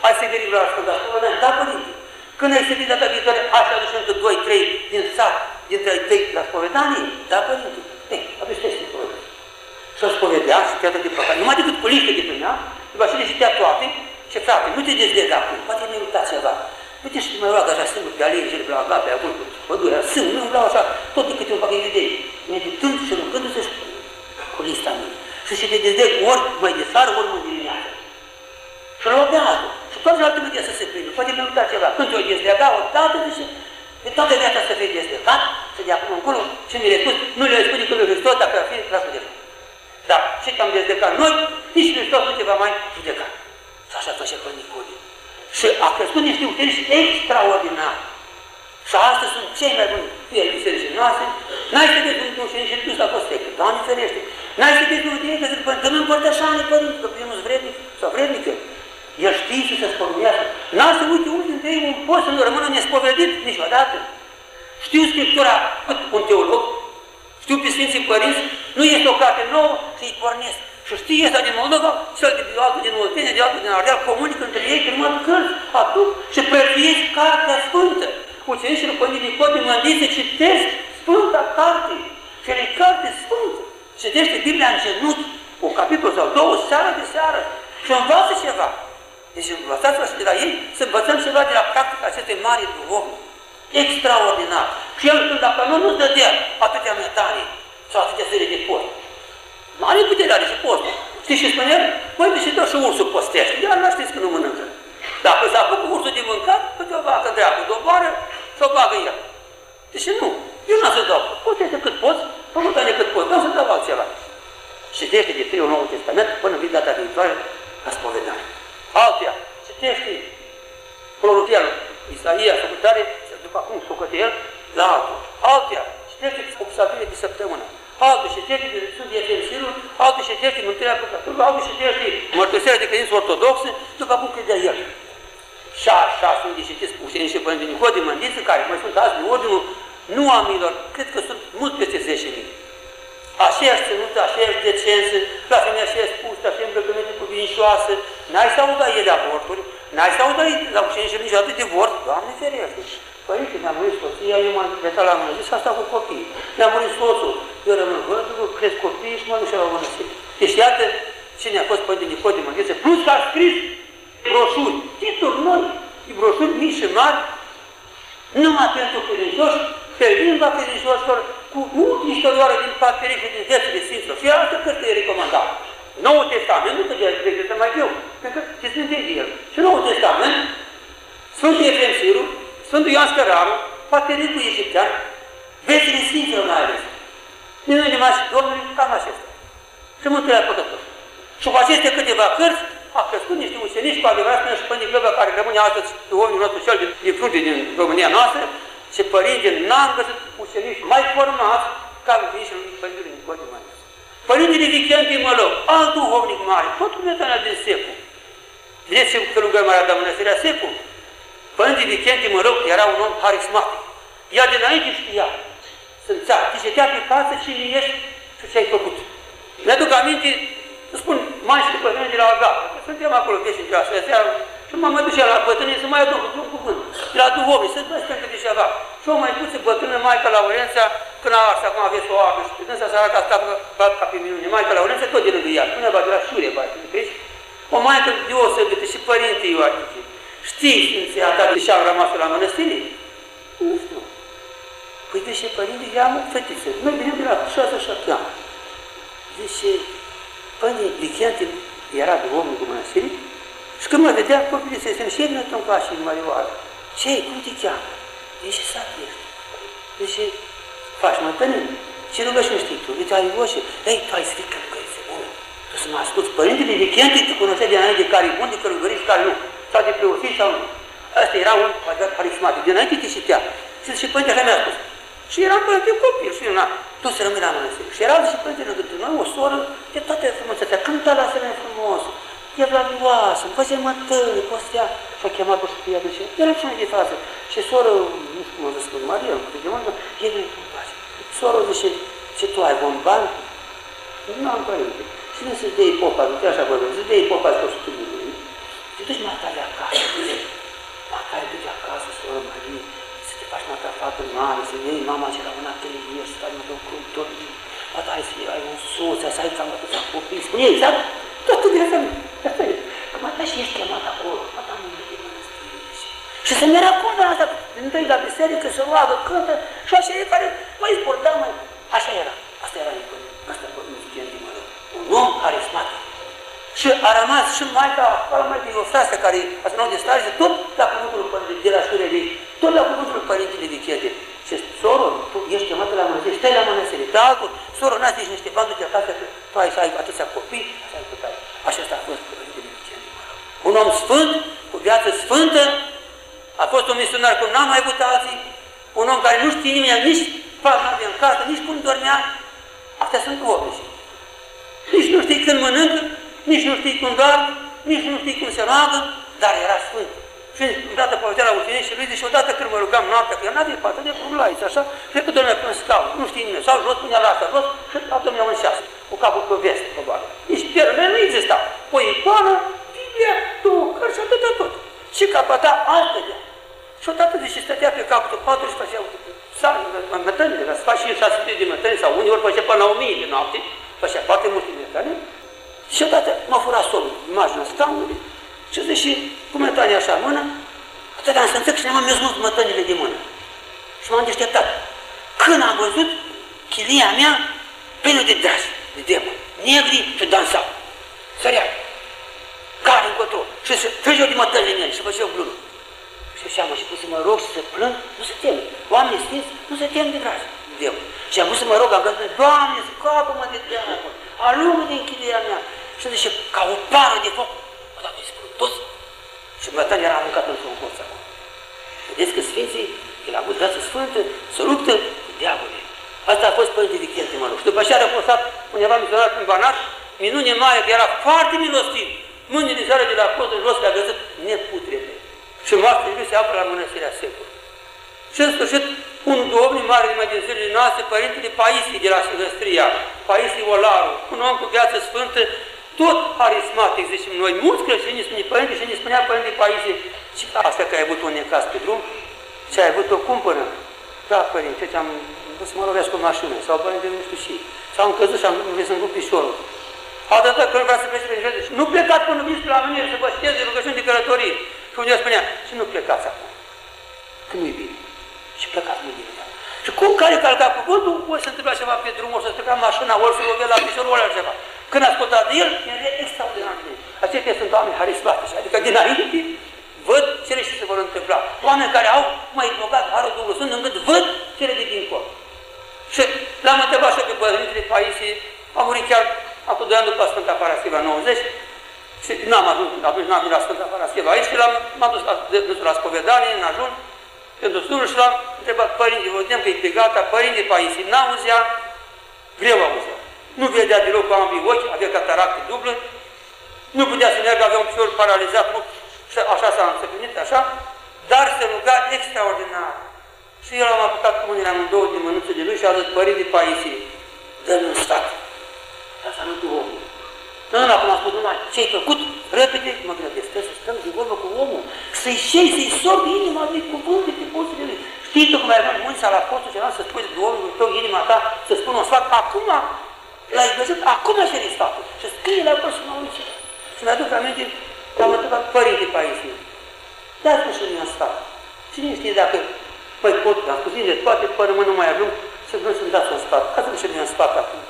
Hai să veri la Sfânta Spălănă? Da, părinte. Când ai să data viitoare, hai să aducem că doi, trei din sat, dintre ai tăi la spovedanie? Da, părinte. Ei, atunci trebuie să spovedezi. Și-o spovedea și chiar de păcat. Numai decât cu liște de primea, după aceea le citea toate și frate, nu te dezlega acum, poate mi-ai uitat ceva. Uite și mă roagă așa singur pe alegeri, pe la agape, acolo, pădurea, sâng, nu vreau așa, tot de câte un pachet de idei. Meditând și rugându-se cu lista mea. Și se vedea ori mai de sară, ori mai de dimineață. Și îl robează. Și toate alte media să se prindă. Poate mi-a uitat ceva. Când te-o dezlega, o dată, zice, de toată viața să fie dezlegat, să de acum încolo, și mi le spus, nu le spune că lui Hristos, dacă ar fi, l-a judecat. Dar și că am dezlegat noi, nici Hristos nu te va mai judeca. Și așa face pe Nicodem. Și a crescut niște ucenici extraordinari. Și astăzi sunt cei mai buni fie bisericii noastre. N-ai să vezi un ucenic și dus la fost trecut, Doamne ferește. N-ai să vezi un ucenic că zic, părinte, nu împărtășane, părinte, că primul vrednic sau vrednică. El știe să se spovedească. N-a să uite unul dintre ei un post să nu rămână nespovedit niciodată. Știu Scriptura, un teolog, știu pe Sfinții Părinți, nu este o carte nouă să-i pornesc. Și știi ăsta din Moldova, cel de altul din Oltenia, de altul din Ardeal, comunică între ei, primăt cărți, aduc și prețuiesc Cartea Sfântă. Ucenicii lui Părinte Nicodem Mândițe citesc Sfânta Carte, și e carte sfântă. Citește Biblia în genunchi, o capitol sau două, seară de seară, și învață ceva. Deci învățați-vă și de la ei să învățăm ceva de la practica acestei mari duhovni. Extraordinar. Și el, dacă nu nu dădea atâtea metanii sau atâtea serii de post, Mare putere are și post. Știi ce spune el? Păi, de ce tot și ursul postește? Iar nu știți că nu mănâncă. Dacă s-a făcut ursul de mâncat, păi o vacă dreaptă, doboară și o bagă el. Deci nu, eu nu am să dau. Potește cât poți, făcut-ne cât poți, nu să dau altceva. Citește de Triul Noul Testament până vin data viitoare la spovedare. Altea, citește prorocul Isaia, săpătare, după cum socote el, la altul. Altea, citește observile de săptămână altul citește de Sfânt Efemsirul, altul citește mântuirea păcatului, altul citește mărturisirea de credință ortodoxă, după cum credea el. Și așa sunt de citiți cu ucenicii Părinte Nicodem Mândiță, care mai sunt azi de ordinul nu am milor, cred că sunt mult peste 10.000. Aceeași ținută, aceeași decență, la femeia aceeași pustă, aceeași îmbrăcăminte cuvinșoasă, n-ai să audă ele aborturi, n-ai să audă la ucenicii niciodată divorț, Doamne ferește. Părinte, mi-a murit soția, eu m-am plecat la mână, și asta cu copii. Mi-a murit soțul, eu rămân văduvă, cresc copii și mă duc și la mănăstire. Deci iată cine a fost Părinte Nicodem Măgheță, plus că a scris broșuri, titluri noi, broșuri mici și mari, numai pentru credincioși, pe limba credincioșilor, cu niște oroare din paperică din viețile Sfinților. Și altă cărți e recomandat. Noul Testament, nu că de există mai greu, pentru că ce sunt de el. Și Noul Testament, Sfântul Efrem Sirul, Sfântul Ioan Scăraru, patericul egiptean, vețile Sfinților mai ales. Minunile mași Domnului, cam acestea. Și mântuirea păcătoși. Și cu aceste câteva cărți, a crescut niște ucenici cu adevărat până și Părinte Glăbă, care rămâne astăzi omul nostru cel din, din frunte din România noastră, și părinți n-am găsit ucenici mai formați ca ucenicii lui Părintele Nicodem Mănăs. Părintele Vicente Mălău, alt duhovnic mare, tot cu metana din Secu. Vedeți ce călugări mare de mănăstirea Secu? Părinte Vicente Mălău era un om harismatic. Ea dinainte știa, sunt țară, te știa pe casă cine ești și ce ai făcut. Mi-aduc aminte, îți spun, mai și bătrâni de la Agapă, suntem acolo, deci în ceasul seara, și mă mai ducea la bătrâni să mai aduc un cuvânt, de la duhovni, să vă spun de ceva. Și o mai duce bătrână Maica Laurența, când a ars, acum aveți o arbă și când să arată asta, bat ca pe minune. Maica Laurența tot de lângă ea, până va de la șure, bate, vezi? O maică deosebită și părinte Ioachiche. Știți Sfinția ta de ce au rămas la mănăstire? Nu știu. Păi de ce părinte, ea mă fetiță. Noi venim de la 6-7 ani. Zice, părinte, Lichiante era de omul cu mănăstire și când mă vedea, copilul se se și în clașă în Marioară. Ce cum te cheamă? De ce sat ești? De ce faci mătănii? Ce rugăciuni știi tu? Uite, ai voce. Ei, tu ai strică rugăiți bună. Tu să mă asculți. Părintele Lichiante te cunoștea de înainte care e bun, de călugării și care nu. Sau de preoții sau nu. Ăsta era un adevărat harismatic. Dinainte te citea. Și și părintele așa mi-a spus. Și eram părinte copil și eu, na, tu să rămâi la mănăstire. Și era și părinte lângă noi, o soră de toate frumusețea. Cânta la asemenea frumos. E vlavioasă, îmi face mătări, postea. Și-a chemat pe știa de ce? Era cine de față. Și soră, nu știu cum a zis, Maria, nu știu ce e nu îmi place. Soră zice, ce tu ai un bani? Nu am părinte. Și nu se dea popa, nu așa vorbesc, se dea popa cu 100 de lei. Te duci matale acasă. Matale duci acasă, soră Marie faci mă fată mare, să iei mama ce la un atelier, să faci mă un crutor, poate ai să ai un soț, să ai cam atâția copii, spune ei, exact? Totul de asta, asta e. Că mă și ești chemat acolo, mă da nu de și să merg acum la asta, întâi la biserică, să roagă, cântă, și așa e care, mai sporta, mai... Așa era, asta era Nicodem, asta e Nicodem din mără. Un om harismatic. Și a rămas și Maica, acolo mai din o frasă care a sunat de stare, tot la cuvântul de la șurii tot la cuvântul Părintele Vichete. Și soro, tu ești chemată la mănăstire, stai la mănăstire, pe altul, soro, n-ați nici niște bani, duce acasă, că tu ai să ai atâția copii, așa ai putea. Așa a fost Părintele Vichete. Un om sfânt, cu viață sfântă, a fost un misionar cum n-am mai avut alții, un om care nu știe nimeni, nici nu avea în casă, nici cum dormea. Astea sunt obișii. Nici nu știi când mănâncă, nici nu știi cum doarme, nici nu știi cum se roagă, dar era sfânt. Și îndată povestea la ucenici și lui zice, odată când mă rugam noaptea, că eu n-aveam pată de curulaiți, așa, cred că dormea pe un scaun, nu știe nimeni, sau jos, punea la asta jos și adormeau în șase, cu capul pe vest, probabil. Nici pierele nu exista. O icoană, Biblia, două cărți și atâta tot. Și capata altă de Și odată zice, stătea pe capul de patru și făcea mătănile, la faci și 600 de mătăni sau uneori făcea până la 1000 de noapte, făcea foarte multe mătăni. Și odată m-a furat somnul, imaginea scaunului, și zice, cu metania așa în mână, atât am să înțeleg și ne-am miezut mătănile de mână. Și m-am deșteptat. Când am văzut chilia mea plină de dragi, de demoni, negri și dansau. Sărea. Care încotro. Și se trăgeau de mătănile mele și făceau glumă. Și așa am început să mă rog și să plâng, nu se tem. Oamenii sfinți nu se tem de dragi, de demoni. Și am vrut să mă rog, am gândit, Doamne, scapă-mă de demoni, alungă din chilia mea. Și zice, ca o pară de foc, dat toți și bătania era aruncat într-un colț acolo. Vedeți că Sfinții, de la avut viață sfântă, să luptă cu diavolii. Asta a fost Părinte Vicente, mă rog. Și după aceea a răposat undeva misionar prin Banat, minune mare, că era foarte milostiv. Mâinile zare de la coz în jos le-a găsit neputrede. Și moartea lui se află la mănăstirea Secur. Și în sfârșit, un domn mare de mai din zilele noastre, Părintele Paisie de la Silvestria, Paisie Olaru, un om cu viață sfântă, tot harismatic, zicem noi, mulți creștini spune părinte și ne spunea părinte Paisie, și asta că ai avut un necas pe drum, și ai avut o cumpără. Da, părinte, ce am vrut să mă lovesc cu mașină, sau părinte, nu știu și, sau am căzut și am vrut să-mi rup pișorul. Altă când vrea să plece pe niște, nu plecați până veniți la mine să vă știți de rugăciuni de călătorie. Și unde spunea, și nu plecați acum, când nu-i bine. Și plecați mâine dimineața. Și cum care calca cuvântul, o să întâmplă ceva pe drum, o să strica mașina, ori să lovea la pișorul, ori altceva. Când ascultat de el, era extraordinar de Aceștia sunt oameni harismatici, adică dinainte văd cele ce se vor întâmpla. Oameni care au mai bogat Harul Duhului Sfânt încât văd cele de dincolo. Și l-am întrebat și pe Părintele Paisie, a murit chiar acum 2 ani după Sfânta Paraschiva 90, și n-am ajuns, atunci n-am venit la Sfânta Paraschiva aici și l-am, m-am dus la, dus la spovedanie în ajun, pentru Sfântul și l-am întrebat, Părinte, vă vedem că e pe gata, Părinte Paisie, n-auzea, greu auzea. Nu vedea deloc cu ambii ochi, avea cataractă dublă, nu putea să meargă, avea un picior paralizat, nu, și așa s-a înțeplinit, așa, dar se ruga extraordinar. Și el am apucat cu mâinile amândouă din mânuță de lui și a zis, Părinte Paisie, dă-mi un sfat. Asta nu tu omul. Nu, nu, acum am spus numai ce-ai făcut, repede, mă grăbesc, trebuie să stăm de vorbă cu omul, să-i șei, să-i sorbi inima de cuvânt de pe pozele lui. Știi tu cum ai avut mulți la postul ceva să spui de omul tău inima ta, să spun un sfat, acum l-ai văzut, acum a șerit sfatul. Și scrie la post și mă uit. Și mi-aduc aminte că am întrebat părinte Paisiu. Dați-mi și mie un sfat. Cine știe dacă Păi pot, am spus de toate, până mă nu mai ajung să vreau să-mi dați un sfat. Dați-mi și mie un sfat acum.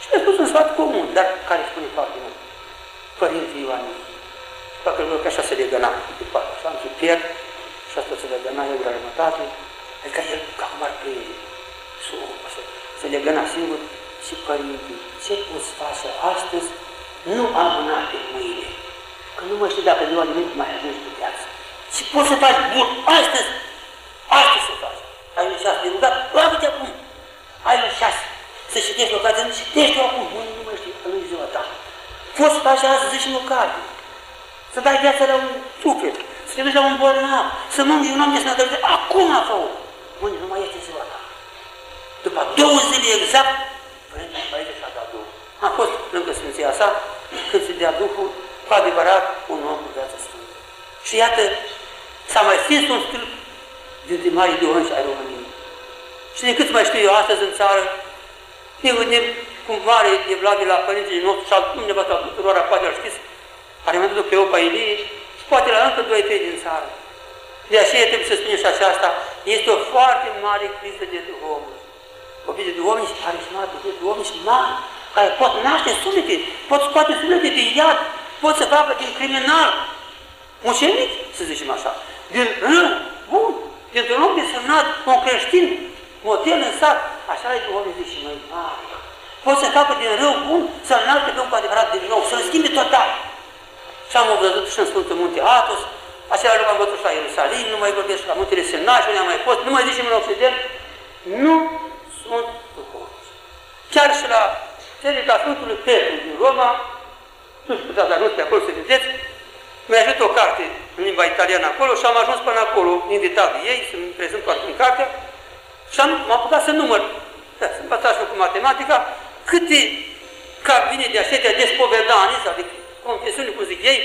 Și mi-a spus un sfat comun, dar care spune foarte mult. Părinții Ioane, facă lucruri că așa se legăna departe. Și am pierd și asta se legăna eu la jumătate, adică el ca cum ar prinde. Să, se legăna singur și părinții, ce poți face astăzi, nu amâna pe mâine. Că nu mai știu dacă de o mai ajungi pe viață. Și poți să faci bun astăzi, astăzi să faci. Ai un șase de rugat, roagă-te acum. Ai un șase să citești o carte, citește-o acum, mâine nu mai știu, că nu ziua ta. Poți să faci azi zici o carte, să dai viața la un suflet, să te duci la un bolnav, să mângâi un om de sănătate, acum fă Mâine nu mai este ziua ta. După două zile exact, Părintele Părinte s-a dat Duhul. Am fost lângă Sfinția sa, când se dea Duhul, cu adevărat un om cu viață sfântă. Și iată, s-a mai stins un stâlp dintre mari de ai României. Și de cât mai știu eu astăzi în țară, ne gândim cum mare e Vlad de la părintele nostru și al dumneavoastră al tuturor, poate îl știți, are mai pe Opa Ilie și poate la încă doi, trei din țară. De aceea trebuie să spunem și aceasta, este o foarte mare criză de duhovnici. Vorbim de duhovnici harismate, de duhovnici mari, care pot naște suflete, pot scoate suflete din iad, pot să facă din criminal mucenic, să zicem așa, din rău, bun, dintr-un om desemnat, un creștin, model în sat, așa e duhovnic și noi mari. Poți să facă din rău bun, să-l înalte pe un cu adevărat din nou, să-l schimbe total. Și am văzut și în Sfântul Munte Atos, același lucru am văzut și la Ierusalim, nu mai vorbesc la Muntele Semnaș, unde am mai fost, nu mai zicem în Occident, nu sunt duhovnici. Chiar și la Biserica Sfântului Petru din Roma, nu știu puteți dar nu pe acolo să vedeți, mi-a ajutat o carte în limba italiană acolo și am ajuns până acolo, invitat de ei, să-mi prezint în cartea, și am, m-am putea să număr, da, să învățați cu matematica, câte cabine de aștetea despovedani sau de confesiuni, cum zic ei,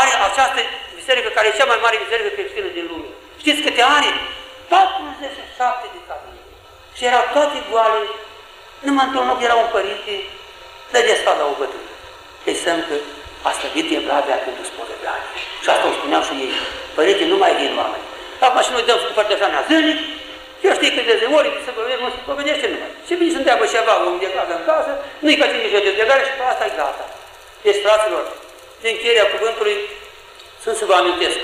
are această biserică care e cea mai mare biserică creștină din lume. Știți câte are? 47 de cabine. Și erau toate goale, numai într-un loc era un părinte, de desfat la o bătrână. Îi semn că a slăbit Evlavia pentru spovedanie. Și asta o spuneau și ei. Părinte, nu mai vin oameni. Acum și noi dăm cu părtășania zilnic, eu știi câte de ori să vorbim, nu se povedește numai. Și vine să întreabă ceva om de casă în casă, nu-i ca tine de degare și pe asta e gata. Deci, fraților, de încheierea cuvântului, sunt să vă amintesc,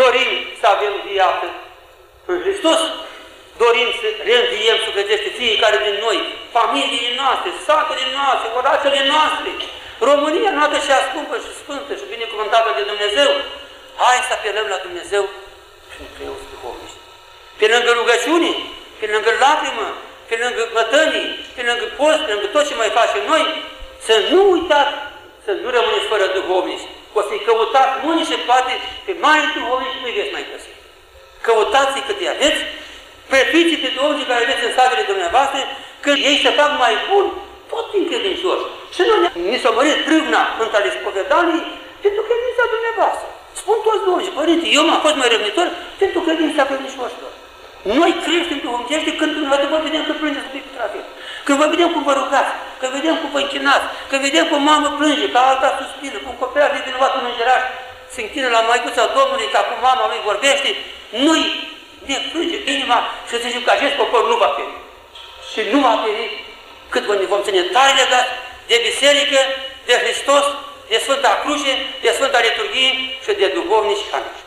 dorim să avem viață în Hristos, dorim să reînviem sufletește fiecare din noi, familiile noastre, satele noastre, orașele noastre, România noastră și scumpă și sfântă și binecuvântată de Dumnezeu. Hai să apelăm la Dumnezeu și nu preoți duhovnici pe lângă rugăciune, pe lângă lacrimă, pe lângă mătănii, pe lângă post, pe lângă tot ce mai facem noi, să nu uitați, să nu rămâneți fără duhovnici. O să-i căutați unii și poate pe mari duhovnici nu-i veți mai găsi. Căutați-i cât îi aveți, prefiți pe duhovnici care aveți în satele dumneavoastră, când ei se fac mai buni, tot din credincioși. Și nu ne s-a mărit brâvna între ale spovedanii pentru credința dumneavoastră. Spun toți duhovnici, părinte, eu m-am fost mai răbnitor pentru credința credincioșilor. Noi creștem duhovnicește când vă vedem că plângeți pe trafet. Când vă vedem cum vă rugați, că vedem cum vă închinați, că vedem cum mamă plânge, că alta suspină, cum copilul de vinovat în îngeraș se închină la Maicuța Domnului, ca cum mama lui vorbește, noi ne plânge inima și zicem că acest popor nu va pieri. Și nu va pieri cât ne vom ține tare legat de biserică, de Hristos, de Sfânta Cruce, de Sfânta Liturghie și de duhovnici amici.